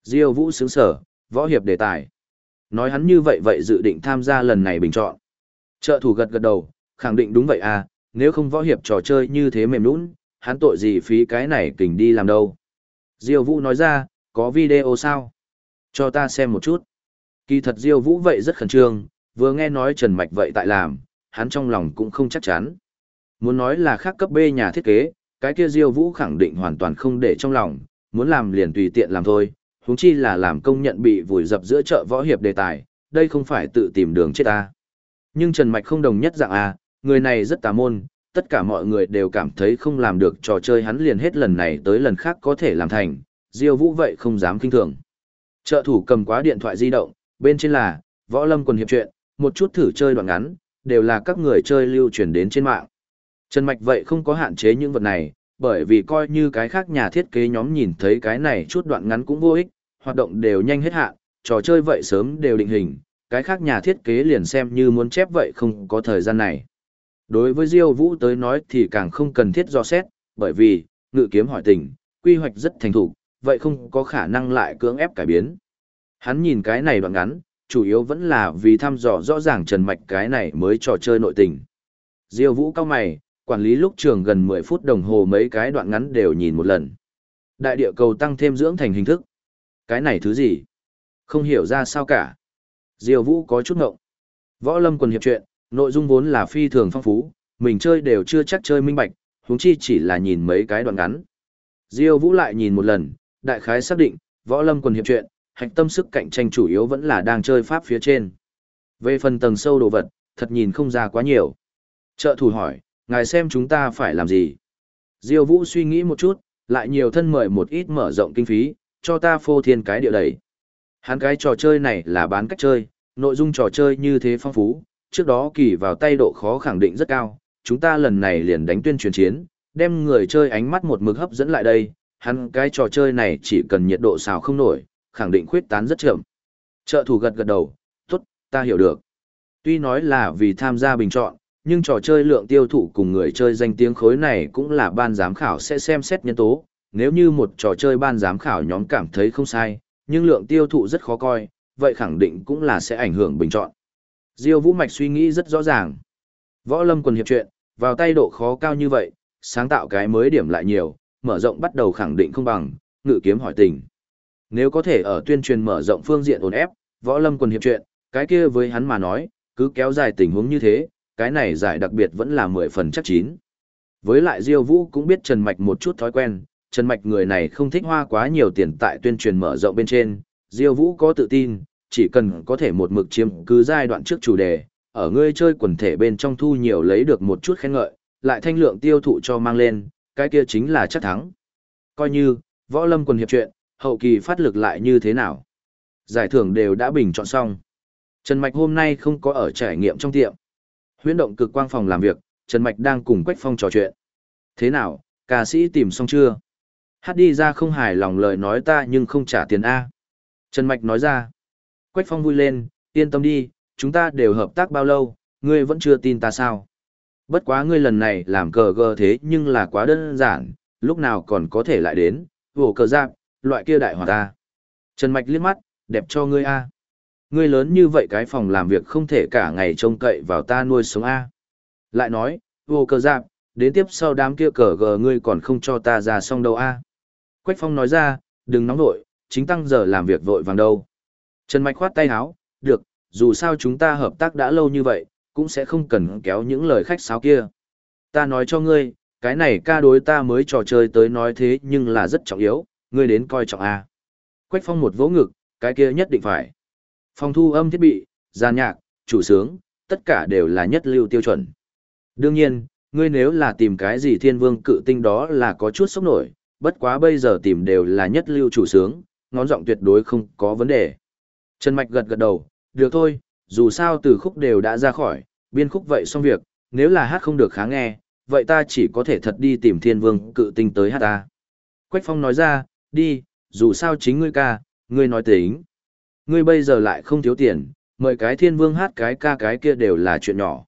S1: Diêu Vũ sướng sở, võ hiệp đề tài. Nói hắn như vậy vậy dự định tham gia lần này bình chọn. Trợ thủ gật gật đầu, khẳng định đúng vậy à, nếu không võ hiệp trò chơi như thế mềm nũng, hắn tội gì phí cái này kình đi làm đâu. Diêu Vũ nói ra, có video sao? Cho ta xem một chút. Kỳ thật Diêu Vũ vậy rất khẩn trương, vừa nghe nói Trần Mạch vậy tại làm, hắn trong lòng cũng không chắc chắn. Muốn nói là khác cấp B nhà thiết kế, cái kia Diêu Vũ khẳng định hoàn toàn không để trong lòng, muốn làm liền tùy tiện làm thôi, huống chi là làm công nhận bị vùi dập giữa chợ võ hiệp đề tài, đây không phải tự tìm đường chết ta. Nhưng Trần Mạch không đồng nhất dạng à, người này rất tà môn, tất cả mọi người đều cảm thấy không làm được trò chơi hắn liền hết lần này tới lần khác có thể làm thành, Diêu Vũ vậy không dám kinh thường. Trợ thủ cầm quá điện thoại di động, bên trên là võ lâm quần hiệp truyện, một chút thử chơi đoạn ngắn, đều là các người chơi lưu truyền đến trên mạng. Trần Mạch vậy không có hạn chế những vật này, bởi vì coi như cái khác nhà thiết kế nhóm nhìn thấy cái này chút đoạn ngắn cũng vô ích, hoạt động đều nhanh hết hạn, trò chơi vậy sớm đều định hình, cái khác nhà thiết kế liền xem như muốn chép vậy không có thời gian này. Đối với Diêu Vũ tới nói thì càng không cần thiết do xét, bởi vì, ngự kiếm hỏi tình, quy hoạch rất thành thủ, vậy không có khả năng lại cưỡng ép cải biến. Hắn nhìn cái này đoạn ngắn, chủ yếu vẫn là vì thăm dò rõ ràng Trần Mạch cái này mới trò chơi nội tình. Diêu Vũ cao mày, quản lý lúc trường gần 10 phút đồng hồ mấy cái đoạn ngắn đều nhìn một lần. Đại địa cầu tăng thêm dưỡng thành hình thức. Cái này thứ gì? Không hiểu ra sao cả. Diêu Vũ có chút ngộng. Võ Lâm quần hiệp chuyện, nội dung vốn là phi thường phong phú, mình chơi đều chưa chắc chơi minh bạch, huống chi chỉ là nhìn mấy cái đoạn ngắn. Diêu Vũ lại nhìn một lần, đại khái xác định, Võ Lâm quần hiệp chuyện, hạch tâm sức cạnh tranh chủ yếu vẫn là đang chơi pháp phía trên. Về phần tầng sâu đồ vật, thật nhìn không ra quá nhiều. Trợ thủ hỏi, ngài xem chúng ta phải làm gì? Diêu Vũ suy nghĩ một chút, lại nhiều thân mời một ít mở rộng kinh phí, cho ta phô thiên cái địa đầy. Hắn cái trò chơi này là bán cách chơi, nội dung trò chơi như thế phong phú, trước đó kỳ vào tay độ khó khẳng định rất cao, chúng ta lần này liền đánh tuyên truyền chiến, đem người chơi ánh mắt một mực hấp dẫn lại đây, hắn cái trò chơi này chỉ cần nhiệt độ xào không nổi, khẳng định khuyết tán rất chậm. Trợ thủ gật gật đầu, tốt, ta hiểu được. Tuy nói là vì tham gia bình chọn, nhưng trò chơi lượng tiêu thụ cùng người chơi danh tiếng khối này cũng là ban giám khảo sẽ xem xét nhân tố. Nếu như một trò chơi ban giám khảo nhóm cảm thấy không sai, nhưng lượng tiêu thụ rất khó coi, vậy khẳng định cũng là sẽ ảnh hưởng bình chọn. Diêu Vũ Mạch suy nghĩ rất rõ ràng. Võ Lâm quần hiệp chuyện, vào tay độ khó cao như vậy, sáng tạo cái mới điểm lại nhiều, mở rộng bắt đầu khẳng định không bằng, ngự kiếm hỏi tình. Nếu có thể ở tuyên truyền mở rộng phương diện ổn ép, Võ Lâm quần hiệp chuyện, cái kia với hắn mà nói, cứ kéo dài tình huống như thế, cái này giải đặc biệt vẫn là 10 phần chắc chín. Với lại Diêu Vũ cũng biết Trần Mạch một chút thói quen, Trần Mạch người này không thích hoa quá nhiều tiền tại tuyên truyền mở rộng bên trên, Diêu Vũ có tự tin, chỉ cần có thể một mực chiếm cứ giai đoạn trước chủ đề, ở ngươi chơi quần thể bên trong thu nhiều lấy được một chút khen ngợi, lại thanh lượng tiêu thụ cho mang lên, cái kia chính là chắc thắng. Coi như, võ lâm quần hiệp chuyện, hậu kỳ phát lực lại như thế nào. Giải thưởng đều đã bình chọn xong. Trần Mạch hôm nay không có ở trải nghiệm trong tiệm. Huyễn động cực quang phòng làm việc, Trần Mạch đang cùng Quách Phong trò chuyện. Thế nào, ca sĩ tìm xong chưa? Hát đi ra không hài lòng lời nói ta nhưng không trả tiền A. Trần Mạch nói ra. Quách Phong vui lên, yên tâm đi, chúng ta đều hợp tác bao lâu, ngươi vẫn chưa tin ta sao? Bất quá ngươi lần này làm cờ gờ thế nhưng là quá đơn giản, lúc nào còn có thể lại đến, vổ cờ giáp, loại kia đại hòa ta. Trần Mạch liếc mắt, đẹp cho ngươi a. Ngươi lớn như vậy cái phòng làm việc không thể cả ngày trông cậy vào ta nuôi sống a. Lại nói, vô cờ giáp, đến tiếp sau đám kia cờ gờ ngươi còn không cho ta ra xong đâu a. Quách Phong nói ra, đừng nóng vội, chính tăng giờ làm việc vội vàng đâu. Trần Mạch khoát tay áo, được, dù sao chúng ta hợp tác đã lâu như vậy, cũng sẽ không cần kéo những lời khách sáo kia. Ta nói cho ngươi, cái này ca đối ta mới trò chơi tới nói thế nhưng là rất trọng yếu, ngươi đến coi trọng A. Quách phong một vỗ ngực, cái kia nhất định phải. Phòng thu âm thiết bị, gian nhạc, chủ sướng, tất cả đều là nhất lưu tiêu chuẩn. Đương nhiên, ngươi nếu là tìm cái gì thiên vương cự tinh đó là có chút sốc nổi, bất quá bây giờ tìm đều là nhất lưu chủ sướng, ngón giọng tuyệt đối không có vấn đề. Trần Mạch gật gật đầu, được thôi, dù sao từ khúc đều đã ra khỏi, biên khúc vậy xong việc, nếu là hát không được khá nghe, vậy ta chỉ có thể thật đi tìm thiên vương cự tinh tới hát ta. Quách Phong nói ra, đi, dù sao chính ngươi ca, ngươi nói tính. Ngươi bây giờ lại không thiếu tiền, mời cái thiên vương hát cái ca cái kia đều là chuyện nhỏ.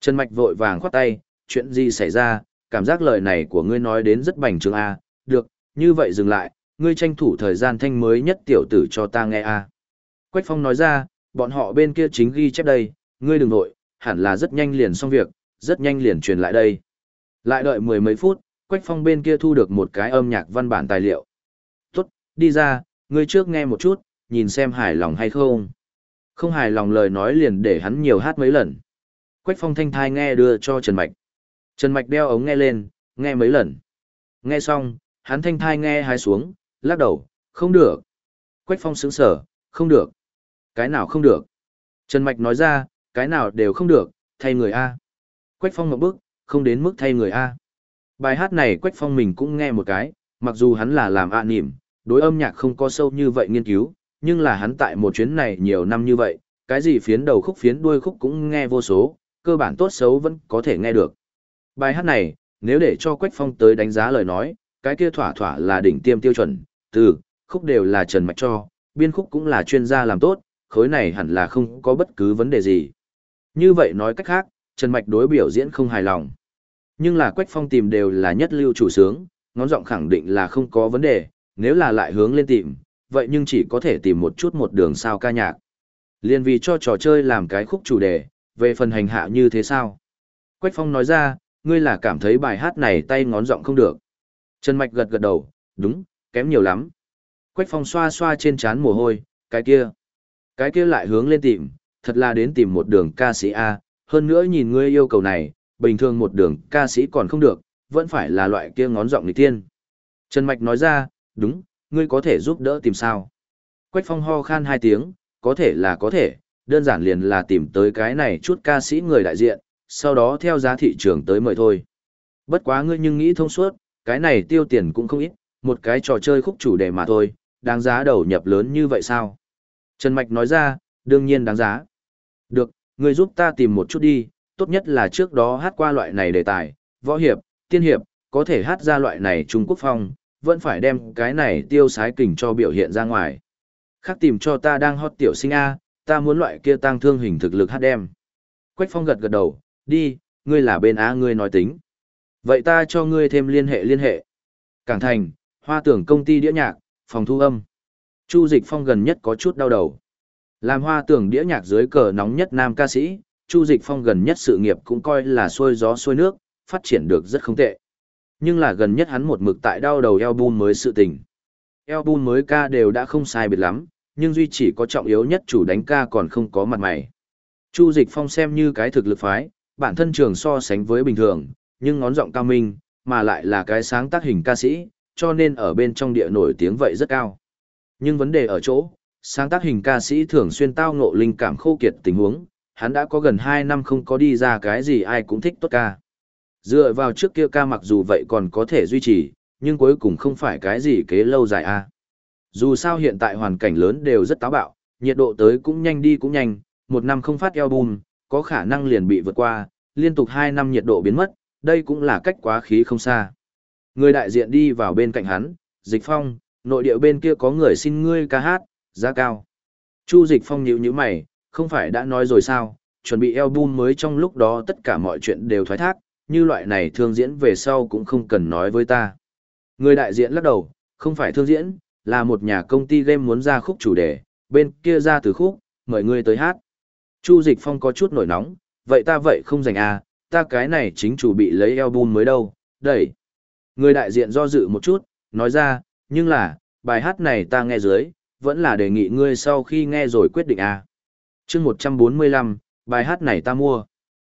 S1: Trần Mạch vội vàng khoát tay, chuyện gì xảy ra, cảm giác lời này của ngươi nói đến rất bành trướng A, được, như vậy dừng lại, ngươi tranh thủ thời gian thanh mới nhất tiểu tử cho ta nghe A. Quách Phong nói ra, bọn họ bên kia chính ghi chép đây, ngươi đừng nội, hẳn là rất nhanh liền xong việc, rất nhanh liền truyền lại đây. Lại đợi mười mấy phút, Quách Phong bên kia thu được một cái âm nhạc văn bản tài liệu. Đi ra, ngươi trước nghe một chút, nhìn xem hài lòng hay không. Không hài lòng lời nói liền để hắn nhiều hát mấy lần. Quách Phong thanh thai nghe đưa cho Trần Mạch. Trần Mạch đeo ống nghe lên, nghe mấy lần. Nghe xong, hắn thanh thai nghe hai xuống, lắc đầu, không được. Quách Phong sững sở, không được. Cái nào không được? Trần Mạch nói ra, cái nào đều không được, thay người A. Quách Phong một bước, không đến mức thay người A. Bài hát này Quách Phong mình cũng nghe một cái, mặc dù hắn là làm ạ à đối âm nhạc không có sâu như vậy nghiên cứu, nhưng là hắn tại một chuyến này nhiều năm như vậy, cái gì phiến đầu khúc phiến đuôi khúc cũng nghe vô số, cơ bản tốt xấu vẫn có thể nghe được. Bài hát này, nếu để cho Quách Phong tới đánh giá lời nói, cái kia thỏa thỏa là đỉnh tiêm tiêu chuẩn, từ, khúc đều là Trần Mạch cho, biên khúc cũng là chuyên gia làm tốt, khối này hẳn là không có bất cứ vấn đề gì. Như vậy nói cách khác, Trần Mạch đối biểu diễn không hài lòng. Nhưng là Quách Phong tìm đều là nhất lưu chủ sướng, ngón giọng khẳng định là không có vấn đề, nếu là lại hướng lên tìm, vậy nhưng chỉ có thể tìm một chút một đường sao ca nhạc. Liên vì cho trò chơi làm cái khúc chủ đề, về phần hành hạ như thế sao? Quách Phong nói ra, ngươi là cảm thấy bài hát này tay ngón giọng không được. Trần Mạch gật gật đầu, đúng, kém nhiều lắm. Quách Phong xoa xoa trên trán mồ hôi, cái kia. Cái kia lại hướng lên tìm, thật là đến tìm một đường ca sĩ A, hơn nữa nhìn ngươi yêu cầu này, bình thường một đường ca sĩ còn không được, vẫn phải là loại kia ngón giọng nghịch tiên. Trần Mạch nói ra, đúng, ngươi có thể giúp đỡ tìm sao. Quách phong ho khan hai tiếng, có thể là có thể, đơn giản liền là tìm tới cái này chút ca sĩ người đại diện, sau đó theo giá thị trường tới mời thôi. Bất quá ngươi nhưng nghĩ thông suốt, cái này tiêu tiền cũng không ít, một cái trò chơi khúc chủ đề mà thôi, đáng giá đầu nhập lớn như vậy sao? Trần Mạch nói ra, đương nhiên đáng giá. Được, ngươi giúp ta tìm một chút đi, tốt nhất là trước đó hát qua loại này đề tài, võ hiệp, tiên hiệp, có thể hát ra loại này Trung Quốc phong, vẫn phải đem cái này tiêu sái kình cho biểu hiện ra ngoài. Khác tìm cho ta đang hot tiểu sinh A, ta muốn loại kia tăng thương hình thực lực hát đem. Quách phong gật gật đầu, đi, ngươi là bên A ngươi nói tính. Vậy ta cho ngươi thêm liên hệ liên hệ. Cảng thành, hoa tưởng công ty đĩa nhạc, phòng thu âm. Chu Dịch Phong gần nhất có chút đau đầu. Làm hoa tưởng đĩa nhạc dưới cờ nóng nhất nam ca sĩ, Chu Dịch Phong gần nhất sự nghiệp cũng coi là xuôi gió xuôi nước, phát triển được rất không tệ. Nhưng là gần nhất hắn một mực tại đau đầu album mới sự tình. Album mới ca đều đã không sai biệt lắm, nhưng duy chỉ có trọng yếu nhất chủ đánh ca còn không có mặt mày. Chu Dịch Phong xem như cái thực lực phái, bản thân trường so sánh với bình thường, nhưng ngón giọng cao minh, mà lại là cái sáng tác hình ca sĩ, cho nên ở bên trong địa nổi tiếng vậy rất cao. Nhưng vấn đề ở chỗ, sáng tác hình ca sĩ thường xuyên tao ngộ linh cảm khô kiệt tình huống, hắn đã có gần 2 năm không có đi ra cái gì ai cũng thích tốt ca. Dựa vào trước kia ca mặc dù vậy còn có thể duy trì, nhưng cuối cùng không phải cái gì kế lâu dài a. Dù sao hiện tại hoàn cảnh lớn đều rất táo bạo, nhiệt độ tới cũng nhanh đi cũng nhanh, một năm không phát album, có khả năng liền bị vượt qua, liên tục 2 năm nhiệt độ biến mất, đây cũng là cách quá khí không xa. Người đại diện đi vào bên cạnh hắn, Dịch Phong, nội địa bên kia có người xin ngươi ca hát, giá cao. Chu Dịch Phong nhíu nhíu mày, không phải đã nói rồi sao, chuẩn bị album mới trong lúc đó tất cả mọi chuyện đều thoái thác, như loại này thương diễn về sau cũng không cần nói với ta. Người đại diện lắc đầu, không phải thương diễn, là một nhà công ty game muốn ra khúc chủ đề, bên kia ra từ khúc, mời ngươi tới hát. Chu Dịch Phong có chút nổi nóng, vậy ta vậy không dành à, ta cái này chính chủ bị lấy album mới đâu, đẩy. Người đại diện do dự một chút, nói ra, nhưng là, bài hát này ta nghe dưới, vẫn là đề nghị ngươi sau khi nghe rồi quyết định à. chương 145, bài hát này ta mua.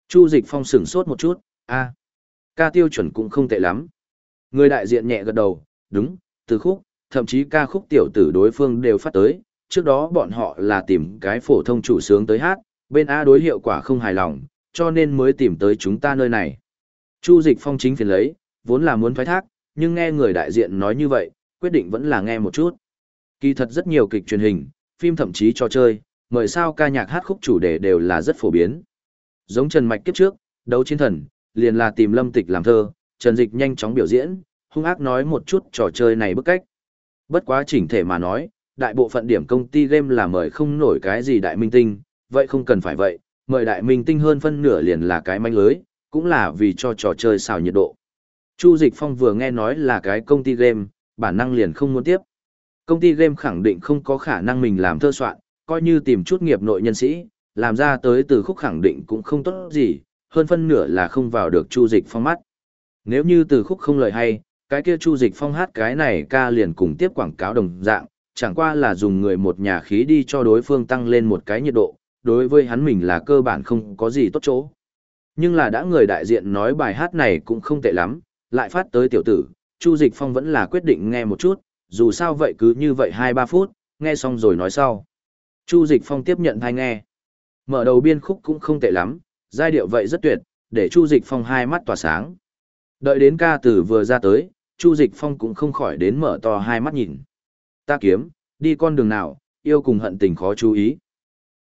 S1: Chu Dịch Phong sửng sốt một chút, a à, ca tiêu chuẩn cũng không tệ lắm. Người đại diện nhẹ gật đầu, đúng, từ khúc, thậm chí ca khúc tiểu tử đối phương đều phát tới, trước đó bọn họ là tìm cái phổ thông chủ sướng tới hát, bên A đối hiệu quả không hài lòng, cho nên mới tìm tới chúng ta nơi này. Chu Dịch Phong chính phiền lấy, vốn là muốn thoái thác, nhưng nghe người đại diện nói như vậy, quyết định vẫn là nghe một chút. Kỳ thật rất nhiều kịch truyền hình, phim thậm chí trò chơi, mời sao ca nhạc hát khúc chủ đề đều là rất phổ biến. Giống Trần Mạch kiếp trước, đấu chiến thần, liền là tìm lâm tịch làm thơ, Trần Dịch nhanh chóng biểu diễn, hung ác nói một chút trò chơi này bức cách. Bất quá chỉnh thể mà nói, đại bộ phận điểm công ty game là mời không nổi cái gì đại minh tinh, vậy không cần phải vậy, mời đại minh tinh hơn phân nửa liền là cái manh lưới, cũng là vì cho trò chơi xào nhiệt độ. Chu Dịch Phong vừa nghe nói là cái công ty game, bản năng liền không muốn tiếp. Công ty game khẳng định không có khả năng mình làm thơ soạn, coi như tìm chút nghiệp nội nhân sĩ, làm ra tới từ khúc khẳng định cũng không tốt gì, hơn phân nửa là không vào được Chu Dịch Phong mắt. Nếu như từ khúc không lời hay, cái kia Chu Dịch Phong hát cái này ca liền cùng tiếp quảng cáo đồng dạng, chẳng qua là dùng người một nhà khí đi cho đối phương tăng lên một cái nhiệt độ, đối với hắn mình là cơ bản không có gì tốt chỗ. Nhưng là đã người đại diện nói bài hát này cũng không tệ lắm, lại phát tới tiểu tử, Chu Dịch Phong vẫn là quyết định nghe một chút, dù sao vậy cứ như vậy 2-3 phút, nghe xong rồi nói sau. Chu Dịch Phong tiếp nhận hay nghe. Mở đầu biên khúc cũng không tệ lắm, giai điệu vậy rất tuyệt, để Chu Dịch Phong hai mắt tỏa sáng. Đợi đến ca từ vừa ra tới, Chu Dịch Phong cũng không khỏi đến mở to hai mắt nhìn. Ta kiếm, đi con đường nào, yêu cùng hận tình khó chú ý.